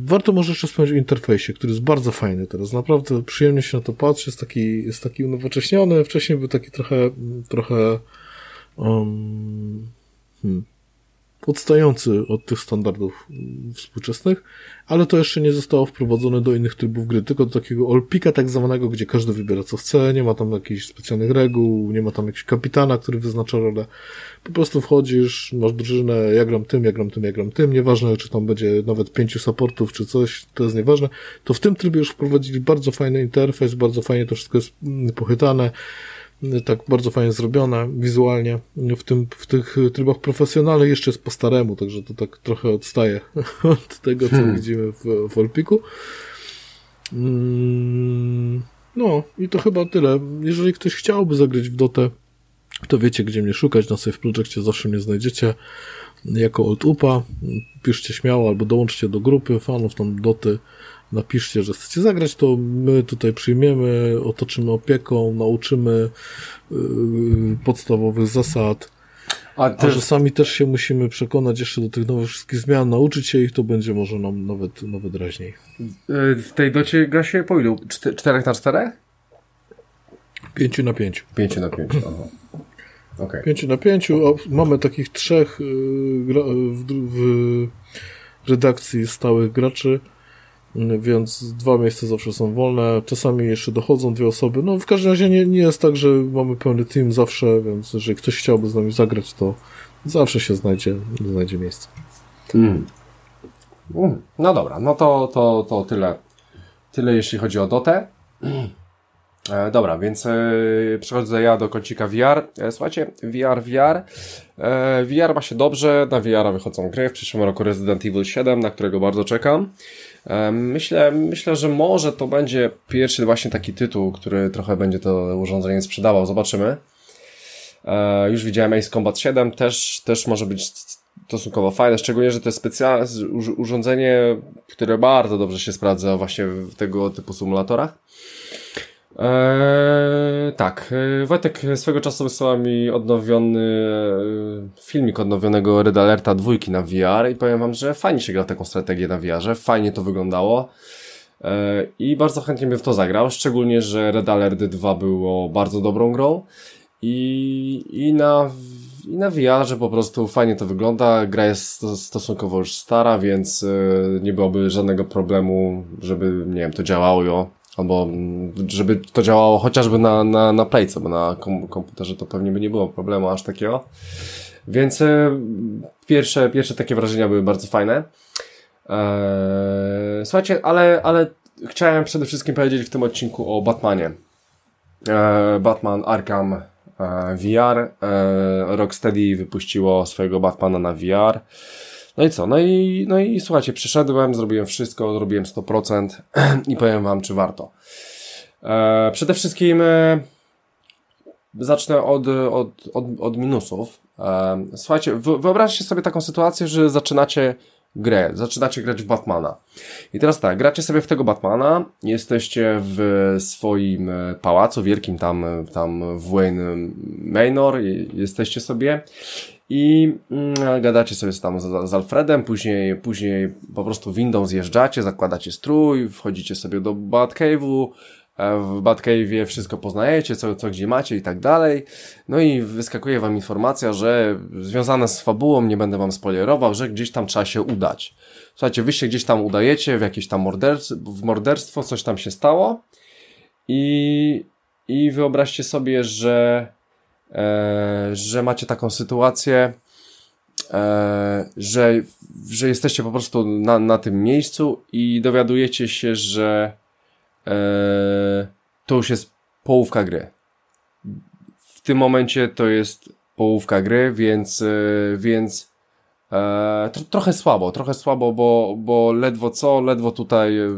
warto może jeszcze wspomnieć o interfejsie, który jest bardzo fajny teraz. Naprawdę przyjemnie się na to patrzy, jest taki, jest taki unowocześniony. Wcześniej był taki trochę, trochę um, hmm, odstający od tych standardów współczesnych, ale to jeszcze nie zostało wprowadzone do innych trybów gry, tylko do takiego olpika tak zwanego, gdzie każdy wybiera co chce, nie ma tam jakichś specjalnych reguł, nie ma tam jakiegoś kapitana, który wyznacza rolę. Po prostu wchodzisz, masz drużynę, ja gram tym, ja gram tym, ja gram tym, nieważne czy tam będzie nawet pięciu supportów czy coś, to jest nieważne. To w tym trybie już wprowadzili bardzo fajny interfejs, bardzo fajnie to wszystko jest pychytane tak bardzo fajnie zrobione wizualnie. W, tym, w tych trybach profesjonalnych jeszcze jest po staremu, także to tak trochę odstaje od tego, co hmm. widzimy w, w Olpiku. Mm, no i to chyba tyle. Jeżeli ktoś chciałby zagrać w Dotę, to wiecie, gdzie mnie szukać. Na Safe Projectie zawsze mnie znajdziecie jako Old Upa. Piszcie śmiało albo dołączcie do grupy fanów tam Doty napiszcie, że chcecie zagrać, to my tutaj przyjmiemy, otoczymy opieką, nauczymy yy, podstawowych zasad. A, też... A że sami też się musimy przekonać jeszcze do tych nowych wszystkich zmian, nauczyć się ich, to będzie może nam nawet, nawet raźniej. Yy, w tej docie gra się po ilu? Czter czterech na czterech? Pięciu na pięciu. Pięciu na pięciu, aha. Okay. Pięciu na pięciu. Mamy takich trzech yy, w redakcji stałych graczy więc dwa miejsca zawsze są wolne. Czasami jeszcze dochodzą dwie osoby. No w każdym razie nie, nie jest tak, że mamy pełny team zawsze, więc jeżeli ktoś chciałby z nami zagrać, to zawsze się znajdzie, znajdzie miejsce. Mm. Mm. No dobra, no to, to, to tyle. Tyle jeśli chodzi o Dotę. E, dobra, więc e, przechodzę ja do kącika VR. E, słuchajcie, VR, VR. E, VR ma się dobrze, na VR wychodzą gry. W przyszłym roku Resident Evil 7, na którego bardzo czekam. Myślę, myślę, że może to będzie pierwszy właśnie taki tytuł, który trochę będzie to urządzenie sprzedawał. Zobaczymy. E, już widziałem Ace Combat 7, też, też może być stosunkowo fajne, szczególnie, że to jest specjalne urządzenie, które bardzo dobrze się sprawdza właśnie w tego typu symulatorach. Eee, tak, e, Wojtek swego czasu wysłał mi odnowiony e, filmik odnowionego Red Alerta dwójki na VR i powiem wam, że fajnie się gra taką strategię na VR-ze, fajnie to wyglądało. Eee, i bardzo chętnie bym w to zagrał, szczególnie, że Red Alert 2 było bardzo dobrą grą. I, i na i na VR-ze po prostu fajnie to wygląda. Gra jest stosunkowo już stara, więc e, nie byłoby żadnego problemu, żeby, nie wiem, to działało albo mm, żeby to działało chociażby na, na, na playce, bo na kom komputerze to pewnie by nie było problemu aż takiego. Więc e, pierwsze, pierwsze takie wrażenia były bardzo fajne. Eee, słuchajcie, ale, ale chciałem przede wszystkim powiedzieć w tym odcinku o Batmanie. Eee, Batman Arkham e, VR. E, Rocksteady wypuściło swojego Batmana na VR. No i co? No i, no i słuchajcie, przyszedłem, zrobiłem wszystko, zrobiłem 100% i powiem wam, czy warto. E, przede wszystkim e, zacznę od, od, od, od minusów. E, słuchajcie, wyobraźcie sobie taką sytuację, że zaczynacie grę, zaczynacie grać w Batmana. I teraz tak, gracie sobie w tego Batmana, jesteście w swoim e, pałacu wielkim tam, tam w Wayne Manor, jesteście sobie i mm, gadacie sobie tam z, z Alfredem, później, później po prostu windą zjeżdżacie, zakładacie strój, wchodzicie sobie do Batcave'u, e, w Batcave'ie wszystko poznajecie, co, co gdzie macie i tak dalej. No i wyskakuje wam informacja, że związane z fabułą, nie będę wam spoilerował, że gdzieś tam trzeba się udać. Słuchajcie, wy się gdzieś tam udajecie w jakieś tam morderstwo, w morderstwo, coś tam się stało i, i wyobraźcie sobie, że że macie taką sytuację, e, że, że jesteście po prostu na, na tym miejscu i dowiadujecie się, że e, to już jest połówka gry. W tym momencie to jest połówka gry, więc, e, więc e, tro, trochę słabo, trochę słabo, bo, bo ledwo co, ledwo tutaj e,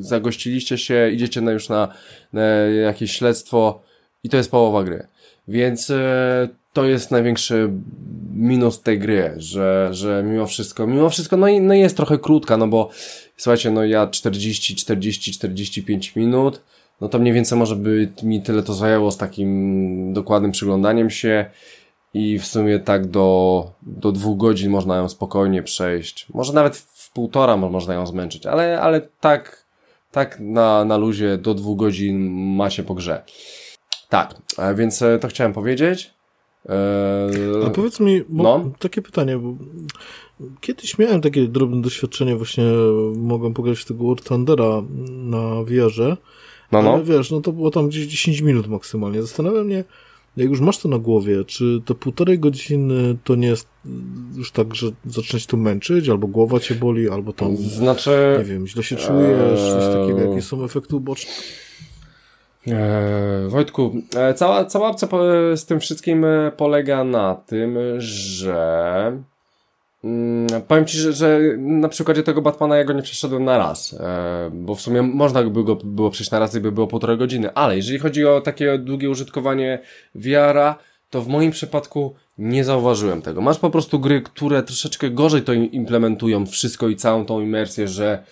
zagościliście się, idziecie na już na, na jakieś śledztwo i to jest połowa gry. Więc e, to jest największy minus tej gry, że, że mimo wszystko, mimo wszystko, no i no jest trochę krótka, no bo słuchajcie, no ja 40, 40, 45 minut, no to mniej więcej może by mi tyle to zajęło z takim dokładnym przyglądaniem się i w sumie tak do, do dwóch godzin można ją spokojnie przejść. Może nawet w półtora można ją zmęczyć, ale, ale tak, tak na, na luzie do dwóch godzin ma się po grze. Tak, więc e, to chciałem powiedzieć. Eee, A powiedz mi, no? takie pytanie, bo kiedyś miałem takie drobne doświadczenie, właśnie mogłem pograć w tego War Thundera na VR-ze, no, no. ale wiesz, no to było tam gdzieś 10 minut maksymalnie. Zastanawiam mnie, jak już masz to na głowie, czy te półtorej godziny to nie jest już tak, że zaczynać tu męczyć, albo głowa cię boli, albo tam, znaczy, nie wiem, źle się czujesz, coś takiego, jakie są efekty uboczne? Eee, Wojtku, e, cała, cała opcja z tym wszystkim e, polega na tym, że mm, powiem Ci, że, że na przykładzie tego Batmana ja go nie przeszedłem na raz, e, bo w sumie można by go było przejść na raz i by było półtorej godziny, ale jeżeli chodzi o takie długie użytkowanie VR-a, to w moim przypadku nie zauważyłem tego. Masz po prostu gry, które troszeczkę gorzej to implementują wszystko i całą tą imersję, że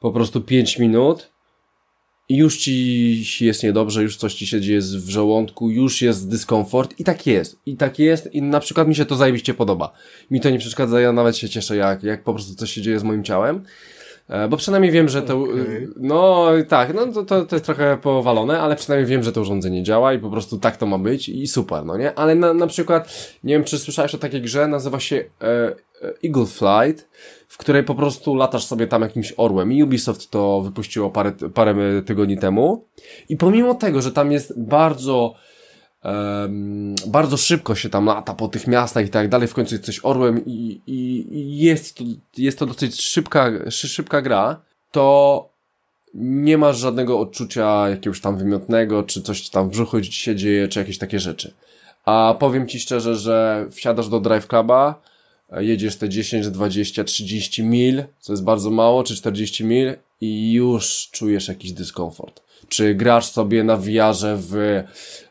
po prostu 5 minut już ci jest niedobrze, już coś ci się dzieje w żołądku, już jest dyskomfort i tak jest. I tak jest i na przykład mi się to zajebiście podoba. Mi to nie przeszkadza, ja nawet się cieszę jak, jak po prostu coś się dzieje z moim ciałem. E, bo przynajmniej wiem, że to, okay. no tak, no to, to, to jest trochę powalone, ale przynajmniej wiem, że to urządzenie działa i po prostu tak to ma być i super, no nie? Ale na, na przykład, nie wiem, czy słyszałeś o takiej grze, nazywa się e, e Eagle Flight w której po prostu latasz sobie tam jakimś orłem. I Ubisoft to wypuściło parę, parę tygodni temu. I pomimo tego, że tam jest bardzo bardzo szybko się tam lata po tych miastach i tak dalej, w końcu jest coś orłem i, i, i jest, to, jest to dosyć szybka, szybka gra, to nie masz żadnego odczucia jakiegoś tam wymiotnego, czy coś tam w brzuchu się dzieje, czy jakieś takie rzeczy. A powiem Ci szczerze, że wsiadasz do Drive Cluba, jedziesz te 10, 20, 30 mil, co jest bardzo mało, czy 40 mil i już czujesz jakiś dyskomfort. Czy grasz sobie na wiarze w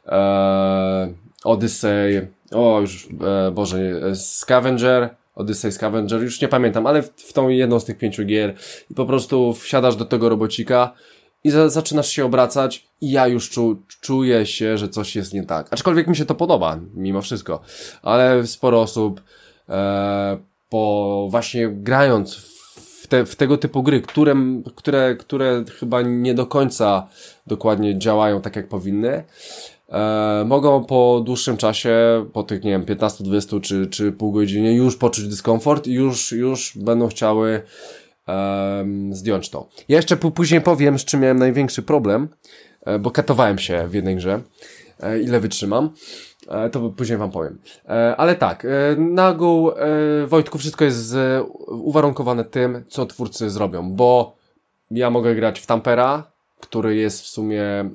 e, Odyssey, o już, e, Boże, Scavenger, Odyssey Scavenger, już nie pamiętam, ale w, w tą jedną z tych pięciu gier i po prostu wsiadasz do tego robocika i za, zaczynasz się obracać i ja już czu, czuję się, że coś jest nie tak. Aczkolwiek mi się to podoba, mimo wszystko. Ale sporo osób e, po właśnie grając w, te, w tego typu gry, które, które, które chyba nie do końca dokładnie działają tak jak powinny, e, mogą po dłuższym czasie, po tych, nie wiem, 15, 20 czy, czy pół godziny już poczuć dyskomfort i już, już będą chciały um, zdjąć to. Ja jeszcze później powiem, z czym miałem największy problem, e, bo katowałem się w jednej grze, e, ile wytrzymam. E, to później wam powiem. E, ale tak, e, na ogół Wojtku wszystko jest uwarunkowane tym, co twórcy zrobią, bo ja mogę grać w Tampera, który jest w sumie,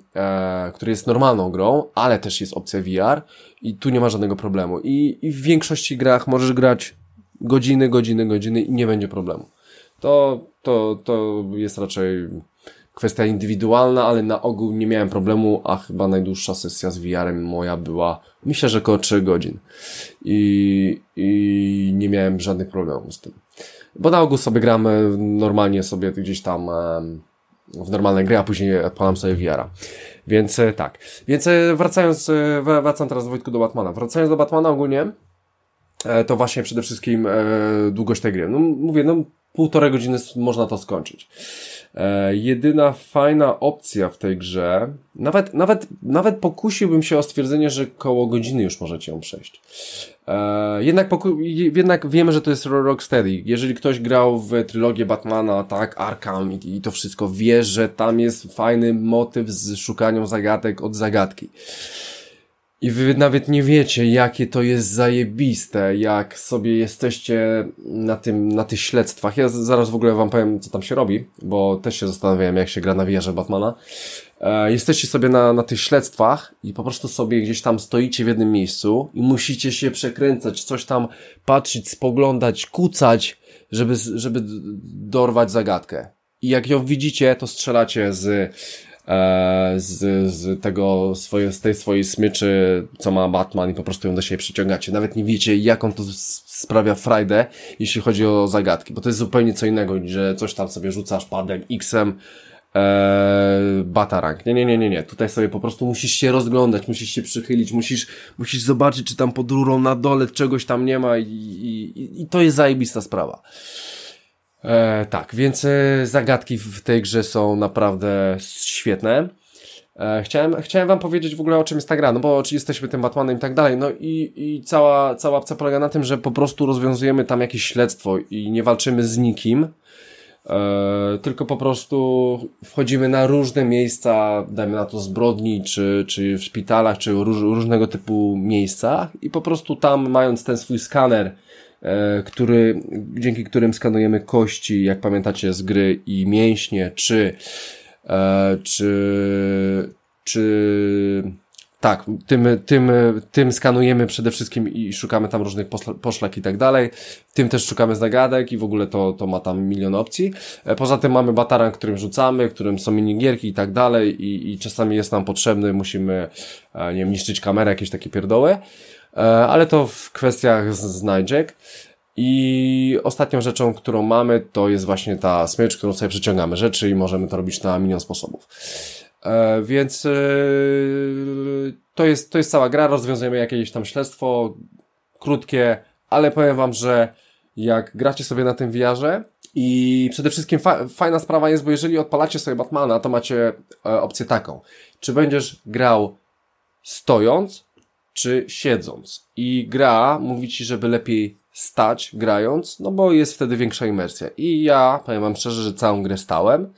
który jest normalną grą, ale też jest opcja VR i tu nie ma żadnego problemu. I, i w większości grach możesz grać godziny, godziny, godziny i nie będzie problemu. To, to, to jest raczej kwestia indywidualna, ale na ogół nie miałem problemu, a chyba najdłuższa sesja z VR-em moja była, myślę, że około 3 godzin. I, I nie miałem żadnych problemów z tym. Bo na ogół sobie gramy normalnie sobie gdzieś tam w normalne gry, a później odpalam sobie VR-a. Więc e, tak. Więc e, wracając, e, wracam teraz Wojtku do Batmana. Wracając do Batmana ogólnie, to właśnie przede wszystkim długość tej gry. No mówię, no półtorej godziny można to skończyć. E, jedyna fajna opcja w tej grze, nawet, nawet, nawet pokusiłbym się o stwierdzenie, że koło godziny już możecie ją przejść. E, jednak, jednak wiemy, że to jest Rocksteady. Jeżeli ktoś grał w trylogię Batmana, tak, Arkham i, i to wszystko, wie, że tam jest fajny motyw z szukaniem zagadek od zagadki. I wy nawet nie wiecie, jakie to jest zajebiste, jak sobie jesteście na tym, na tych śledztwach. Ja zaraz w ogóle wam powiem, co tam się robi, bo też się zastanawiałem, jak się gra na VR Batmana. E, jesteście sobie na, na tych śledztwach i po prostu sobie gdzieś tam stoicie w jednym miejscu i musicie się przekręcać, coś tam patrzeć, spoglądać, kucać, żeby, żeby dorwać zagadkę. I jak ją widzicie, to strzelacie z z, z tego swoje, z tej swojej smyczy, co ma Batman i po prostu ją do siebie przyciągacie. Nawet nie wiecie, jaką to sprawia frajdę, jeśli chodzi o zagadki, bo to jest zupełnie co innego, że coś tam sobie rzucasz padem, X-em Eee, Batarang. Nie, nie, nie, nie, nie. Tutaj sobie po prostu musisz się rozglądać, musisz się przychylić, musisz, musisz zobaczyć, czy tam pod rurą na dole czegoś tam nie ma i, i, i to jest zajebista sprawa. Eee, tak, więc e, zagadki w tej grze są naprawdę świetne. E, chciałem, chciałem wam powiedzieć w ogóle o czym jest ta gra, no bo czy jesteśmy tym Batmanem i tak dalej, no i, i cała, cała opcja polega na tym, że po prostu rozwiązujemy tam jakieś śledztwo i nie walczymy z nikim, e, tylko po prostu wchodzimy na różne miejsca, dajmy na to zbrodni, czy, czy w szpitalach, czy róż, różnego typu miejscach i po prostu tam mając ten swój skaner, e, który, dzięki którym skanujemy kości, jak pamiętacie z gry i mięśnie, czy E, czy, czy tak, tym, tym, tym skanujemy przede wszystkim i szukamy tam różnych poszlak i tak dalej. Tym też szukamy zagadek i w ogóle to, to ma tam milion opcji. E, poza tym mamy bataran, którym rzucamy, którym są minigierki i tak dalej i, i czasami jest nam potrzebny, musimy, e, nie wiem, niszczyć kamerę, jakieś takie pierdoły. Ale to w kwestiach znajdziek. I ostatnią rzeczą, którą mamy, to jest właśnie ta smycz, którą sobie przyciągamy rzeczy i możemy to robić na milion sposobów. E, więc e, to, jest, to jest cała gra, rozwiązujemy jakieś tam śledztwo, krótkie, ale powiem wam, że jak gracie sobie na tym wiarze i przede wszystkim fa fajna sprawa jest, bo jeżeli odpalacie sobie Batmana, to macie e, opcję taką. Czy będziesz grał stojąc, czy siedząc. I gra mówi ci, żeby lepiej stać grając, no bo jest wtedy większa imersja. I ja, powiem wam szczerze, że całą grę stałem.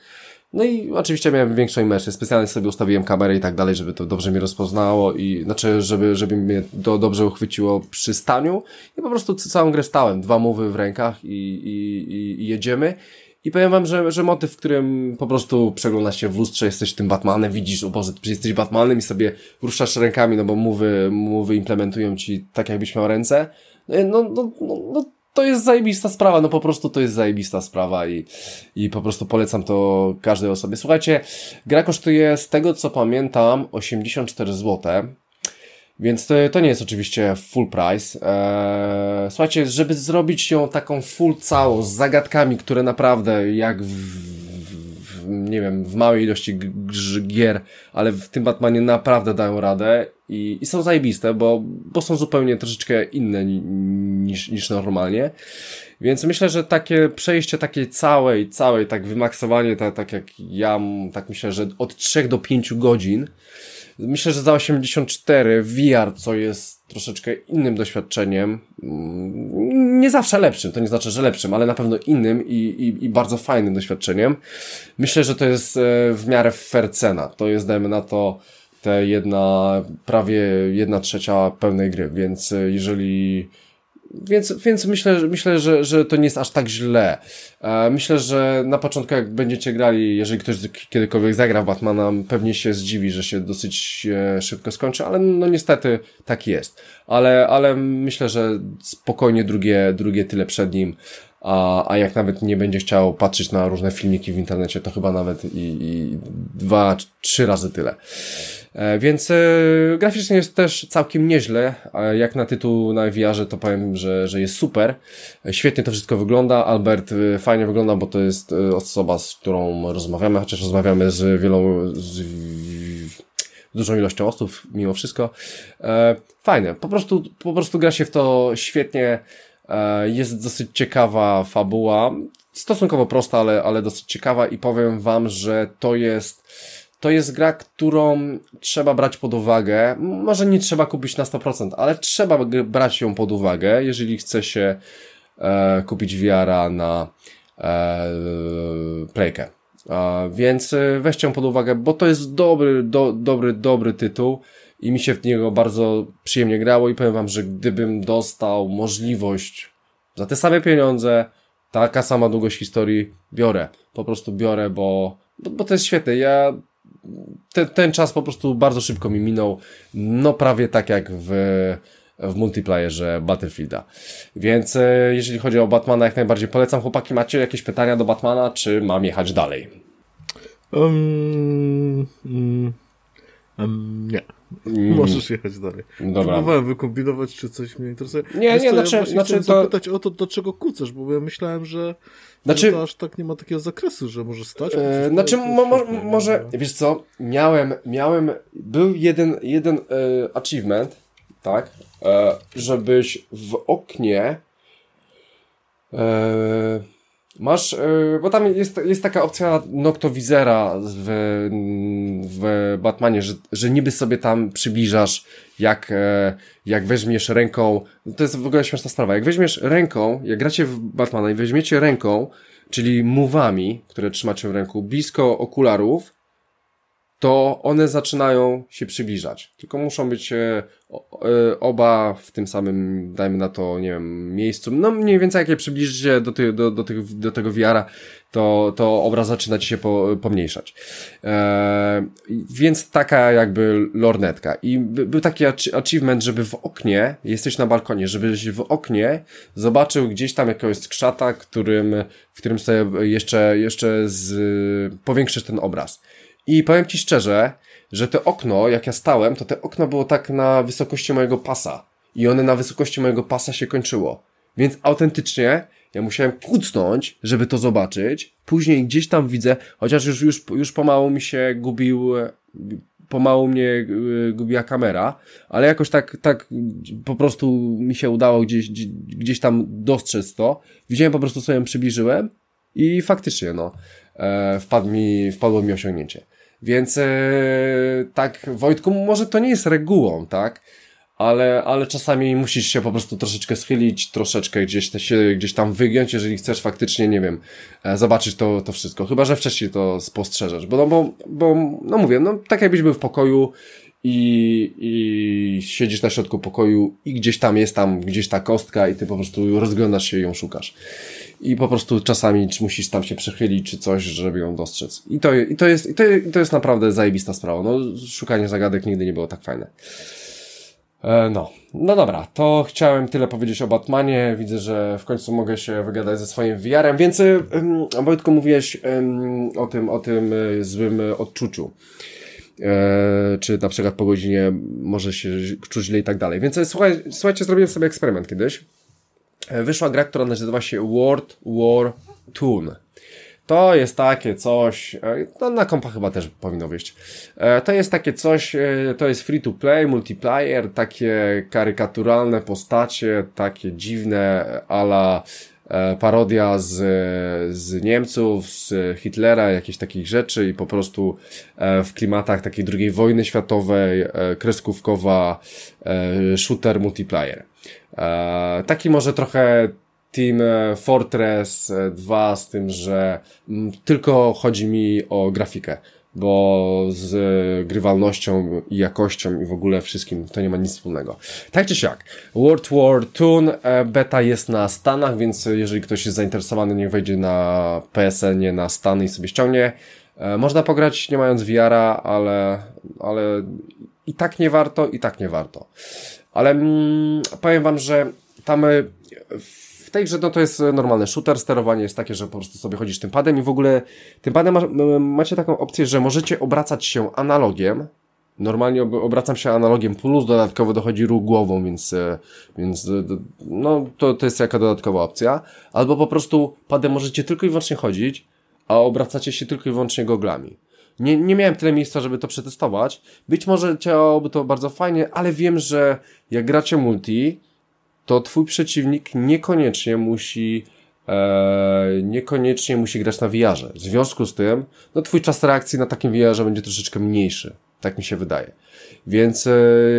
No i oczywiście miałem większą imersję. Specjalnie sobie ustawiłem kamerę i tak dalej, żeby to dobrze mi rozpoznało i znaczy, żeby, żeby mnie to dobrze uchwyciło przy staniu. I po prostu całą grę stałem. Dwa mowy w rękach i, i, i jedziemy. I powiem wam, że, że motyw, w którym po prostu przeglądasz się w lustrze, jesteś tym Batmanem, widzisz, o Boże, że jesteś Batmanem i sobie ruszasz rękami, no bo mowy, mowy implementują ci tak, jakbyś miał ręce no, no, no, no, to jest zajebista sprawa, no po prostu to jest zajebista sprawa i, i po prostu polecam to każdej osobie. Słuchajcie, gra kosztuje z tego co pamiętam 84 zł. Więc to, to nie jest oczywiście full price. Eee, słuchajcie, żeby zrobić ją taką full całą, z zagadkami, które naprawdę jak w, w nie wiem, w małej ilości gier, ale w tym Batmanie naprawdę dają radę i, i są zajebiste, bo, bo są zupełnie troszeczkę inne niż, niż normalnie. Więc myślę, że takie przejście takiej całej, całej, tak wymaksowanie, tak, tak jak ja, tak myślę, że od 3 do 5 godzin, myślę, że za 84 VR, co jest troszeczkę innym doświadczeniem, mm, nie zawsze lepszym, to nie znaczy, że lepszym, ale na pewno innym i, i, i bardzo fajnym doświadczeniem. Myślę, że to jest e, w miarę fair cena. To jest, dajmy na to, te jedna, prawie jedna trzecia pełnej gry, więc e, jeżeli więc, więc myślę, myślę że, że to nie jest aż tak źle. E, myślę, że na początku jak będziecie grali, jeżeli ktoś kiedykolwiek zagra w Batmana, pewnie się zdziwi, że się dosyć e, szybko skończy, ale no niestety tak jest. Ale, ale myślę, że spokojnie drugie, drugie tyle przed nim, a, a jak nawet nie będzie chciał patrzeć na różne filmiki w internecie, to chyba nawet i, i dwa, trzy razy tyle. E, więc e, graficznie jest też całkiem nieźle. Jak na tytuł na VR, to powiem, że, że jest super. E, świetnie to wszystko wygląda. Albert fajnie wygląda, bo to jest osoba, z którą rozmawiamy, chociaż rozmawiamy z wielą, z dużą ilością osób mimo wszystko. Fajne. Po prostu, po prostu gra się w to świetnie. Jest dosyć ciekawa fabuła. Stosunkowo prosta, ale, ale dosyć ciekawa i powiem wam, że to jest to jest gra, którą trzeba brać pod uwagę. Może nie trzeba kupić na 100%, ale trzeba brać ją pod uwagę, jeżeli chce się e, kupić VR na e, Playkę. E, więc weźcie ją pod uwagę, bo to jest dobry, do, dobry, dobry tytuł i mi się w niego bardzo przyjemnie grało i powiem wam, że gdybym dostał możliwość za te same pieniądze, taka sama długość historii, biorę. Po prostu biorę, bo, bo, bo to jest świetne. Ja te, ten czas po prostu bardzo szybko mi minął, no prawie tak jak w, w multiplayerze Battlefielda. Więc e, jeżeli chodzi o Batmana, jak najbardziej polecam. Chłopaki, macie jakieś pytania do Batmana, czy mam jechać dalej? Um, um, um, nie. Mm. Możesz jechać dalej. Dobra. Próbowałem wykombinować, czy coś mnie interesuje. Nie, Wiesz nie, co, znaczy, ja znaczy to... zapytać o to, do czego kucasz, bo ja myślałem, że znaczy, to aż tak nie ma takiego zakresu, że może stać. E, znaczy, mo, mo, może, wiesz co, miałem, miałem, był jeden, jeden e, achievement, tak, e, żebyś w oknie e, Masz, yy, bo tam jest, jest taka opcja noktowizera w, w Batmanie, że, że niby sobie tam przybliżasz, jak, e, jak weźmiesz ręką, to jest w ogóle śmieszna sprawa, jak weźmiesz ręką, jak gracie w Batmana i weźmiecie ręką, czyli muwami, które trzymacie w ręku, blisko okularów, to one zaczynają się przybliżać. Tylko muszą być e, e, oba w tym samym, dajmy na to, nie wiem, miejscu. No mniej więcej jak je przybliżycie do, ty, do, do, tych, do tego wiara, to, to obraz zaczyna ci się po, pomniejszać. E, więc taka jakby lornetka. I by, był taki achievement, żeby w oknie, jesteś na balkonie, żebyś w oknie zobaczył gdzieś tam jakiegoś skrzata, którym, w którym sobie jeszcze, jeszcze z, powiększysz ten obraz. I powiem Ci szczerze, że to okno, jak ja stałem, to to okno było tak na wysokości mojego pasa. I one na wysokości mojego pasa się kończyło. Więc autentycznie ja musiałem kucnąć, żeby to zobaczyć. Później gdzieś tam widzę, chociaż już, już, już pomału mi się gubił, pomału mnie e, gubiła kamera, ale jakoś tak, tak po prostu mi się udało gdzieś, gdzieś tam dostrzec to. Widziałem po prostu sobie przybliżyłem i faktycznie no, e, wpadł mi, wpadło mi osiągnięcie. Więc e, tak, Wojtku, może to nie jest regułą, tak? Ale, ale czasami musisz się po prostu troszeczkę schylić, troszeczkę gdzieś, te, się, gdzieś tam wygiąć, jeżeli chcesz faktycznie, nie wiem, e, zobaczyć to, to wszystko. Chyba, że wcześniej to spostrzeżesz. Bo, no, bo, bo, no mówię, no tak jakbyś był w pokoju i, i siedzisz na środku pokoju i gdzieś tam jest tam, gdzieś ta kostka i ty po prostu rozglądasz się i ją szukasz i po prostu czasami musisz tam się przechylić czy coś, żeby ją dostrzec. I to, i to, jest, i to, i to jest naprawdę zajebista sprawa. No, szukanie zagadek nigdy nie było tak fajne. E, no, no dobra, to chciałem tyle powiedzieć o Batmanie. Widzę, że w końcu mogę się wygadać ze swoim VR-em, więc Wojtku mówiłeś o tym, o tym e, złym odczuciu. E, czy na przykład po godzinie może się czuć źle i tak dalej. Więc słuchaj, słuchajcie, zrobiłem sobie eksperyment kiedyś. E, wyszła gra, która nazywa się World War Toon. To jest takie coś, e, no na kompa chyba też powinno wyjść. E, to jest takie coś, to jest free to play, multiplayer, takie karykaturalne postacie, takie dziwne ala parodia z, z Niemców, z Hitlera, jakieś takich rzeczy i po prostu w klimatach takiej II wojny światowej, kreskówkowa shooter multiplayer. E, taki może trochę Team Fortress 2 z tym, że mm, tylko chodzi mi o grafikę, bo z grywalnością i jakością i w ogóle wszystkim to nie ma nic wspólnego. Tak czy siak, World War Toon e, beta jest na Stanach, więc jeżeli ktoś jest zainteresowany, niech wejdzie na PSN, nie na Stany i sobie ściągnie. E, można pograć nie mając VR-a, ale, ale i tak nie warto, i tak nie warto. Ale mm, powiem wam, że tam e, w tej grze no to jest normalny shooter, sterowanie jest takie, że po prostu sobie chodzisz tym padem i w ogóle tym padem ma, macie taką opcję, że możecie obracać się analogiem, Normalnie obracam się analogiem plus, dodatkowo dochodzi ruch głową, więc, e, więc e, no, to, to jest jaka dodatkowa opcja. Albo po prostu padem możecie tylko i wyłącznie chodzić, a obracacie się tylko i wyłącznie goglami. Nie, nie miałem tyle miejsca, żeby to przetestować. Być może działałoby to bardzo fajnie, ale wiem, że jak gracie multi, to twój przeciwnik niekoniecznie musi e, niekoniecznie musi grać na VR-ze. W związku z tym, no twój czas reakcji na takim VR-ze będzie troszeczkę mniejszy. Tak mi się wydaje. Więc e,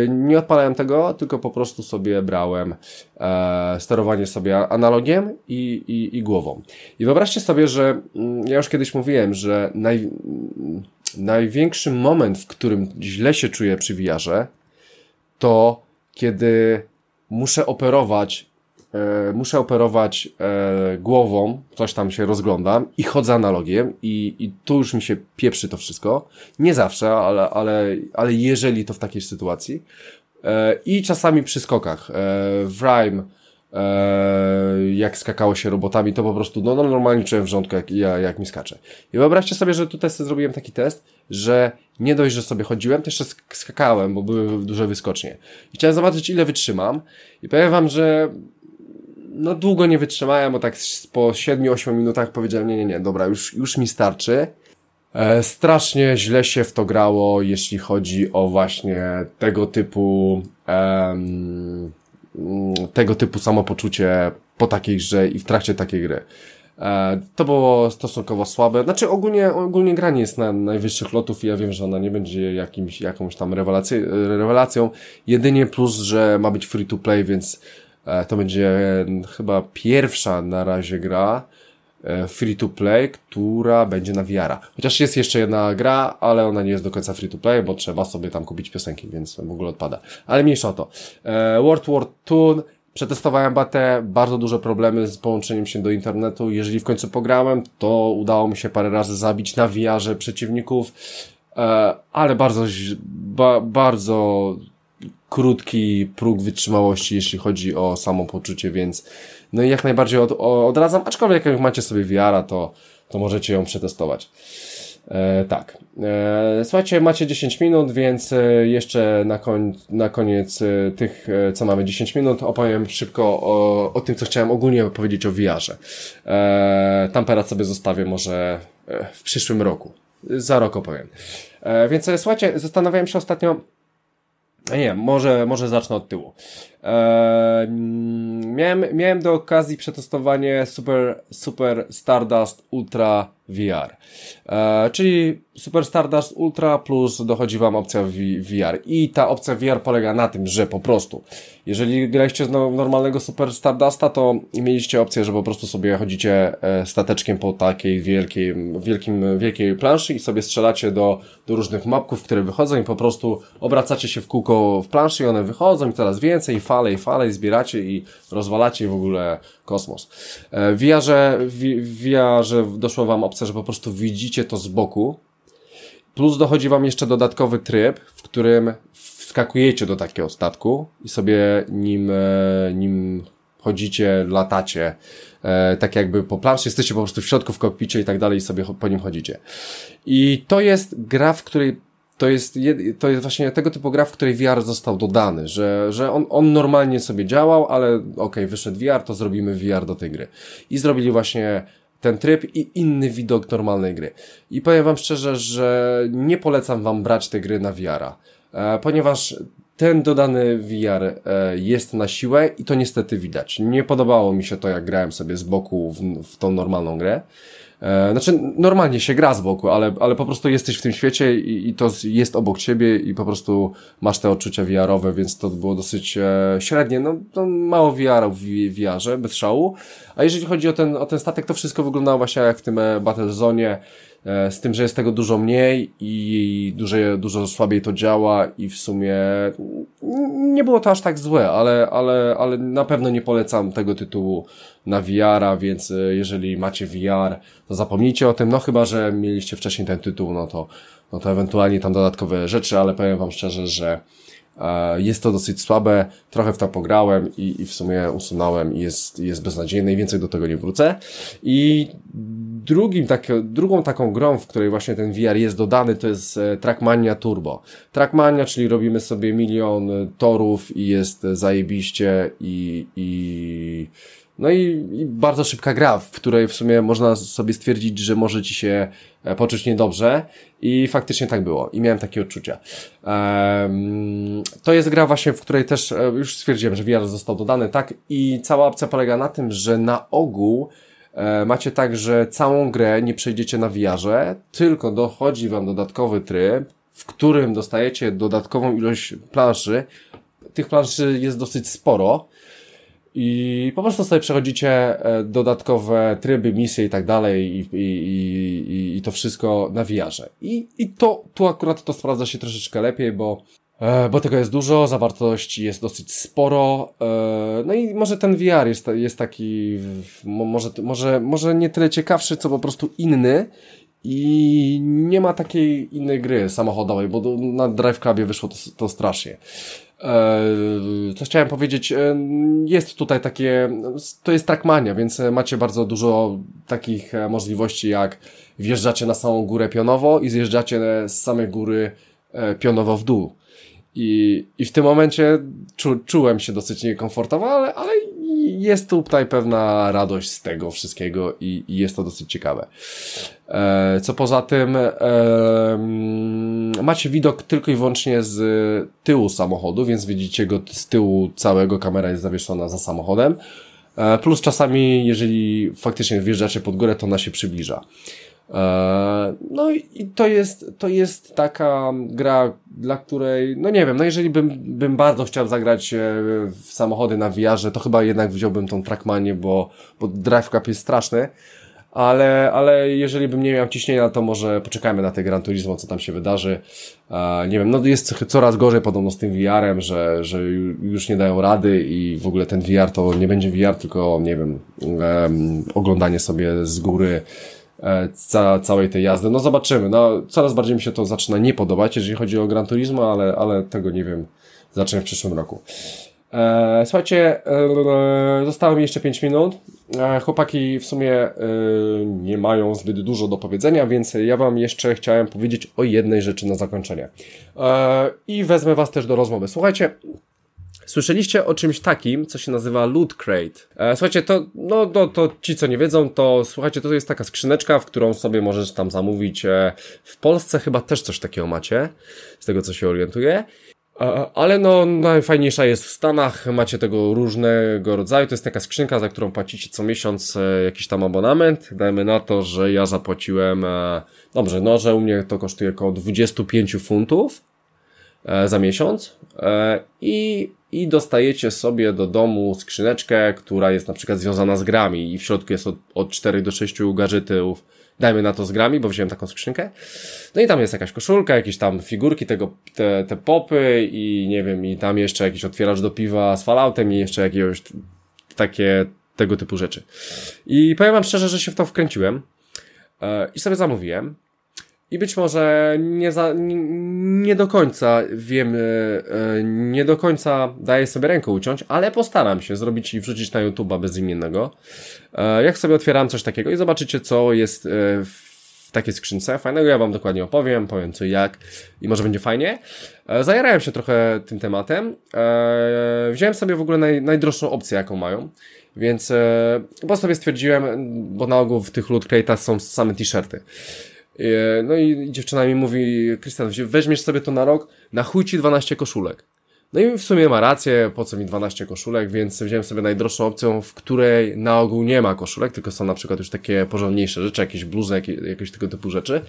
nie odpalałem tego, tylko po prostu sobie brałem e, sterowanie sobie analogiem i, i, i głową. I wyobraźcie sobie, że mm, ja już kiedyś mówiłem, że naj, największy moment, w którym źle się czuję przy VR-ze, to kiedy muszę operować e, muszę operować e, głową, coś tam się rozglądam i chodzę analogiem i, i tu już mi się pieprzy to wszystko. Nie zawsze, ale, ale, ale jeżeli to w takiej sytuacji. E, I czasami przy skokach. E, w Rime jak skakało się robotami, to po prostu no, no normalnie czułem w rządku, jak, jak, mi skacze. I wyobraźcie sobie, że tutaj sobie zrobiłem taki test, że nie dość, że sobie chodziłem, to jeszcze skakałem, bo były duże wyskocznie. I chciałem zobaczyć, ile wytrzymam. I powiem wam, że no długo nie wytrzymałem, bo tak po 7-8 minutach powiedziałem, nie, nie, nie, dobra, już, już mi starczy. E, strasznie źle się w to grało, jeśli chodzi o właśnie tego typu em, tego typu samopoczucie po takiej grze i w trakcie takiej gry. E, to było stosunkowo słabe. Znaczy ogólnie, ogólnie granie jest na najwyższych lotów i ja wiem, że ona nie będzie jakimś, jakąś tam rewelacją. Jedynie plus, że ma być free to play, więc e, to będzie chyba pierwsza na razie gra free to play, która będzie na VR-a. Chociaż jest jeszcze jedna gra, ale ona nie jest do końca free to play, bo trzeba sobie tam kupić piosenki, więc w ogóle odpada. Ale mniejsza o to. World War Toon Przetestowałem batę, bardzo duże problemy z połączeniem się do internetu. Jeżeli w końcu pograłem, to udało mi się parę razy zabić na VR przeciwników, e, ale bardzo, ba, bardzo krótki próg wytrzymałości, jeśli chodzi o samopoczucie, więc no i jak najbardziej od, odradzam, aczkolwiek jak macie sobie VR-a, to, to możecie ją przetestować. E, tak. E, słuchajcie, macie 10 minut, więc e, jeszcze na, koń, na koniec e, tych, e, co mamy 10 minut, opowiem szybko o, o tym, co chciałem ogólnie powiedzieć o VR-ze. E, Tamperat sobie zostawię może w przyszłym roku. Za rok opowiem. E, więc słuchajcie, zastanawiałem się ostatnio, nie, może, może zacznę od tyłu. Eee, miałem, miałem do okazji przetestowanie Super, Super Stardust Ultra VR. Eee, czyli Super Stardust Ultra plus dochodzi Wam opcja VR. I ta opcja VR polega na tym, że po prostu, jeżeli graliście z normalnego Super Stardusta, to mieliście opcję, że po prostu sobie chodzicie e, stateczkiem po takiej wielkiej, wielkim, wielkiej planszy i sobie strzelacie do, do różnych mapków, które wychodzą i po prostu obracacie się w kółko w planszy i one wychodzą i coraz więcej, fale i fale i zbieracie i rozwalacie w ogóle kosmos. E, w VR-ze, w VR-ze doszła Wam opcja, że po prostu widzicie to z boku, plus dochodzi Wam jeszcze dodatkowy tryb, w którym wskakujecie do takiego statku i sobie nim, e, nim chodzicie, latacie, e, tak jakby po planszy, jesteście po prostu w środku, w kokpicie i tak dalej i sobie po nim chodzicie. I to jest gra, w której to jest, to jest właśnie tego typu gra, w której VR został dodany, że, że on, on normalnie sobie działał, ale okej, okay, wyszedł VR, to zrobimy VR do tej gry. I zrobili właśnie ten tryb i inny widok normalnej gry. I powiem wam szczerze, że nie polecam wam brać te gry na VR-a, e, ponieważ ten dodany VR e, jest na siłę i to niestety widać. Nie podobało mi się to, jak grałem sobie z boku w, w tą normalną grę. E, znaczy, normalnie się gra z boku, ale, ale po prostu jesteś w tym świecie i, i to jest obok ciebie i po prostu masz te odczucia VR-owe, więc to było dosyć e, średnie. No, no mało VR-ów w VR-ze, bez szału. A jeżeli chodzi o ten, o ten statek, to wszystko wyglądało właśnie jak w tym e, Battle Zone. E, z tym, że jest tego dużo mniej i dużo, dużo słabiej to działa i w sumie nie było to aż tak złe, ale, ale, ale na pewno nie polecam tego tytułu na VR-a, więc e, jeżeli macie VR, to zapomnijcie o tym, no chyba, że mieliście wcześniej ten tytuł, no to, no to ewentualnie tam dodatkowe rzeczy, ale powiem wam szczerze, że jest to dosyć słabe, trochę w to pograłem i, i w sumie usunąłem i jest, jest beznadziejne i więcej do tego nie wrócę. I drugim tak, drugą taką grą, w której właśnie ten VR jest dodany, to jest e, Trackmania Turbo. Trackmania, czyli robimy sobie milion torów i jest zajebiście i, i no i, i, bardzo szybka gra, w której w sumie można sobie stwierdzić, że może ci się e, poczuć niedobrze i faktycznie tak było i miałem takie odczucia. Um, to jest gra właśnie, w której też e, już stwierdziłem, że VR został dodany, tak i cała opcja polega na tym, że na ogół e, macie tak, że całą grę nie przejdziecie na VR-ze, tylko dochodzi wam dodatkowy tryb, w którym dostajecie dodatkową ilość planszy. Tych planszy jest dosyć sporo, i po prostu sobie przechodzicie e, dodatkowe tryby, misje i tak dalej i, i, i, i to wszystko na VR-ze. I, I to, tu akurat to sprawdza się troszeczkę lepiej, bo e, bo tego jest dużo, zawartości jest dosyć sporo, e, no i może ten VR jest, jest taki, może, może, może nie tyle ciekawszy, co po prostu inny i nie ma takiej innej gry samochodowej, bo na Drive Clubie wyszło to, to strasznie. Co chciałem powiedzieć, jest tutaj takie, to jest trackmania, więc macie bardzo dużo takich możliwości jak wjeżdżacie na samą górę pionowo i zjeżdżacie z samej góry pionowo w dół. I, i w tym momencie czu, czułem się dosyć niekomfortowo, ale, ale jest tutaj pewna radość z tego wszystkiego i, i jest to dosyć ciekawe. E, co poza tym, e, macie widok tylko i wyłącznie z tyłu samochodu, więc widzicie go z tyłu całego, kamera jest zawieszona za samochodem. E, plus czasami, jeżeli faktycznie wjeżdżacie pod górę, to ona się przybliża. E, no i to jest, to jest taka gra, dla której, no nie wiem, no jeżeli bym, bym bardzo chciał zagrać e, w samochody na VR, to chyba jednak wziąłbym tą Trackmanię, bo, bo Drive Cup jest straszny, ale, ale jeżeli bym nie miał ciśnienia, to może poczekajmy na te Gran Turismo, co tam się wydarzy. E, nie wiem, no jest coraz gorzej podobno z tym VR-em, że, że już nie dają rady i w ogóle ten VR to nie będzie VR, tylko nie wiem, oglądanie sobie z góry ca całej tej jazdy. No zobaczymy. No, coraz bardziej mi się to zaczyna nie podobać, jeżeli chodzi o Gran Turismo, ale, ale tego nie wiem. Zacznę w przyszłym roku. E, słuchajcie, e, zostało mi jeszcze 5 minut. E, chłopaki w sumie e, nie mają zbyt dużo do powiedzenia, więc ja Wam jeszcze chciałem powiedzieć o jednej rzeczy na zakończenie. E, I wezmę Was też do rozmowy. Słuchajcie, Słyszeliście o czymś takim, co się nazywa Loot Crate. E, słuchajcie, to, no, to, to ci, co nie wiedzą, to słuchajcie, to jest taka skrzyneczka, w którą sobie możesz tam zamówić. E, w Polsce chyba też coś takiego macie, z tego co się orientuję. E, ale no, najfajniejsza jest w Stanach, macie tego różnego rodzaju, to jest taka skrzynka, za którą płacicie co miesiąc e, jakiś tam abonament. Dajmy na to, że ja zapłaciłem, e, dobrze, no, że u mnie to kosztuje około 25 funtów za miesiąc i i dostajecie sobie do domu skrzyneczkę, która jest na przykład związana z grami i w środku jest od, od 4 do 6 gadżetów, dajmy na to z grami, bo wziąłem taką skrzynkę. No i tam jest jakaś koszulka, jakieś tam figurki tego, te, te popy i nie wiem, i tam jeszcze jakiś otwieracz do piwa z Falloutem i jeszcze jakiegoś takie tego typu rzeczy. I powiem wam szczerze, że się w to wkręciłem e, i sobie zamówiłem. I być może nie, za, nie, nie do końca wiem, e, nie do końca daję sobie rękę uciąć, ale postaram się zrobić i wrzucić na YouTube'a bezimiennego. E, jak sobie otwieram coś takiego i zobaczycie, co jest e, w takiej skrzynce fajnego, ja wam dokładnie opowiem, powiem co i jak i może będzie fajnie. Zajarałem się trochę tym tematem. Wziąłem sobie w ogóle naj, najdroższą opcję, jaką mają. Więc po sobie stwierdziłem, bo na ogół w tych loot są same t-shirty. E, no i dziewczyna mi mówi, Krystian, weźmiesz sobie to na rok, na chuj ci 12 koszulek. No i w sumie ma rację, po co mi 12 koszulek, więc wziąłem sobie najdroższą opcją, w której na ogół nie ma koszulek, tylko są na przykład już takie porządniejsze rzeczy, jakieś bluzy, jakieś, tego typu rzeczy.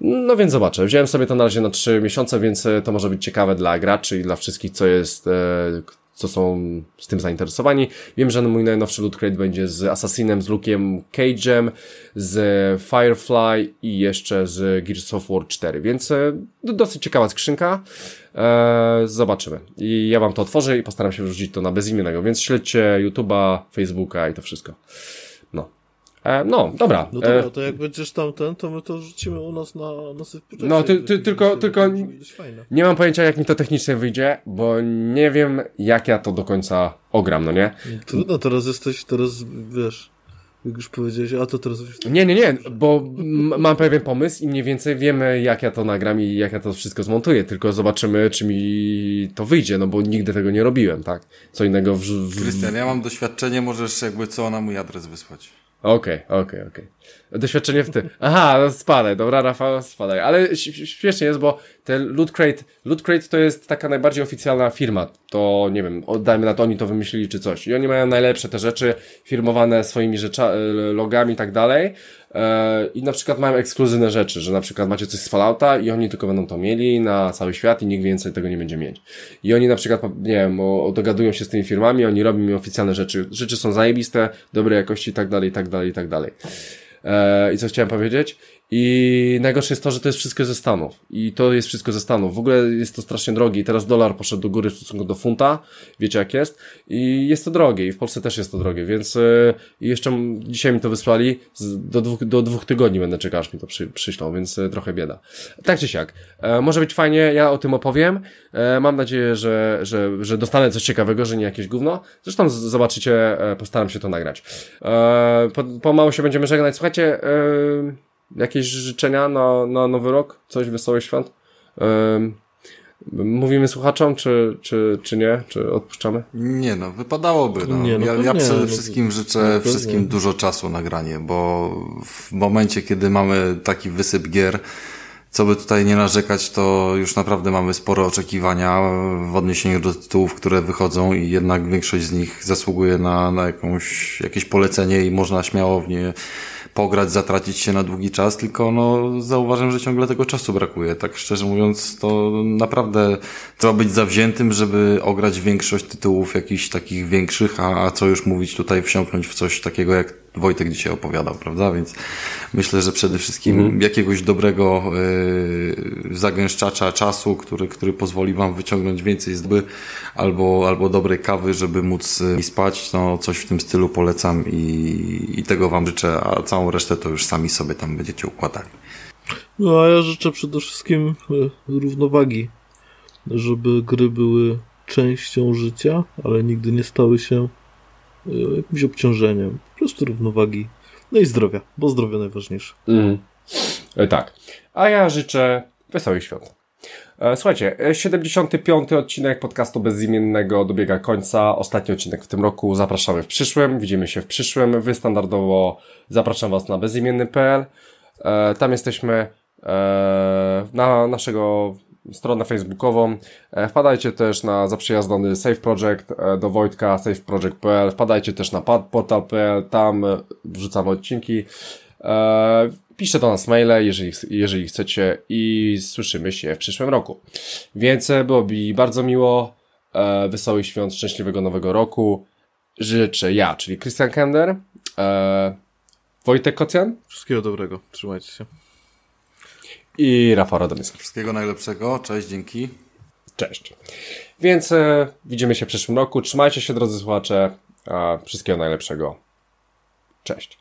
No więc zobaczę. Wziąłem sobie to na razie na 3 miesiące, więc to może być ciekawe dla graczy i dla wszystkich, co jest, e, co są z tym zainteresowani. Wiem, że mój najnowszy loot crate będzie z Assassinem, z Luke'em Cage'em, z Firefly i jeszcze z Gears of War 4, więc e, dosyć ciekawa skrzynka. Eee, zobaczymy. I ja wam to otworzę i postaram się wrzucić to na bezimiennego, więc śledźcie YouTube'a, Facebooka i to wszystko. E, no, dobra. No dobra, e, to jak będziesz tam ten, to my to rzucimy u nas na, na No, ty, ty, tylko, tylko nie mam pojęcia, jak mi to technicznie wyjdzie, bo nie wiem, jak ja to do końca ogram, no nie? Trudno, teraz jesteś, teraz, wiesz, jak już powiedziałeś, a to teraz... Nie, nie, nie, bo mam pewien pomysł i mniej więcej wiemy, jak ja to nagram i jak ja to wszystko zmontuję, tylko zobaczymy, czy mi to wyjdzie, no bo nigdy tego nie robiłem, tak? Co innego w... Krystian, ja mam doświadczenie, możesz jakby co na mój adres wysłać. Okej, okay, okej, okay, okej. Okay. Doświadczenie w tym. Aha, spadaj, dobra, Rafał, spadaj. Ale śmiesznie jest, bo ten Loot Crate, Loot Crate to jest taka najbardziej oficjalna firma. To, nie wiem, oddajmy na to, oni to wymyślili czy coś. I oni mają najlepsze te rzeczy, firmowane swoimi rzeczami, logami i tak dalej. E, I na przykład mają ekskluzywne rzeczy, że na przykład macie coś z Fallouta i oni tylko będą to mieli na cały świat i nikt więcej tego nie będzie mieć. I oni na przykład, nie wiem, dogadują się z tymi firmami, oni robią mi oficjalne rzeczy. Rzeczy są zajebiste, dobrej jakości i tak dalej, i tak dalej, i tak dalej. E, I co chciałem powiedzieć? I najgorsze jest to, że to jest wszystko ze Stanów. I to jest wszystko ze Stanów. W ogóle jest to strasznie drogie. I teraz dolar poszedł do góry w stosunku do funta. Wiecie jak jest. I jest to drogie. I w Polsce też jest to drogie. Więc yy, jeszcze dzisiaj mi to wysłali. Do, dwóch, do dwóch tygodni będę czekał, aż mi to przy, przyślą. Więc yy, trochę bieda. Tak czy siak. E, może być fajnie. Ja o tym opowiem. E, mam nadzieję, że, że, że dostanę coś ciekawego, że nie jakieś gówno. Zresztą zobaczycie. E, postaram się to nagrać. E, po, pomału się będziemy żegnać. Słuchajcie... Yy, Jakieś życzenia na, na nowy rok? Coś wesołych świąt? Um, mówimy słuchaczom, czy, czy, czy nie? Czy odpuszczamy? Nie no, wypadałoby. No. Nie, no ja, ja przede no, wszystkim życzę no, wszystkim dużo czasu na granie, bo w momencie, kiedy mamy taki wysyp gier, co by tutaj nie narzekać, to już naprawdę mamy spore oczekiwania w odniesieniu do tytułów, które wychodzą i jednak większość z nich zasługuje na, na jakąś, jakieś polecenie i można śmiało w nie pograć, zatracić się na długi czas, tylko no, zauważam, że ciągle tego czasu brakuje. Tak szczerze mówiąc, to naprawdę trzeba być zawziętym, żeby ograć większość tytułów jakichś takich większych, a, a co już mówić tutaj, wsiąknąć w coś takiego jak Wojtek dzisiaj opowiadał, prawda? Więc myślę, że przede wszystkim mhm. jakiegoś dobrego yy, zagęszczacza czasu, który, który pozwoli wam wyciągnąć więcej zdoby, albo, albo dobrej kawy, żeby móc yy, spać, no coś w tym stylu polecam i, i tego wam życzę, a całą resztę to już sami sobie tam będziecie układali. No a ja życzę przede wszystkim yy, równowagi, żeby gry były częścią życia, ale nigdy nie stały się yy, jakimś obciążeniem prostu równowagi. No i zdrowia, bo zdrowie najważniejsze. Mm. Tak. A ja życzę wesołych świąt. E, słuchajcie, 75. E, odcinek podcastu bezimiennego dobiega końca. Ostatni odcinek w tym roku. Zapraszamy w przyszłym. Widzimy się w przyszłym. Wy standardowo zapraszam Was na bezimienny.pl. Tam jesteśmy na naszego stronę facebookową. E, wpadajcie też na zaprzyjazdony Safe Project e, do Wojtka, safeproject.pl. Wpadajcie też na portal.pl, tam e, wrzucamy odcinki. Piszcie do nas maile, jeżeli, jeżeli chcecie i słyszymy się w przyszłym roku. Więc byłoby bardzo miło. Wesołych świąt, szczęśliwego nowego roku. Życzę ja, czyli Christian Kender, Wojtek Kocjan. Wszystkiego dobrego, trzymajcie się i Rafał Radomyski. Wszystkiego najlepszego, cześć, dzięki. Cześć. Więc e, widzimy się w przyszłym roku. Trzymajcie się, drodzy słuchacze. A, wszystkiego najlepszego. Cześć.